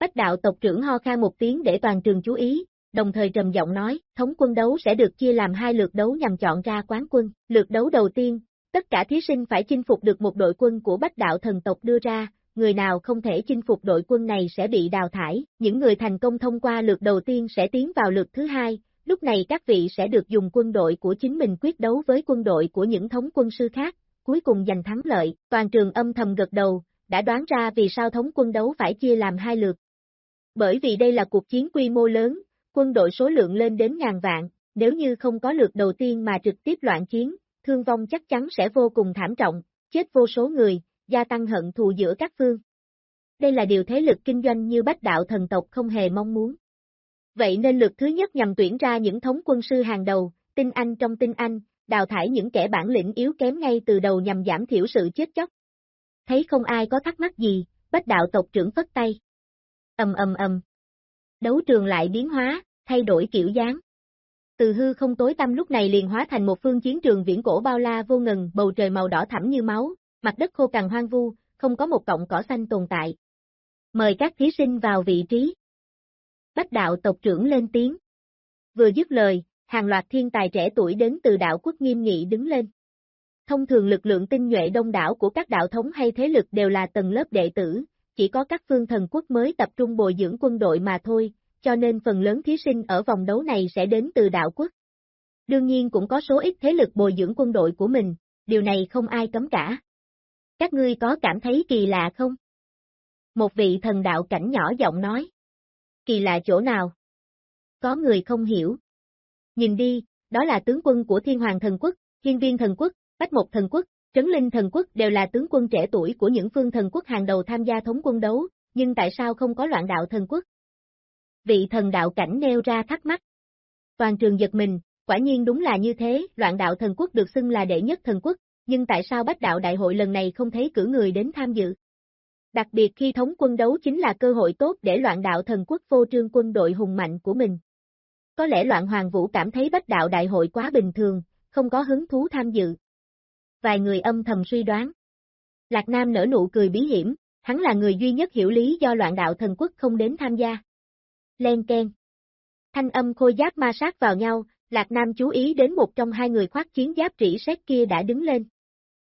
Bách đạo tộc trưởng ho khan một tiếng để toàn trường chú ý, đồng thời trầm giọng nói, thống quân đấu sẽ được chia làm hai lượt đấu nhằm chọn ra quán quân. Lượt đấu đầu tiên, tất cả thí sinh phải chinh phục được một đội quân của bách đạo thần tộc đưa ra, người nào không thể chinh phục đội quân này sẽ bị đào thải, những người thành công thông qua lượt đầu tiên sẽ tiến vào lượt thứ hai, lúc này các vị sẽ được dùng quân đội của chính mình quyết đấu với quân đội của những thống quân sư khác, cuối cùng giành thắng lợi, toàn trường âm thầm gật đầu, đã đoán ra vì sao thống quân đấu phải chia làm hai lượt. Bởi vì đây là cuộc chiến quy mô lớn, quân đội số lượng lên đến ngàn vạn, nếu như không có lượt đầu tiên mà trực tiếp loạn chiến, thương vong chắc chắn sẽ vô cùng thảm trọng, chết vô số người, gia tăng hận thù giữa các phương. Đây là điều thế lực kinh doanh như bách đạo thần tộc không hề mong muốn. Vậy nên lượt thứ nhất nhằm tuyển ra những thống quân sư hàng đầu, tinh anh trong tinh anh, đào thải những kẻ bản lĩnh yếu kém ngay từ đầu nhằm giảm thiểu sự chết chóc. Thấy không ai có thắc mắc gì, bách đạo tộc trưởng phất tay. Ầm ầm ầm. Đấu trường lại biến hóa, thay đổi kiểu dáng. Từ hư không tối tăm lúc này liền hóa thành một phương chiến trường viễn cổ bao la vô ngần, bầu trời màu đỏ thẳm như máu, mặt đất khô cằn hoang vu, không có một cọng cỏ xanh tồn tại. Mời các thí sinh vào vị trí. Bách đạo tộc trưởng lên tiếng. Vừa dứt lời, hàng loạt thiên tài trẻ tuổi đến từ đạo quốc nghiêm nghị đứng lên. Thông thường lực lượng tinh nhuệ đông đảo của các đạo thống hay thế lực đều là tầng lớp đệ tử, chỉ có các phương thần quốc mới tập trung bồi dưỡng quân đội mà thôi, cho nên phần lớn thí sinh ở vòng đấu này sẽ đến từ đạo quốc. Đương nhiên cũng có số ít thế lực bồi dưỡng quân đội của mình, điều này không ai cấm cả. Các ngươi có cảm thấy kỳ lạ không? Một vị thần đạo cảnh nhỏ giọng nói. Kỳ lạ chỗ nào? Có người không hiểu. Nhìn đi, đó là tướng quân của thiên hoàng thần quốc, hiên viên thần quốc, bách một thần quốc, trấn linh thần quốc đều là tướng quân trẻ tuổi của những phương thần quốc hàng đầu tham gia thống quân đấu, nhưng tại sao không có loạn đạo thần quốc? Vị thần đạo cảnh nêu ra thắc mắc. Toàn trường giật mình, quả nhiên đúng là như thế, loạn đạo thần quốc được xưng là đệ nhất thần quốc, nhưng tại sao bách đạo đại hội lần này không thấy cử người đến tham dự? Đặc biệt khi thống quân đấu chính là cơ hội tốt để loạn đạo thần quốc phô trương quân đội hùng mạnh của mình. Có lẽ loạn hoàng vũ cảm thấy bách đạo đại hội quá bình thường, không có hứng thú tham dự. Vài người âm thầm suy đoán. Lạc Nam nở nụ cười bí hiểm, hắn là người duy nhất hiểu lý do loạn đạo thần quốc không đến tham gia. Len Ken. Thanh âm khôi giáp ma sát vào nhau, Lạc Nam chú ý đến một trong hai người khoác chiến giáp trĩ sét kia đã đứng lên.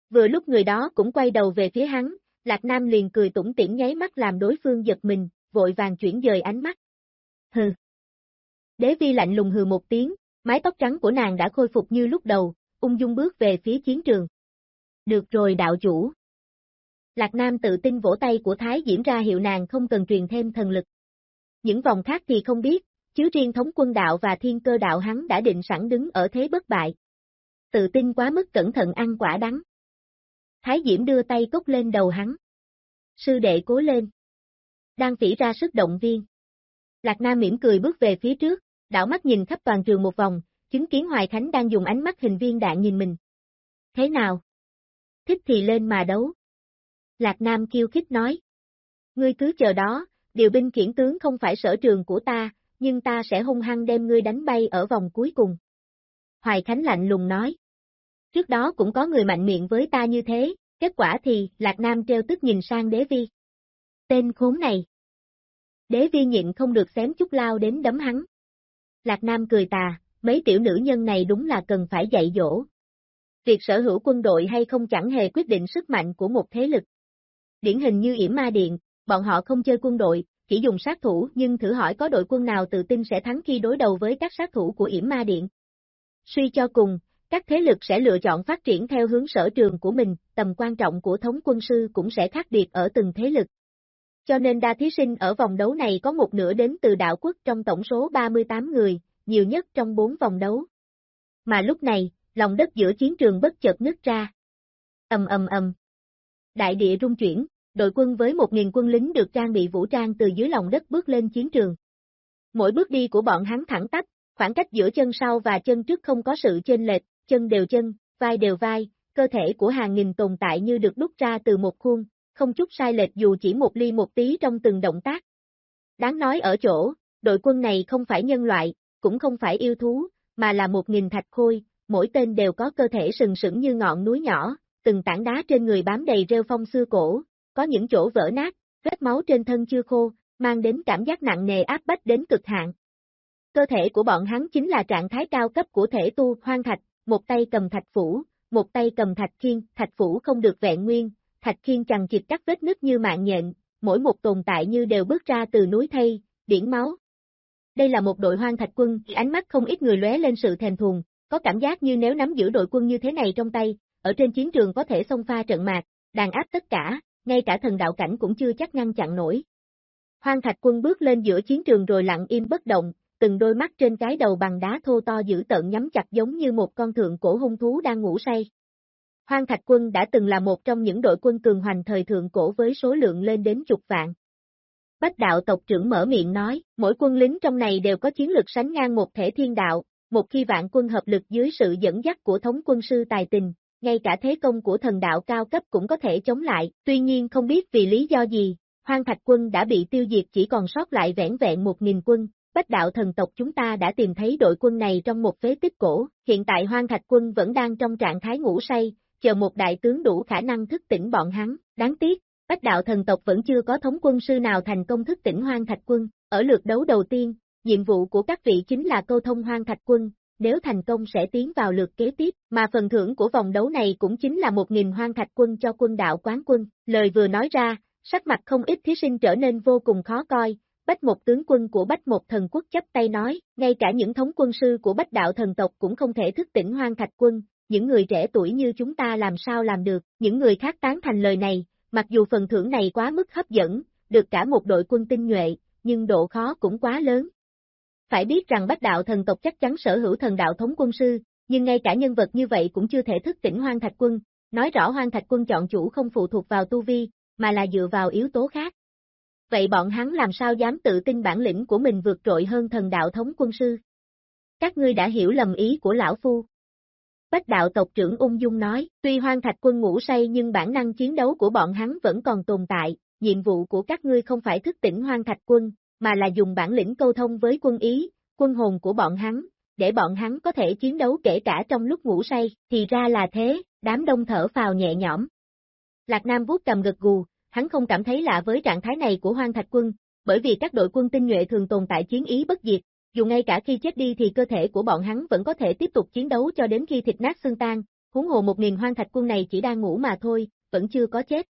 Vừa lúc người đó cũng quay đầu về phía hắn, Lạc Nam liền cười tủm tỉm nháy mắt làm đối phương giật mình, vội vàng chuyển dời ánh mắt. Hừ. Đế vi lạnh lùng hừ một tiếng, mái tóc trắng của nàng đã khôi phục như lúc đầu, ung dung bước về phía chiến trường. Được rồi đạo chủ. Lạc Nam tự tin vỗ tay của Thái Diễm ra hiệu nàng không cần truyền thêm thần lực. Những vòng khác thì không biết, chứ riêng thống quân đạo và thiên cơ đạo hắn đã định sẵn đứng ở thế bất bại. Tự tin quá mức cẩn thận ăn quả đắng. Thái Diễm đưa tay cốc lên đầu hắn. Sư đệ cố lên. Đang phỉ ra sức động viên. Lạc Nam mỉm cười bước về phía trước, đảo mắt nhìn khắp toàn trường một vòng, chứng kiến Hoài Khánh đang dùng ánh mắt hình viên đạn nhìn mình. Thế nào? Thích thì lên mà đấu. Lạc Nam kiêu khích nói. Ngươi cứ chờ đó, điều binh khiển tướng không phải sở trường của ta, nhưng ta sẽ hung hăng đem ngươi đánh bay ở vòng cuối cùng. Hoài Khánh lạnh lùng nói. Trước đó cũng có người mạnh miệng với ta như thế, kết quả thì, Lạc Nam treo tức nhìn sang đế vi. Tên khốn này. Đế vi nhịn không được xém chút lao đến đấm hắn. Lạc Nam cười tà, mấy tiểu nữ nhân này đúng là cần phải dạy dỗ. Việc sở hữu quân đội hay không chẳng hề quyết định sức mạnh của một thế lực. Điển hình như yểm ma điện, bọn họ không chơi quân đội, chỉ dùng sát thủ nhưng thử hỏi có đội quân nào tự tin sẽ thắng khi đối đầu với các sát thủ của yểm ma điện. Suy cho cùng, các thế lực sẽ lựa chọn phát triển theo hướng sở trường của mình, tầm quan trọng của thống quân sư cũng sẽ khác biệt ở từng thế lực. Cho nên đa thí sinh ở vòng đấu này có một nửa đến từ đạo quốc trong tổng số 38 người, nhiều nhất trong 4 vòng đấu. Mà lúc này, lòng đất giữa chiến trường bất chợt nứt ra. Ầm ầm ầm. Đại địa rung chuyển, đội quân với 1.000 quân lính được trang bị vũ trang từ dưới lòng đất bước lên chiến trường. Mỗi bước đi của bọn hắn thẳng tắp, khoảng cách giữa chân sau và chân trước không có sự chênh lệch, chân đều chân, vai đều vai, cơ thể của hàng nghìn tồn tại như được đúc ra từ một khuôn, không chút sai lệch dù chỉ một ly một tí trong từng động tác. Đáng nói ở chỗ, đội quân này không phải nhân loại, cũng không phải yêu thú, mà là một nghìn thạch khôi, mỗi tên đều có cơ thể sừng sững như ngọn núi nhỏ, từng tảng đá trên người bám đầy rêu phong xưa cổ, có những chỗ vỡ nát, vết máu trên thân chưa khô, mang đến cảm giác nặng nề áp bách đến cực hạn. Cơ thể của bọn hắn chính là trạng thái cao cấp của thể tu hoang thạch, một tay cầm thạch phủ, một tay cầm thạch khiên, thạch phủ không được vẹn nguyên, thạch khiên chằng chịt các vết nứt như mạng nhện, mỗi một tồn tại như đều bước ra từ núi thây, biển máu. Đây là một đội hoang thạch quân, ánh mắt không ít người lóe lên sự thèm thuồng, có cảm giác như nếu nắm giữ đội quân như thế này trong tay, ở trên chiến trường có thể xông pha trận mạc, đàn áp tất cả, ngay cả thần đạo cảnh cũng chưa chắc ngăn chặn nổi. Hoang thạch quân bước lên giữa chiến trường rồi lặng im bất động, từng đôi mắt trên cái đầu bằng đá thô to dữ tợn nhắm chặt giống như một con thượng cổ hung thú đang ngủ say. Hoang Thạch quân đã từng là một trong những đội quân cường hoành thời thượng cổ với số lượng lên đến chục vạn. Bách đạo tộc trưởng mở miệng nói, mỗi quân lính trong này đều có chiến lực sánh ngang một thể thiên đạo, một khi vạn quân hợp lực dưới sự dẫn dắt của thống quân sư tài tình, ngay cả thế công của thần đạo cao cấp cũng có thể chống lại, tuy nhiên không biết vì lý do gì, Hoang Thạch quân đã bị tiêu diệt chỉ còn sót lại vẻn vẹn một nghìn quân, Bách đạo thần tộc chúng ta đã tìm thấy đội quân này trong một phế tích cổ, hiện tại Hoang Thạch quân vẫn đang trong trạng thái ngủ say, chờ một đại tướng đủ khả năng thức tỉnh bọn hắn, đáng tiếc, Bách đạo thần tộc vẫn chưa có thống quân sư nào thành công thức tỉnh Hoang Thạch quân, ở lượt đấu đầu tiên, nhiệm vụ của các vị chính là câu thông Hoang Thạch quân, nếu thành công sẽ tiến vào lượt kế tiếp, mà phần thưởng của vòng đấu này cũng chính là 1.000 Hoang Thạch quân cho quân đạo quán quân, lời vừa nói ra, sắc mặt không ít thí sinh trở nên vô cùng khó coi, Bách một tướng quân của Bách một thần quốc chấp tay nói, ngay cả những thống quân sư của Bách đạo thần tộc cũng không thể thức tỉnh hoang thạch quân, những người trẻ tuổi như chúng ta làm sao làm được, những người khác tán thành lời này, mặc dù phần thưởng này quá mức hấp dẫn, được cả một đội quân tinh nhuệ, nhưng độ khó cũng quá lớn. Phải biết rằng Bách đạo thần tộc chắc chắn sở hữu thần đạo thống quân sư, nhưng ngay cả nhân vật như vậy cũng chưa thể thức tỉnh hoang thạch quân, nói rõ hoang thạch quân chọn chủ không phụ thuộc vào tu vi, mà là dựa vào yếu tố khác vậy bọn hắn làm sao dám tự tin bản lĩnh của mình vượt trội hơn thần đạo thống quân sư? Các ngươi đã hiểu lầm ý của lão phu. Bách đạo tộc trưởng ung dung nói, tuy hoang thạch quân ngủ say nhưng bản năng chiến đấu của bọn hắn vẫn còn tồn tại, nhiệm vụ của các ngươi không phải thức tỉnh hoang thạch quân, mà là dùng bản lĩnh câu thông với quân ý, quân hồn của bọn hắn, để bọn hắn có thể chiến đấu kể cả trong lúc ngủ say, thì ra là thế, đám đông thở phào nhẹ nhõm. Lạc Nam vuốt cầm gật gù, hắn không cảm thấy lạ với trạng thái này của hoang thạch quân, bởi vì các đội quân tinh nhuệ thường tồn tại chiến ý bất diệt, dù ngay cả khi chết đi thì cơ thể của bọn hắn vẫn có thể tiếp tục chiến đấu cho đến khi thịt nát xương tan, huống hồ một nghìn hoang thạch quân này chỉ đang ngủ mà thôi, vẫn chưa có chết.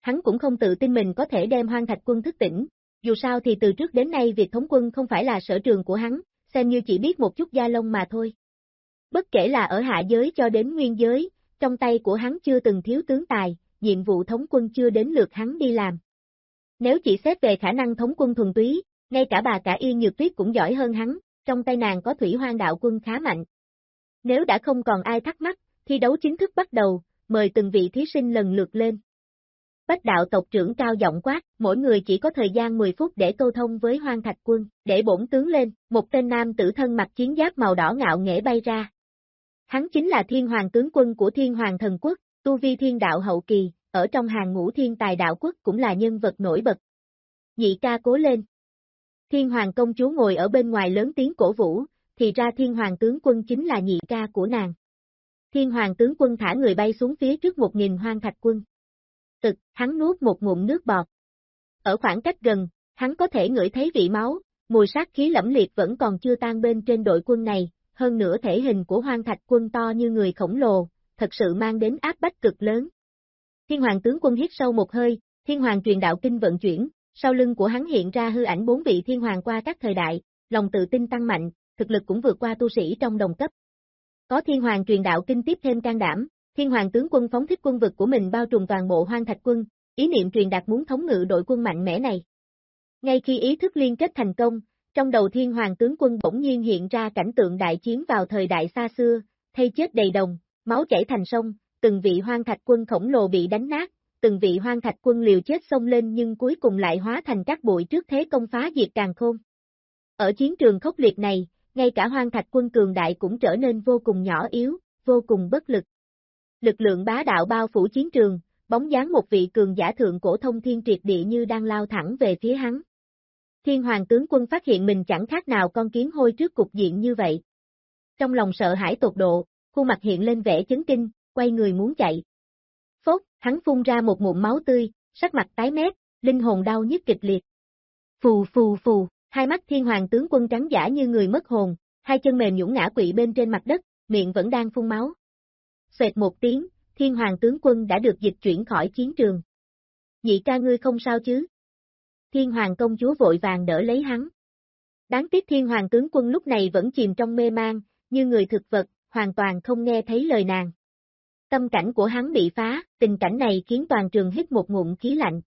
Hắn cũng không tự tin mình có thể đem hoang thạch quân thức tỉnh, dù sao thì từ trước đến nay việc thống quân không phải là sở trường của hắn, xem như chỉ biết một chút gia lông mà thôi. Bất kể là ở hạ giới cho đến nguyên giới, trong tay của hắn chưa từng thiếu tướng tài, nhiệm vụ thống quân chưa đến lượt hắn đi làm. Nếu chỉ xét về khả năng thống quân thuần túy, ngay cả bà cả Yên Nhược Tuyết cũng giỏi hơn hắn, trong tay nàng có thủy hoang đạo quân khá mạnh. Nếu đã không còn ai thắc mắc, thi đấu chính thức bắt đầu, mời từng vị thí sinh lần lượt lên. Bách đạo tộc trưởng cao giọng quát, mỗi người chỉ có thời gian 10 phút để câu thông với hoang thạch quân, để bổn tướng lên, một tên nam tử thân mặc chiến giáp màu đỏ ngạo nghễ bay ra. Hắn chính là thiên hoàng tướng quân của thiên hoàng thần quốc, Tu vi thiên đạo hậu kỳ, ở trong hàng ngũ thiên tài đạo quốc cũng là nhân vật nổi bật. Nhị ca cố lên. Thiên hoàng công chúa ngồi ở bên ngoài lớn tiếng cổ vũ, thì ra thiên hoàng tướng quân chính là nhị ca của nàng. Thiên hoàng tướng quân thả người bay xuống phía trước một nghìn hoang thạch quân. Tực, hắn nuốt một ngụm nước bọt. Ở khoảng cách gần, hắn có thể ngửi thấy vị máu, mùi sát khí lẫm liệt vẫn còn chưa tan bên trên đội quân này, hơn nữa thể hình của hoang thạch quân to như người khổng lồ, thật sự mang đến áp bách cực lớn. Thiên hoàng tướng quân hít sâu một hơi, thiên hoàng truyền đạo kinh vận chuyển, sau lưng của hắn hiện ra hư ảnh bốn vị thiên hoàng qua các thời đại, lòng tự tin tăng mạnh, thực lực cũng vượt qua tu sĩ trong đồng cấp. Có thiên hoàng truyền đạo kinh tiếp thêm can đảm, thiên hoàng tướng quân phóng thích quân vực của mình bao trùm toàn bộ hoang thạch quân, ý niệm truyền đạt muốn thống ngự đội quân mạnh mẽ này. Ngay khi ý thức liên kết thành công, trong đầu thiên hoàng tướng quân bỗng nhiên hiện ra cảnh tượng đại chiến vào thời đại xa xưa, thay chết đầy đồng, máu chảy thành sông, từng vị hoang thạch quân khổng lồ bị đánh nát, từng vị hoang thạch quân liều chết xông lên nhưng cuối cùng lại hóa thành các bụi trước thế công phá diệt càng khôn. Ở chiến trường khốc liệt này, ngay cả hoang thạch quân cường đại cũng trở nên vô cùng nhỏ yếu, vô cùng bất lực. Lực lượng bá đạo bao phủ chiến trường, bóng dáng một vị cường giả thượng cổ thông thiên triệt địa như đang lao thẳng về phía hắn. Thiên hoàng tướng quân phát hiện mình chẳng khác nào con kiến hôi trước cục diện như vậy. Trong lòng sợ hãi tột độ, khuôn mặt hiện lên vẻ chấn kinh, quay người muốn chạy. Phốt, hắn phun ra một ngụm máu tươi, sắc mặt tái mét, linh hồn đau nhức kịch liệt. Phù phù phù, hai mắt thiên hoàng tướng quân trắng giả như người mất hồn, hai chân mềm nhũn ngã quỵ bên trên mặt đất, miệng vẫn đang phun máu. Xoẹt một tiếng, thiên hoàng tướng quân đã được dịch chuyển khỏi chiến trường. Nhị ca ngươi không sao chứ? Thiên hoàng công chúa vội vàng đỡ lấy hắn. Đáng tiếc thiên hoàng tướng quân lúc này vẫn chìm trong mê mang, như người thực vật, hoàn toàn không nghe thấy lời nàng. Tâm cảnh của hắn bị phá, tình cảnh này khiến toàn trường hít một ngụm khí lạnh.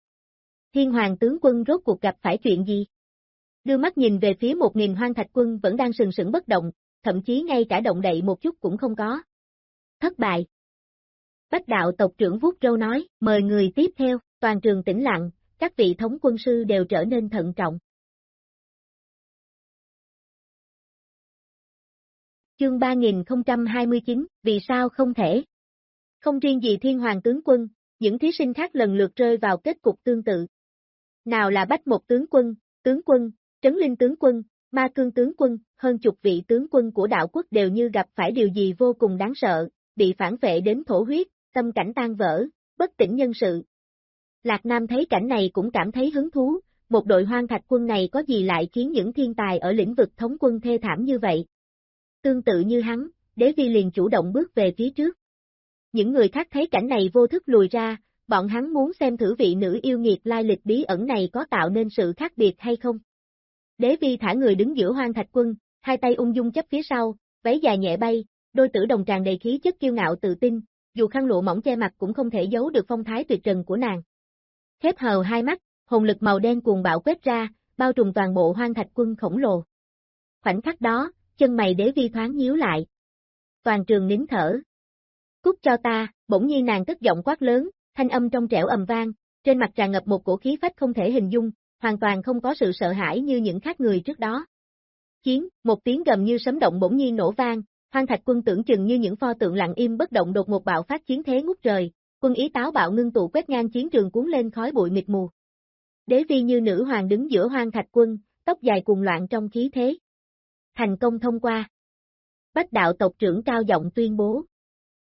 Thiên hoàng tướng quân rốt cuộc gặp phải chuyện gì? Đưa mắt nhìn về phía một nghìn hoang thạch quân vẫn đang sừng sững bất động, thậm chí ngay cả động đậy một chút cũng không có. Thất bại. Bách đạo tộc trưởng vuốt râu nói, mời người tiếp theo, toàn trường tĩnh lặng, các vị thống quân sư đều trở nên thận trọng. Chương 3029, vì sao không thể? Không riêng gì thiên hoàng tướng quân, những thí sinh khác lần lượt rơi vào kết cục tương tự. Nào là bách một tướng quân, tướng quân, trấn linh tướng quân, ma cương tướng quân, hơn chục vị tướng quân của đạo quốc đều như gặp phải điều gì vô cùng đáng sợ, bị phản vệ đến thổ huyết, tâm cảnh tan vỡ, bất tỉnh nhân sự. Lạc Nam thấy cảnh này cũng cảm thấy hứng thú, một đội hoang thạch quân này có gì lại khiến những thiên tài ở lĩnh vực thống quân thê thảm như vậy. Tương tự như hắn, đế vi liền chủ động bước về phía trước. Những người khác thấy cảnh này vô thức lùi ra, bọn hắn muốn xem thử vị nữ yêu nghiệt lai lịch bí ẩn này có tạo nên sự khác biệt hay không. Đế vi thả người đứng giữa hoang thạch quân, hai tay ung dung chấp phía sau, váy dài nhẹ bay, đôi tử đồng tràn đầy khí chất kiêu ngạo tự tin, dù khăn lụa mỏng che mặt cũng không thể giấu được phong thái tuyệt trần của nàng. Khép hờ hai mắt, hồn lực màu đen cuồng bạo quét ra, bao trùm toàn bộ hoang thạch quân khổng lồ. Khoảnh khắc đó, chân mày đế vi thoáng nhíu lại. Toàn trường nín thở. Cút cho ta, bỗng nhiên nàng tức giọng quát lớn, thanh âm trong trẻo ầm vang, trên mặt tràn ngập một cổ khí phách không thể hình dung, hoàn toàn không có sự sợ hãi như những khác người trước đó. Chiến, một tiếng gầm như sấm động bỗng nhiên nổ vang, hoang thạch quân tưởng chừng như những pho tượng lặng im bất động đột một bạo phát chiến thế ngút trời, quân ý táo bạo ngưng tụ quét ngang chiến trường cuốn lên khói bụi mịt mù. Đế vi như nữ hoàng đứng giữa hoang thạch quân, tóc dài cuồng loạn trong khí thế. Thành công thông qua. Bách đạo tộc trưởng cao giọng tuyên bố.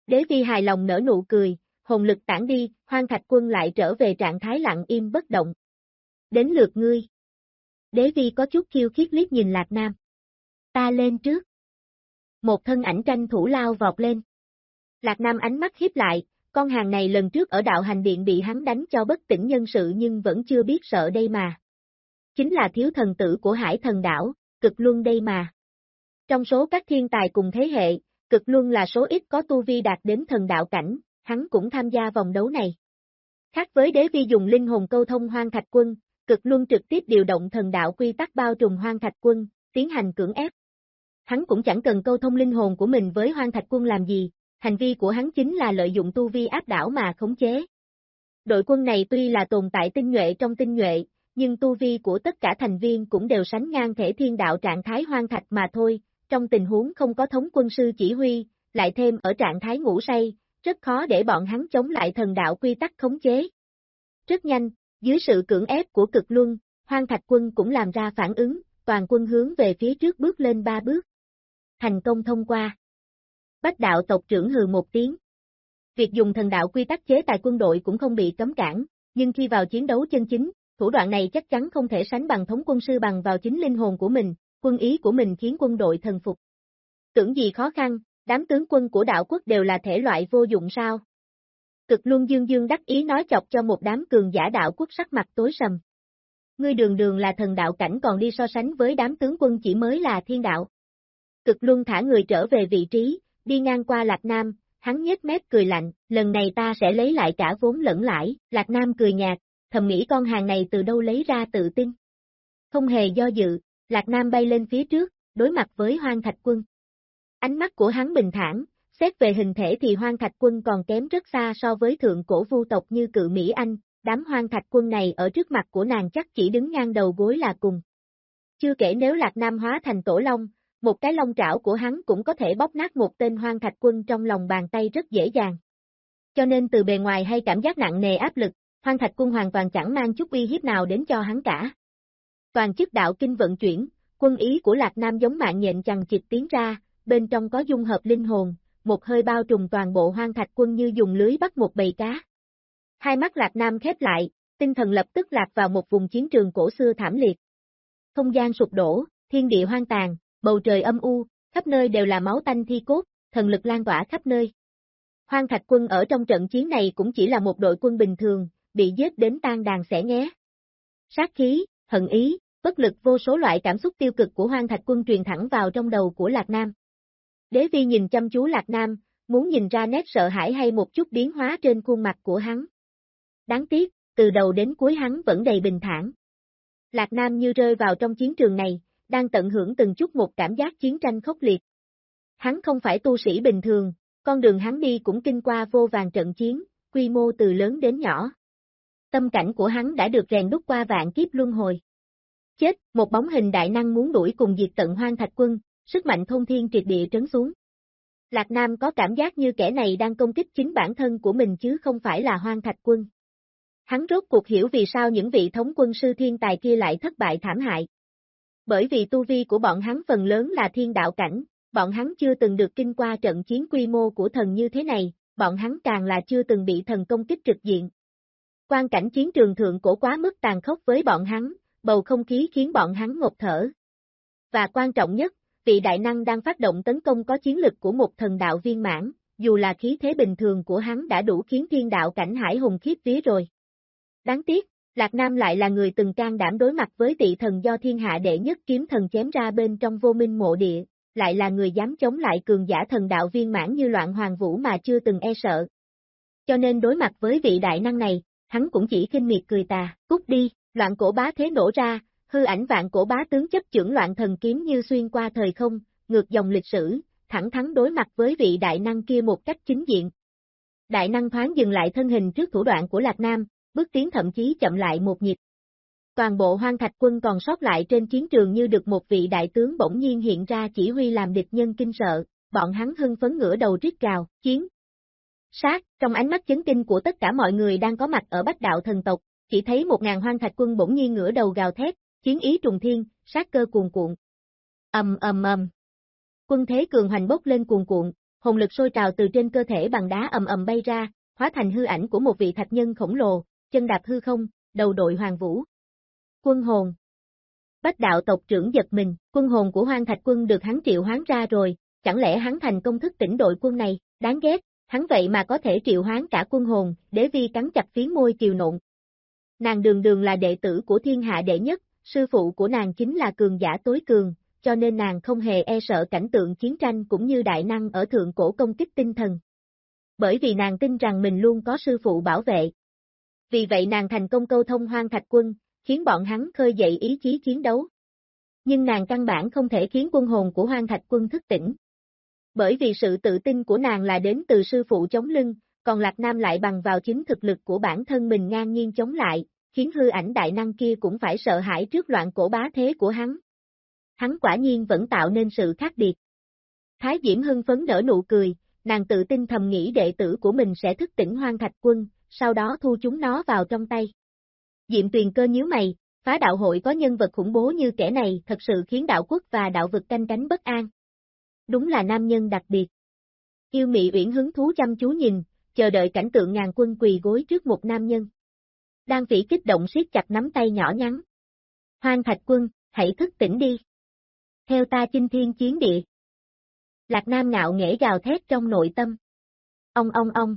Đế vi hài lòng nở nụ cười, hồn lực tản đi, hoang thạch quân lại trở về trạng thái lặng im bất động. Đến lượt ngươi. Đế vi có chút khiêu khiết liếc nhìn Lạc Nam. Ta lên trước. Một thân ảnh tranh thủ lao vọt lên. Lạc Nam ánh mắt hiếp lại, con hàng này lần trước ở đạo hành điện bị hắn đánh cho bất tỉnh nhân sự nhưng vẫn chưa biết sợ đây mà. Chính là thiếu thần tử của hải thần đảo, cực luân đây mà. Trong số các thiên tài cùng thế hệ, cực luân là số ít có tu vi đạt đến thần đạo cảnh, hắn cũng tham gia vòng đấu này. Khác với đế vi dùng linh hồn câu thông hoang thạch quân, cực luân trực tiếp điều động thần đạo quy tắc bao trùm hoang thạch quân, tiến hành cưỡng ép. Hắn cũng chẳng cần câu thông linh hồn của mình với hoang thạch quân làm gì, hành vi của hắn chính là lợi dụng tu vi áp đảo mà khống chế. Đội quân này tuy là tồn tại tinh nhuệ trong tinh nhuệ, nhưng tu vi của tất cả thành viên cũng đều sánh ngang thể thiên đạo trạng thái hoang thạch mà thôi, trong tình huống không có thống quân sư chỉ huy, lại thêm ở trạng thái ngủ say, rất khó để bọn hắn chống lại thần đạo quy tắc khống chế. Rất nhanh, dưới sự cưỡng ép của cực luân, hoang thạch quân cũng làm ra phản ứng, toàn quân hướng về phía trước bước lên ba bước. Thành công thông qua. Bách đạo tộc trưởng hừ một tiếng. Việc dùng thần đạo quy tắc chế tài quân đội cũng không bị cấm cản, nhưng khi vào chiến đấu chân chính, thủ đoạn này chắc chắn không thể sánh bằng thống quân sư bằng vào chính linh hồn của mình, quân ý của mình khiến quân đội thần phục. Tưởng gì khó khăn, đám tướng quân của đạo quốc đều là thể loại vô dụng sao? Cực luân dương dương đắc ý nói chọc cho một đám cường giả đạo quốc sắc mặt tối sầm. Ngươi đường đường là thần đạo cảnh còn đi so sánh với đám tướng quân chỉ mới là thiên đạo. Cực luân thả người trở về vị trí, đi ngang qua Lạc Nam, hắn nhếch mép cười lạnh, lần này ta sẽ lấy lại cả vốn lẫn lãi, Lạc Nam cười nhạt, thầm nghĩ con hàng này từ đâu lấy ra tự tin. Không hề do dự, Lạc Nam bay lên phía trước, đối mặt với hoang thạch quân. Ánh mắt của hắn bình thản, xét về hình thể thì hoang thạch quân còn kém rất xa so với thượng cổ vu tộc như cự Mỹ Anh, đám hoang thạch quân này ở trước mặt của nàng chắc chỉ đứng ngang đầu gối là cùng. Chưa kể nếu Lạc Nam hóa thành tổ long, một cái long trảo của hắn cũng có thể bóp nát một tên hoang thạch quân trong lòng bàn tay rất dễ dàng. Cho nên từ bề ngoài hay cảm giác nặng nề áp lực, hoang thạch quân hoàn toàn chẳng mang chút uy hiếp nào đến cho hắn cả. Toàn chức đạo kinh vận chuyển, quân ý của Lạc Nam giống mạng nhện chằng chịt tiến ra, bên trong có dung hợp linh hồn, một hơi bao trùm toàn bộ hoang thạch quân như dùng lưới bắt một bầy cá. Hai mắt Lạc Nam khép lại, tinh thần lập tức lạc vào một vùng chiến trường cổ xưa thảm liệt. Không gian sụp đổ, thiên địa hoang tàn, bầu trời âm u, khắp nơi đều là máu tanh thi cốt, thần lực lan tỏa khắp nơi. Hoang Thạch quân ở trong trận chiến này cũng chỉ là một đội quân bình thường, bị giết đến tan đàn sẽ nghé. Sát khí, hận ý, bất lực vô số loại cảm xúc tiêu cực của Hoang Thạch quân truyền thẳng vào trong đầu của Lạc Nam. Đế vi nhìn chăm chú Lạc Nam, muốn nhìn ra nét sợ hãi hay một chút biến hóa trên khuôn mặt của hắn. Đáng tiếc, từ đầu đến cuối hắn vẫn đầy bình thản. Lạc Nam như rơi vào trong chiến trường này, đang tận hưởng từng chút một cảm giác chiến tranh khốc liệt. Hắn không phải tu sĩ bình thường, con đường hắn đi cũng kinh qua vô vàng trận chiến, quy mô từ lớn đến nhỏ. Tâm cảnh của hắn đã được rèn đúc qua vạn kiếp luân hồi. Chết, một bóng hình đại năng muốn đuổi cùng diệt tận hoang thạch quân, sức mạnh thông thiên triệt địa trấn xuống. Lạc Nam có cảm giác như kẻ này đang công kích chính bản thân của mình chứ không phải là hoang thạch quân. Hắn rốt cuộc hiểu vì sao những vị thống quân sư thiên tài kia lại thất bại thảm hại. Bởi vì tu vi của bọn hắn phần lớn là thiên đạo cảnh, bọn hắn chưa từng được kinh qua trận chiến quy mô của thần như thế này, bọn hắn càng là chưa từng bị thần công kích trực diện. Quan cảnh chiến trường thượng cổ quá mức tàn khốc với bọn hắn, bầu không khí khiến bọn hắn ngột thở. Và quan trọng nhất, vị đại năng đang phát động tấn công có chiến lực của một thần đạo viên mãn, dù là khí thế bình thường của hắn đã đủ khiến thiên đạo cảnh hải hùng khiếp vía rồi. Đáng tiếc, Lạc Nam lại là người từng can đảm đối mặt với tị thần do thiên hạ đệ nhất kiếm thần chém ra bên trong vô minh mộ địa, lại là người dám chống lại cường giả thần đạo viên mãn như loạn hoàng vũ mà chưa từng e sợ. Cho nên đối mặt với vị đại năng này, hắn cũng chỉ khinh miệt cười tà, cút đi, loạn cổ bá thế nổ ra, hư ảnh vạn cổ bá tướng chấp trưởng loạn thần kiếm như xuyên qua thời không, ngược dòng lịch sử, thẳng thắn đối mặt với vị đại năng kia một cách chính diện. Đại năng thoáng dừng lại thân hình trước thủ đoạn của Lạc Nam, bước tiến thậm chí chậm lại một nhịp. Toàn bộ hoang thạch quân còn sót lại trên chiến trường như được một vị đại tướng bỗng nhiên hiện ra chỉ huy làm địch nhân kinh sợ, bọn hắn hưng phấn ngửa đầu rít gào, chiến. Sát, trong ánh mắt chấn kinh của tất cả mọi người đang có mặt ở bách đạo thần tộc, chỉ thấy một ngàn hoang thạch quân bỗng nhiên ngửa đầu gào thét, chiến ý trùng thiên, sát cơ cuồn cuộn. Ầm ầm ầm. Quân thế cường hoành bốc lên cuồn cuộn, hồn lực sôi trào từ trên cơ thể bằng đá ầm ầm bay ra, hóa thành hư ảnh của một vị thạch nhân khổng lồ, chân đạp hư không, đầu đội hoàng vũ. Quân hồn Bách đạo tộc trưởng giật mình, quân hồn của hoang thạch quân được hắn triệu hoán ra rồi, chẳng lẽ hắn thành công thức tỉnh đội quân này, đáng ghét, hắn vậy mà có thể triệu hoán cả quân hồn, đế vi cắn chặt phiến môi kiều nộn. Nàng đường đường là đệ tử của thiên hạ đệ nhất, sư phụ của nàng chính là cường giả tối cường, cho nên nàng không hề e sợ cảnh tượng chiến tranh cũng như đại năng ở thượng cổ công kích tinh thần. Bởi vì nàng tin rằng mình luôn có sư phụ bảo vệ, vì vậy nàng thành công câu thông hoang thạch quân, khiến bọn hắn khơi dậy ý chí chiến đấu. Nhưng nàng căn bản không thể khiến quân hồn của hoang thạch quân thức tỉnh. Bởi vì sự tự tin của nàng là đến từ sư phụ chống lưng, còn Lạc Nam lại bằng vào chính thực lực của bản thân mình ngang nhiên chống lại, khiến hư ảnh đại năng kia cũng phải sợ hãi trước loạn cổ bá thế của hắn. Hắn quả nhiên vẫn tạo nên sự khác biệt. Thái Diễm hưng phấn nở nụ cười, nàng tự tin thầm nghĩ đệ tử của mình sẽ thức tỉnh hoang thạch quân, sau đó thu chúng nó vào trong tay. Diệm tuyền cơ nhíu mày, phá đạo hội có nhân vật khủng bố như kẻ này thật sự khiến đạo quốc và đạo vực canh cánh bất an. Đúng là nam nhân đặc biệt. Yêu mị uyển hứng thú chăm chú nhìn, chờ đợi cảnh tượng ngàn quân quỳ gối trước một nam nhân. Đang phỉ kích động siết chặt nắm tay nhỏ nhắn. Hoang thạch quân, hãy thức tỉnh đi. Theo ta chinh thiên chiến địa. Lạc Nam ngạo nghễ gào thét trong nội tâm. Ông ông ông.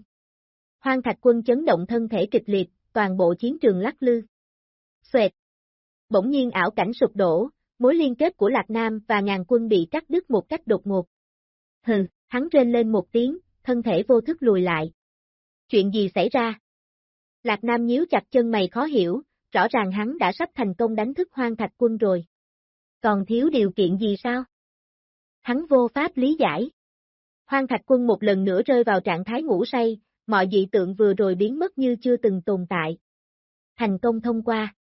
Hoang thạch quân chấn động thân thể kịch liệt, toàn bộ chiến trường lắc lư. Xoẹt. Bỗng nhiên ảo cảnh sụp đổ, mối liên kết của Lạc Nam và ngàn quân bị cắt đứt một cách đột ngột. Hừ, hắn rên lên một tiếng, thân thể vô thức lùi lại. Chuyện gì xảy ra? Lạc Nam nhíu chặt chân mày khó hiểu, rõ ràng hắn đã sắp thành công đánh thức hoang thạch quân rồi. Còn thiếu điều kiện gì sao? Hắn vô pháp lý giải. Hoang thạch quân một lần nữa rơi vào trạng thái ngủ say, mọi dị tượng vừa rồi biến mất như chưa từng tồn tại. Thành công thông qua.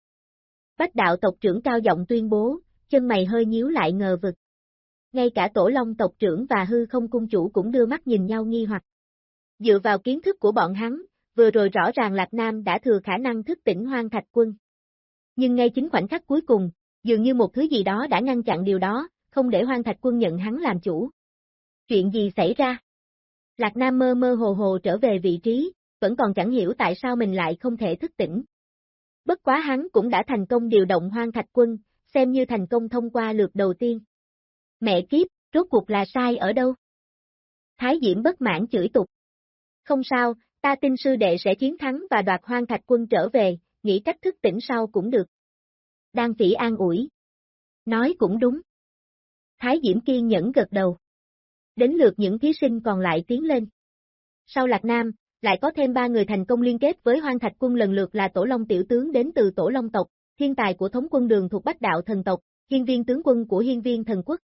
Bách đạo tộc trưởng cao giọng tuyên bố, chân mày hơi nhíu lại ngờ vực. Ngay cả tổ long tộc trưởng và hư không cung chủ cũng đưa mắt nhìn nhau nghi hoặc. Dựa vào kiến thức của bọn hắn, vừa rồi rõ ràng Lạc Nam đã thừa khả năng thức tỉnh hoang thạch quân. Nhưng ngay chính khoảnh khắc cuối cùng, dường như một thứ gì đó đã ngăn chặn điều đó, không để hoang thạch quân nhận hắn làm chủ. Chuyện gì xảy ra? Lạc Nam mơ mơ hồ hồ trở về vị trí, vẫn còn chẳng hiểu tại sao mình lại không thể thức tỉnh. Bất quá hắn cũng đã thành công điều động hoang thạch quân, xem như thành công thông qua lượt đầu tiên. Mẹ kiếp, rốt cuộc là sai ở đâu? Thái Diễm bất mãn chửi tục. Không sao, ta tin sư đệ sẽ chiến thắng và đoạt hoang thạch quân trở về, nghĩ cách thức tỉnh sau cũng được. Đan phỉ an ủi. Nói cũng đúng. Thái Diễm kiên nhẫn gật đầu. Đến lượt những thí sinh còn lại tiến lên. Sau Lạc Nam, lại có thêm ba người thành công liên kết với hoang thạch quân lần lượt là Tổ Long Tiểu Tướng đến từ Tổ Long tộc, thiên tài của thống quân đường thuộc Bách Đạo Thần tộc, hiên viên tướng quân của hiên viên thần quốc.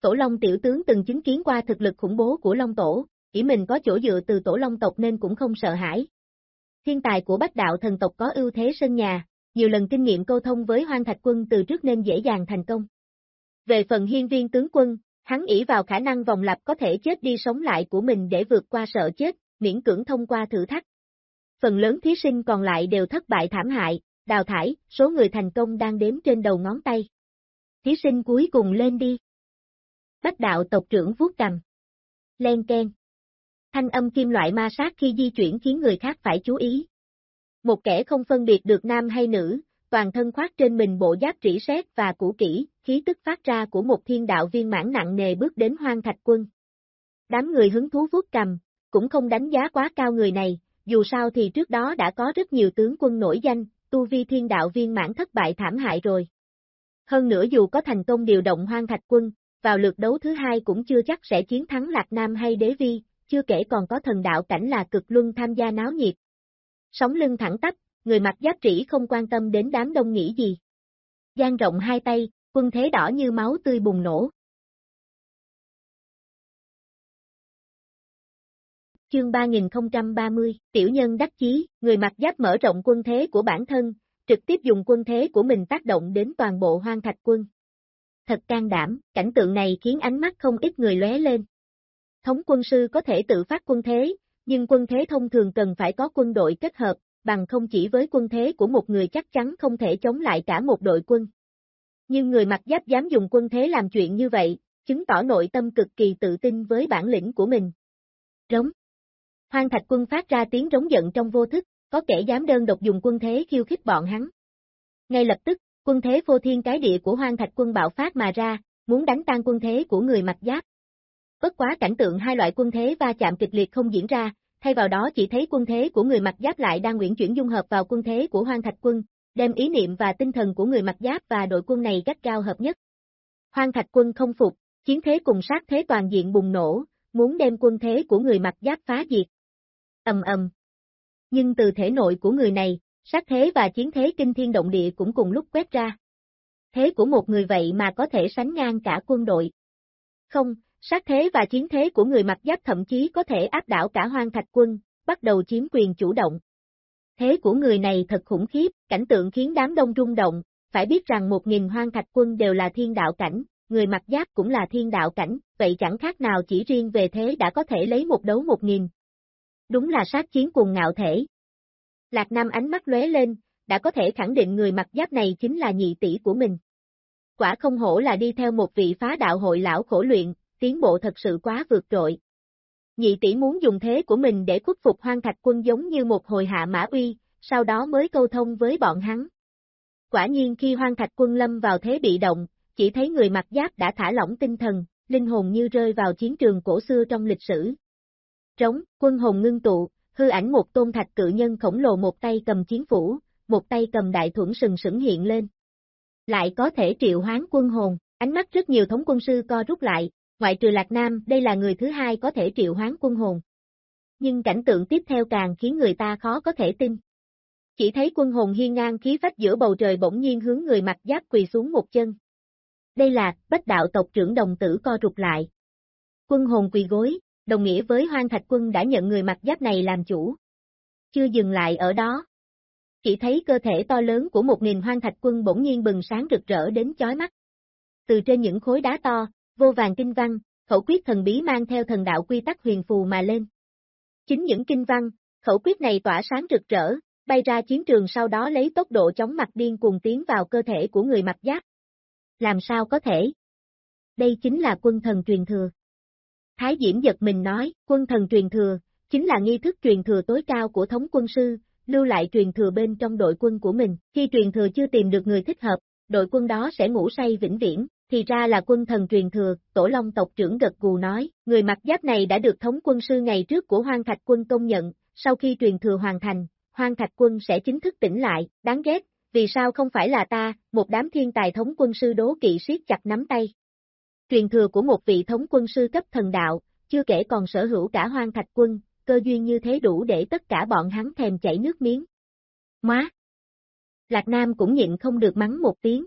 Tổ Long Tiểu Tướng từng chứng kiến qua thực lực khủng bố của Long Tổ, chỉ mình có chỗ dựa từ Tổ Long tộc nên cũng không sợ hãi. Thiên tài của Bách Đạo Thần tộc có ưu thế sân nhà, nhiều lần kinh nghiệm câu thông với hoang thạch quân từ trước nên dễ dàng thành công. Về phần hiên viên tướng quân, hắn ỷ vào khả năng vòng lặp có thể chết đi sống lại của mình để vượt qua sợ chết, miễn cưỡng thông qua thử thách. Phần lớn thí sinh còn lại đều thất bại thảm hại, đào thải, số người thành công đang đếm trên đầu ngón tay. Thí sinh cuối cùng lên đi. Bách đạo tộc trưởng vuốt cầm. Len ken. Thanh âm kim loại ma sát khi di chuyển khiến người khác phải chú ý. Một kẻ không phân biệt được nam hay nữ, toàn thân khoác trên mình bộ giáp trĩ sét và cũ kỹ, khí tức phát ra của một thiên đạo viên mãn nặng nề bước đến hoang thạch quân. Đám người hứng thú vuốt cầm, cũng không đánh giá quá cao người này, dù sao thì trước đó đã có rất nhiều tướng quân nổi danh, tu vi thiên đạo viên mãn thất bại thảm hại rồi. Hơn nữa dù có thành công điều động hoang thạch quân, vào lượt đấu thứ hai cũng chưa chắc sẽ chiến thắng Lạc Nam hay Đế Vi, chưa kể còn có thần đạo cảnh là cực luân tham gia náo nhiệt. Sống lưng thẳng tắp, người mặt giáp trĩ không quan tâm đến đám đông nghĩ gì. Giang rộng hai tay, quân thế đỏ như máu tươi bùng nổ. Chương 3030, Tiểu nhân đắc chí, người mặt giáp mở rộng quân thế của bản thân, trực tiếp dùng quân thế của mình tác động đến toàn bộ hoang thạch quân. Thật can đảm, cảnh tượng này khiến ánh mắt không ít người lóe lên. Thống quân sư có thể tự phát quân thế, nhưng quân thế thông thường cần phải có quân đội kết hợp, bằng không chỉ với quân thế của một người chắc chắn không thể chống lại cả một đội quân. Nhưng người mặc giáp dám dùng quân thế làm chuyện như vậy, chứng tỏ nội tâm cực kỳ tự tin với bản lĩnh của mình. Rống. Hoang thạch quân phát ra tiếng rống giận trong vô thức, có kẻ dám đơn độc dùng quân thế khiêu khích bọn hắn. Ngay lập tức, quân thế vô thiên cái địa của hoang thạch quân bạo phát mà ra, muốn đánh tan quân thế của người mặc giáp. Bất quá cảnh tượng hai loại quân thế va chạm kịch liệt không diễn ra, thay vào đó chỉ thấy quân thế của người mặc giáp lại đang nguyện chuyển dung hợp vào quân thế của hoang thạch quân, đem ý niệm và tinh thần của người mặc giáp và đội quân này gắt cao hợp nhất. Hoang thạch quân không phục, chiến thế cùng sát thế toàn diện bùng nổ, muốn đem quân thế của người mặc giáp phá diệt. Ầm ầm. Nhưng từ thể nội của người này, sát thế và chiến thế kinh thiên động địa cũng cùng lúc quét ra. Thế của một người vậy mà có thể sánh ngang cả quân đội. Không, sát thế và chiến thế của người mặc giáp thậm chí có thể áp đảo cả hoang thạch quân, bắt đầu chiếm quyền chủ động. Thế của người này thật khủng khiếp, cảnh tượng khiến đám đông rung động, phải biết rằng một nghìn hoang thạch quân đều là thiên đạo cảnh, người mặc giáp cũng là thiên đạo cảnh, vậy chẳng khác nào chỉ riêng về thế đã có thể lấy một đấu một nghìn. Đúng là sát chiến cùng ngạo thể. Lạc Nam ánh mắt lóe lên, đã có thể khẳng định người mặc giáp này chính là nhị tỷ của mình. Quả không hổ là đi theo một vị phá đạo hội lão khổ luyện, tiến bộ thật sự quá vượt trội. Nhị tỷ muốn dùng thế của mình để khuất phục hoang thạch quân giống như một hồi hạ mã uy, sau đó mới câu thông với bọn hắn. Quả nhiên khi hoang thạch quân lâm vào thế bị động, chỉ thấy người mặc giáp đã thả lỏng tinh thần, linh hồn như rơi vào chiến trường cổ xưa trong lịch sử. Trống, quân hồn ngưng tụ, hư ảnh một tôn thạch cự nhân khổng lồ một tay cầm chiến phủ, một tay cầm đại thuẫn sừng sững hiện lên. Lại có thể triệu hoán quân hồn, ánh mắt rất nhiều thống quân sư co rút lại, ngoại trừ Lạc Nam, đây là người thứ hai có thể triệu hoán quân hồn. Nhưng cảnh tượng tiếp theo càng khiến người ta khó có thể tin. Chỉ thấy quân hồn hiên ngang khí phách giữa bầu trời bỗng nhiên hướng người mặc giáp quỳ xuống một chân. Đây là, bách đạo tộc trưởng đồng tử co rụt lại. Quân hồn quỳ gối, đồng nghĩa với hoang thạch quân đã nhận người mặc giáp này làm chủ. Chưa dừng lại ở đó. Chỉ thấy cơ thể to lớn của một nghìn hoang thạch quân bỗng nhiên bừng sáng rực rỡ đến chói mắt. Từ trên những khối đá to, vô vàng kinh văn, khẩu quyết thần bí mang theo thần đạo quy tắc huyền phù mà lên. Chính những kinh văn, khẩu quyết này tỏa sáng rực rỡ, bay ra chiến trường sau đó lấy tốc độ chóng mặt điên cuồng tiến vào cơ thể của người mặt giáp. Làm sao có thể? Đây chính là quân thần truyền thừa. Thái Diễm giật mình nói, quân thần truyền thừa, chính là nghi thức truyền thừa tối cao của thống quân sư, lưu lại truyền thừa bên trong đội quân của mình. Khi truyền thừa chưa tìm được người thích hợp, đội quân đó sẽ ngủ say vĩnh viễn, thì ra là quân thần truyền thừa, tổ long tộc trưởng gật gù nói, người mặc giáp này đã được thống quân sư ngày trước của Hoang Thạch quân công nhận, sau khi truyền thừa hoàn thành, Hoang Thạch quân sẽ chính thức tỉnh lại, đáng ghét, vì sao không phải là ta, một đám thiên tài thống quân sư đố kỵ siết chặt nắm tay. Truyền thừa của một vị thống quân sư cấp thần đạo, chưa kể còn sở hữu cả Hoang Thạch quân, cơ duyên như thế đủ để tất cả bọn hắn thèm chảy nước miếng. Má! Lạc Nam cũng nhịn không được mắng một tiếng.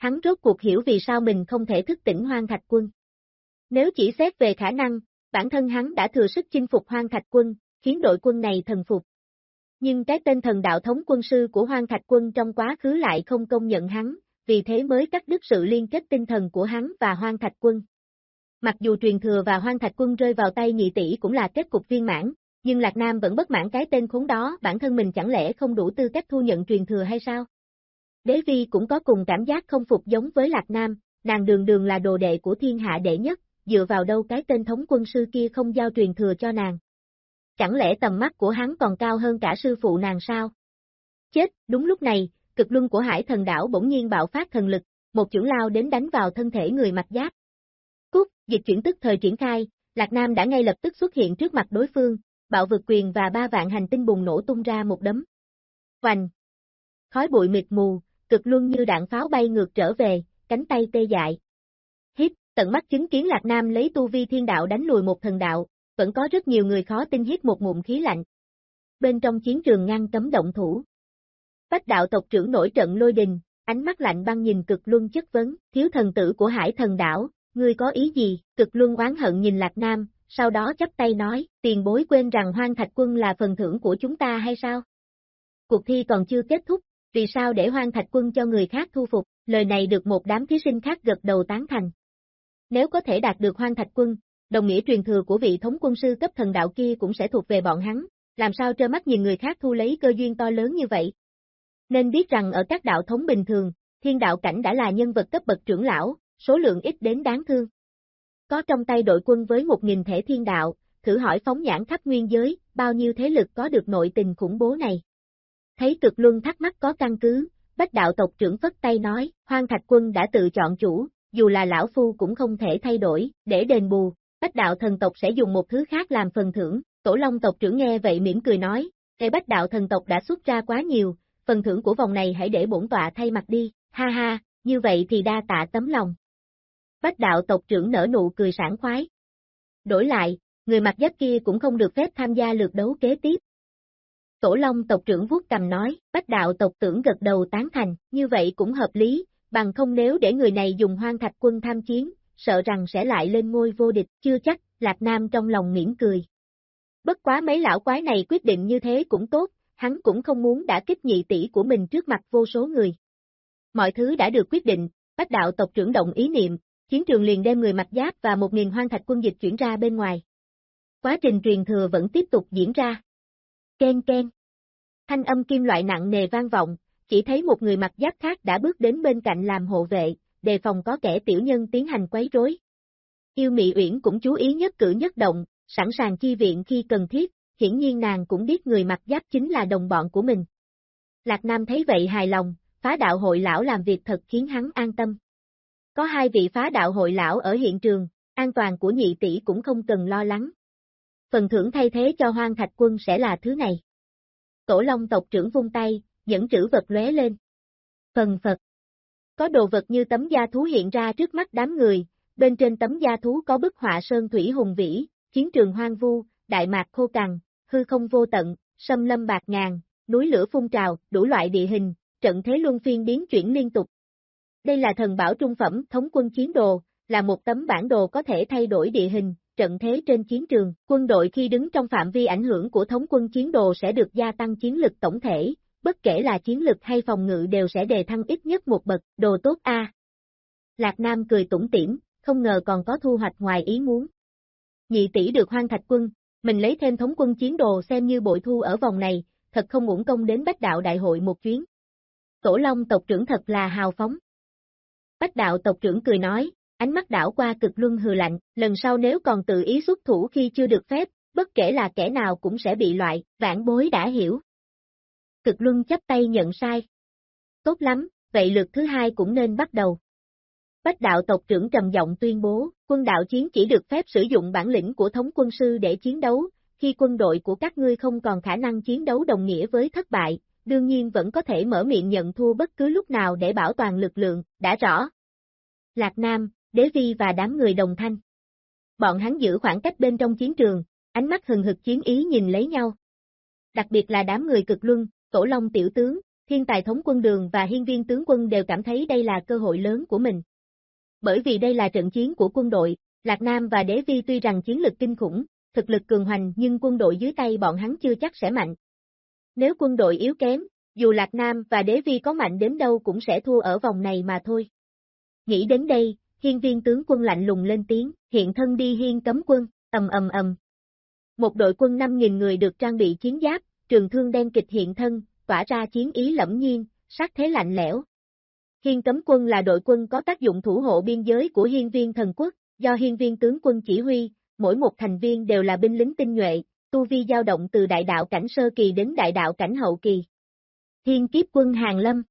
Hắn rốt cuộc hiểu vì sao mình không thể thức tỉnh hoang thạch quân. Nếu chỉ xét về khả năng, bản thân hắn đã thừa sức chinh phục hoang thạch quân, khiến đội quân này thần phục. Nhưng cái tên thần đạo thống quân sư của hoang thạch quân trong quá khứ lại không công nhận hắn, vì thế mới cắt đứt sự liên kết tinh thần của hắn và hoang thạch quân. Mặc dù truyền thừa và hoang thạch quân rơi vào tay nhị tỷ cũng là kết cục viên mãn, nhưng Lạc Nam vẫn bất mãn cái tên khốn đó, bản thân mình chẳng lẽ không đủ tư cách thu nhận truyền thừa hay sao? Đế vi cũng có cùng cảm giác không phục giống với Lạc Nam, nàng đường đường là đồ đệ của thiên hạ đệ nhất, dựa vào đâu cái tên thống quân sư kia không giao truyền thừa cho nàng. Chẳng lẽ tầm mắt của hắn còn cao hơn cả sư phụ nàng sao? Chết, đúng lúc này, cực luân của hải thần đảo bỗng nhiên bạo phát thần lực, một chưởng lao đến đánh vào thân thể người mặt giáp. Cút, dịch chuyển tức thời triển khai, Lạc Nam đã ngay lập tức xuất hiện trước mặt đối phương, bạo vực quyền và ba vạn hành tinh bùng nổ tung ra một đấm. Hoành! Khói bụi mịt mù, cực luân như đạn pháo bay ngược trở về, cánh tay tê dại. Hít, tận mắt chứng kiến Lạc Nam lấy tu vi thiên đạo đánh lùi một thần đạo, vẫn có rất nhiều người khó tin hít một ngụm khí lạnh. Bên trong chiến trường ngăn cấm động thủ. Bách đạo tộc trưởng nổi trận lôi đình, ánh mắt lạnh băng nhìn cực luân chất vấn, thiếu thần tử của hải thần đảo, ngươi có ý gì, cực luân oán hận nhìn Lạc Nam, sau đó chắp tay nói, tiền bối quên rằng hoang thạch quân là phần thưởng của chúng ta hay sao? Cuộc thi còn chưa kết thúc, vì sao để hoang thạch quân cho người khác thu phục, lời này được một đám thí sinh khác gật đầu tán thành. Nếu có thể đạt được hoang thạch quân, đồng nghĩa truyền thừa của vị thống quân sư cấp thần đạo kia cũng sẽ thuộc về bọn hắn, làm sao trơ mắt nhìn người khác thu lấy cơ duyên to lớn như vậy. Nên biết rằng ở các đạo thống bình thường, thiên đạo cảnh đã là nhân vật cấp bậc trưởng lão, số lượng ít đến đáng thương. Có trong tay đội quân với một nghìn thể thiên đạo, thử hỏi phóng nhãn khắp nguyên giới, bao nhiêu thế lực có được nội tình khủng bố này. Thấy cực luân thắc mắc có căn cứ, bách đạo tộc trưởng phất tay nói, hoang thạch quân đã tự chọn chủ, dù là lão phu cũng không thể thay đổi, để đền bù, bách đạo thần tộc sẽ dùng một thứ khác làm phần thưởng, tổ long tộc trưởng nghe vậy mỉm cười nói, để bách đạo thần tộc đã xuất ra quá nhiều, phần thưởng của vòng này hãy để bổn tọa thay mặt đi, ha ha, như vậy thì đa tạ tấm lòng. Bách đạo tộc trưởng nở nụ cười sảng khoái. Đổi lại, người mặc giáp kia cũng không được phép tham gia lượt đấu kế tiếp. Tổ Long tộc trưởng vuốt cầm nói, bách đạo tộc tưởng gật đầu tán thành, như vậy cũng hợp lý, bằng không nếu để người này dùng hoang thạch quân tham chiến, sợ rằng sẽ lại lên ngôi vô địch, chưa chắc, Lạc Nam trong lòng mỉm cười. Bất quá mấy lão quái này quyết định như thế cũng tốt, hắn cũng không muốn đã kích nhị tỷ của mình trước mặt vô số người. Mọi thứ đã được quyết định, bách đạo tộc trưởng động ý niệm, chiến trường liền đem người mặc giáp và một nghìn hoang thạch quân dịch chuyển ra bên ngoài. Quá trình truyền thừa vẫn tiếp tục diễn ra. Ken ken. Thanh âm kim loại nặng nề vang vọng, chỉ thấy một người mặc giáp khác đã bước đến bên cạnh làm hộ vệ, đề phòng có kẻ tiểu nhân tiến hành quấy rối. Yêu Mị Uyển cũng chú ý nhất cử nhất động, sẵn sàng chi viện khi cần thiết, hiển nhiên nàng cũng biết người mặc giáp chính là đồng bọn của mình. Lạc Nam thấy vậy hài lòng, phá đạo hội lão làm việc thật khiến hắn an tâm. Có hai vị phá đạo hội lão ở hiện trường, an toàn của nhị tỷ cũng không cần lo lắng. Phần thưởng thay thế cho hoang thạch quân sẽ là thứ này. Tổ Long tộc trưởng vung tay, những chữ vật lóe lên. Phần Phật. Có đồ vật như tấm da thú hiện ra trước mắt đám người, bên trên tấm da thú có bức họa sơn thủy hùng vĩ, chiến trường hoang vu, đại mạc khô cằn, hư không vô tận, sâm lâm bạc ngàn, núi lửa phun trào, đủ loại địa hình, trận thế luân phiên biến chuyển liên tục, đây là thần bảo trung phẩm thống quân chiến đồ, là một tấm bản đồ có thể thay đổi địa hình, trận thế trên chiến trường. Quân đội khi đứng trong phạm vi ảnh hưởng của thống quân chiến đồ sẽ được gia tăng chiến lực tổng thể, bất kể là chiến lực hay phòng ngự đều sẽ đề thăng ít nhất một bậc, đồ tốt A. Lạc Nam cười tủm tỉm, không ngờ còn có thu hoạch ngoài ý muốn. Nhị tỷ được hoang thạch quân, mình lấy thêm thống quân chiến đồ xem như bội thu ở vòng này, thật không uổng công đến bách đạo đại hội một chuyến. Tổ Long tộc trưởng thật là hào phóng. Bách đạo tộc trưởng cười nói, ánh mắt đảo qua cực luân hừ lạnh, lần sau nếu còn tự ý xuất thủ khi chưa được phép, bất kể là kẻ nào cũng sẽ bị loại, vãn bối đã hiểu. Cực luân chấp tay nhận sai. Tốt lắm, vậy lượt thứ hai cũng nên bắt đầu. Bách đạo tộc trưởng trầm giọng tuyên bố, quân đạo chiến chỉ được phép sử dụng bản lĩnh của thống quân sư để chiến đấu, khi quân đội của các ngươi không còn khả năng chiến đấu đồng nghĩa với thất bại, đương nhiên vẫn có thể mở miệng nhận thua bất cứ lúc nào để bảo toàn lực lượng, đã rõ. Lạc Nam, Đế Vi và đám người đồng thanh. Bọn hắn giữ khoảng cách bên trong chiến trường, ánh mắt hừng hực chiến ý nhìn lấy nhau. Đặc biệt là đám người cực luân, tổ long tiểu tướng, thiên tài thống quân đường và hiên viên tướng quân đều cảm thấy đây là cơ hội lớn của mình. Bởi vì đây là trận chiến của quân đội, Lạc Nam và Đế Vi tuy rằng chiến lực kinh khủng, thực lực cường hoành nhưng quân đội dưới tay bọn hắn chưa chắc sẽ mạnh. Nếu quân đội yếu kém, dù Lạc Nam và Đế Vi có mạnh đến đâu cũng sẽ thua ở vòng này mà thôi. Nghĩ đến đây, hiên viên tướng quân lạnh lùng lên tiếng, hiện thân đi hiên cấm quân, ầm ầm ầm. Một đội quân 5.000 người được trang bị chiến giáp, trường thương đen kịch hiện thân, tỏa ra chiến ý lẫm nhiên, sát thế lạnh lẽo. Hiên cấm quân là đội quân có tác dụng thủ hộ biên giới của hiên viên thần quốc, do hiên viên tướng quân chỉ huy, mỗi một thành viên đều là binh lính tinh nhuệ, tu vi dao động từ đại đạo cảnh sơ kỳ đến đại đạo cảnh hậu kỳ. Thiên kiếp quân Hàng Lâm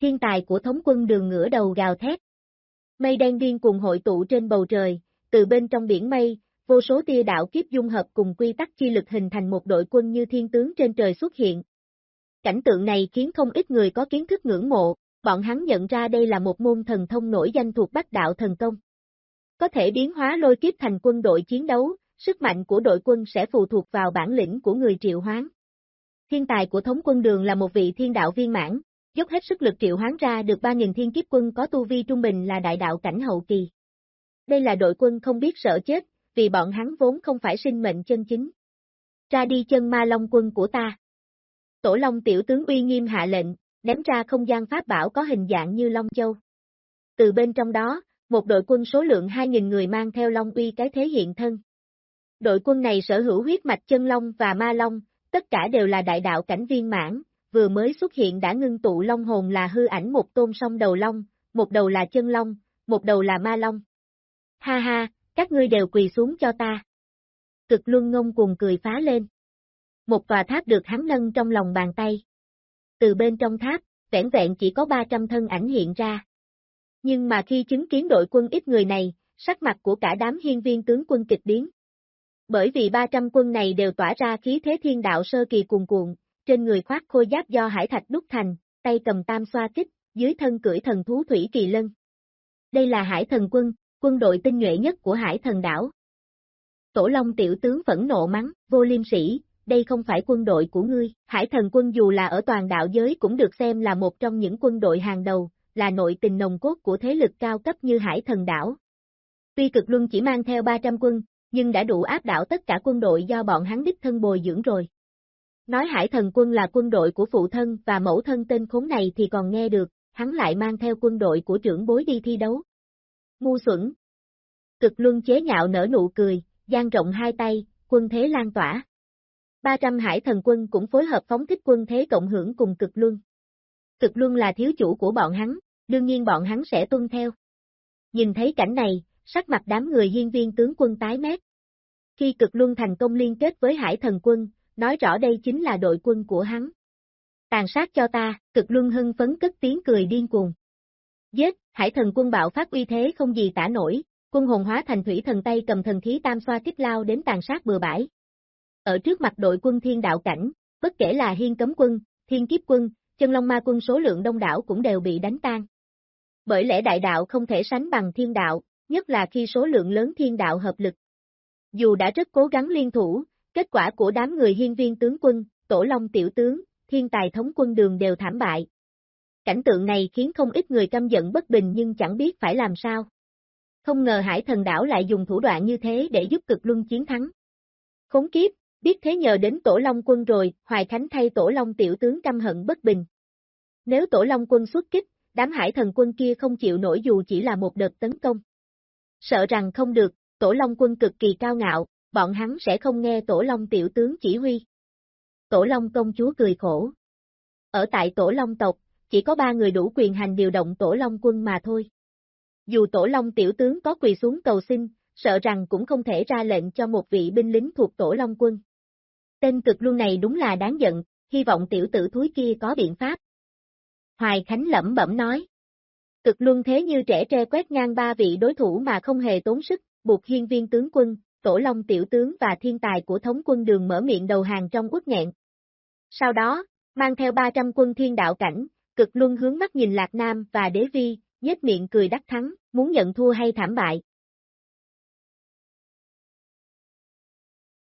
Thiên tài của thống quân đường ngửa đầu gào thét. Mây đen điên cùng hội tụ trên bầu trời, từ bên trong biển mây, vô số tia đạo kiếp dung hợp cùng quy tắc chi lực hình thành một đội quân như thiên tướng trên trời xuất hiện. Cảnh tượng này khiến không ít người có kiến thức ngưỡng mộ, bọn hắn nhận ra đây là một môn thần thông nổi danh thuộc Bắc đạo thần công. Có thể biến hóa lôi kiếp thành quân đội chiến đấu, sức mạnh của đội quân sẽ phụ thuộc vào bản lĩnh của người triệu hoán. Thiên tài của thống quân đường là một vị thiên đạo viên mãn, dốc hết sức lực triệu hoán ra được 3.000 thiên kiếp quân có tu vi trung bình là đại đạo cảnh hậu kỳ. Đây là đội quân không biết sợ chết, vì bọn hắn vốn không phải sinh mệnh chân chính. Ra đi chân ma long quân của ta. Tổ Long tiểu tướng uy nghiêm hạ lệnh, ném ra không gian pháp bảo có hình dạng như Long Châu. Từ bên trong đó, một đội quân số lượng 2.000 người mang theo Long uy cái thế hiện thân. Đội quân này sở hữu huyết mạch chân Long và ma Long, tất cả đều là đại đạo cảnh viên mãn, vừa mới xuất hiện đã ngưng tụ Long hồn là hư ảnh một tôn song đầu Long, một đầu là chân Long, một đầu là ma Long. Ha ha, các ngươi đều quỳ xuống cho ta. Cực luân ngông cùng cười phá lên. Một tòa tháp được hắn nâng trong lòng bàn tay. Từ bên trong tháp, vẻn vẹn chỉ có 300 thân ảnh hiện ra. Nhưng mà khi chứng kiến đội quân ít người này, sắc mặt của cả đám hiên viên tướng quân kịch biến. Bởi vì 300 quân này đều tỏa ra khí thế thiên đạo sơ kỳ cuồn cuộn, trên người khoác khôi giáp do hải thạch đúc thành, tay cầm tam xoa kích, dưới thân cưỡi thần thú thủy kỳ lân. Đây là hải thần quân, quân đội tinh nhuệ nhất của hải thần đảo. Tổ Long tiểu tướng phẫn nộ mắng, vô liêm sĩ, đây không phải quân đội của ngươi, hải thần quân dù là ở toàn đạo giới cũng được xem là một trong những quân đội hàng đầu, là nội tình nồng cốt của thế lực cao cấp như hải thần đảo. Tuy cực luân chỉ mang theo 300 quân, nhưng đã đủ áp đảo tất cả quân đội do bọn hắn đích thân bồi dưỡng rồi. Nói hải thần quân là quân đội của phụ thân và mẫu thân tên khốn này thì còn nghe được, hắn lại mang theo quân đội của trưởng bối đi thi đấu. Ngu xuẩn. Cực luân chế nhạo nở nụ cười, gian rộng hai tay, quân thế lan tỏa. 300 hải thần quân cũng phối hợp phóng thích quân thế cộng hưởng cùng cực luân. Cực luân là thiếu chủ của bọn hắn, đương nhiên bọn hắn sẽ tuân theo. Nhìn thấy cảnh này, sắc mặt đám người hiên viên tướng quân tái mét. Khi cực luân thành công liên kết với hải thần quân, nói rõ đây chính là đội quân của hắn. Tàn sát cho ta, cực luân hưng phấn cất tiếng cười điên cuồng. Giết, hải thần quân bạo phát uy thế không gì tả nổi, quân hồn hóa thành thủy thần tay cầm thần khí tam xoa kích lao đến tàn sát bừa bãi. Ở trước mặt đội quân thiên đạo cảnh, bất kể là hiên cấm quân, thiên kiếp quân, chân long ma quân số lượng đông đảo cũng đều bị đánh tan. Bởi lẽ đại đạo không thể sánh bằng thiên đạo, nhất là khi số lượng lớn thiên đạo hợp lực. Dù đã rất cố gắng liên thủ, kết quả của đám người hiên viên tướng quân, tổ long tiểu tướng, thiên tài thống quân đường đều thảm bại. Cảnh tượng này khiến không ít người căm giận bất bình nhưng chẳng biết phải làm sao. Không ngờ hải thần đảo lại dùng thủ đoạn như thế để giúp cực luân chiến thắng. Khốn kiếp, biết thế nhờ đến tổ long quân rồi, Hoài Khánh thay tổ long tiểu tướng căm hận bất bình. Nếu tổ long quân xuất kích, đám hải thần quân kia không chịu nổi dù chỉ là một đợt tấn công. Sợ rằng không được, tổ long quân cực kỳ cao ngạo, bọn hắn sẽ không nghe tổ long tiểu tướng chỉ huy. Tổ long công chúa cười khổ. Ở tại tổ long tộc, chỉ có ba người đủ quyền hành điều động tổ long quân mà thôi. Dù tổ long tiểu tướng có quỳ xuống cầu xin, sợ rằng cũng không thể ra lệnh cho một vị binh lính thuộc tổ long quân. Tên cực luân này đúng là đáng giận, hy vọng tiểu tử thúi kia có biện pháp. Hoài Khánh lẩm bẩm nói. Cực luân thế như trẻ tre quét ngang ba vị đối thủ mà không hề tốn sức, buộc hiên viên tướng quân, tổ long tiểu tướng và thiên tài của thống quân đường mở miệng đầu hàng trong uất nghẹn. Sau đó, mang theo 300 quân thiên đạo cảnh, cực luân hướng mắt nhìn Lạc Nam và Đế Vi, nhếch miệng cười đắc thắng, muốn nhận thua hay thảm bại,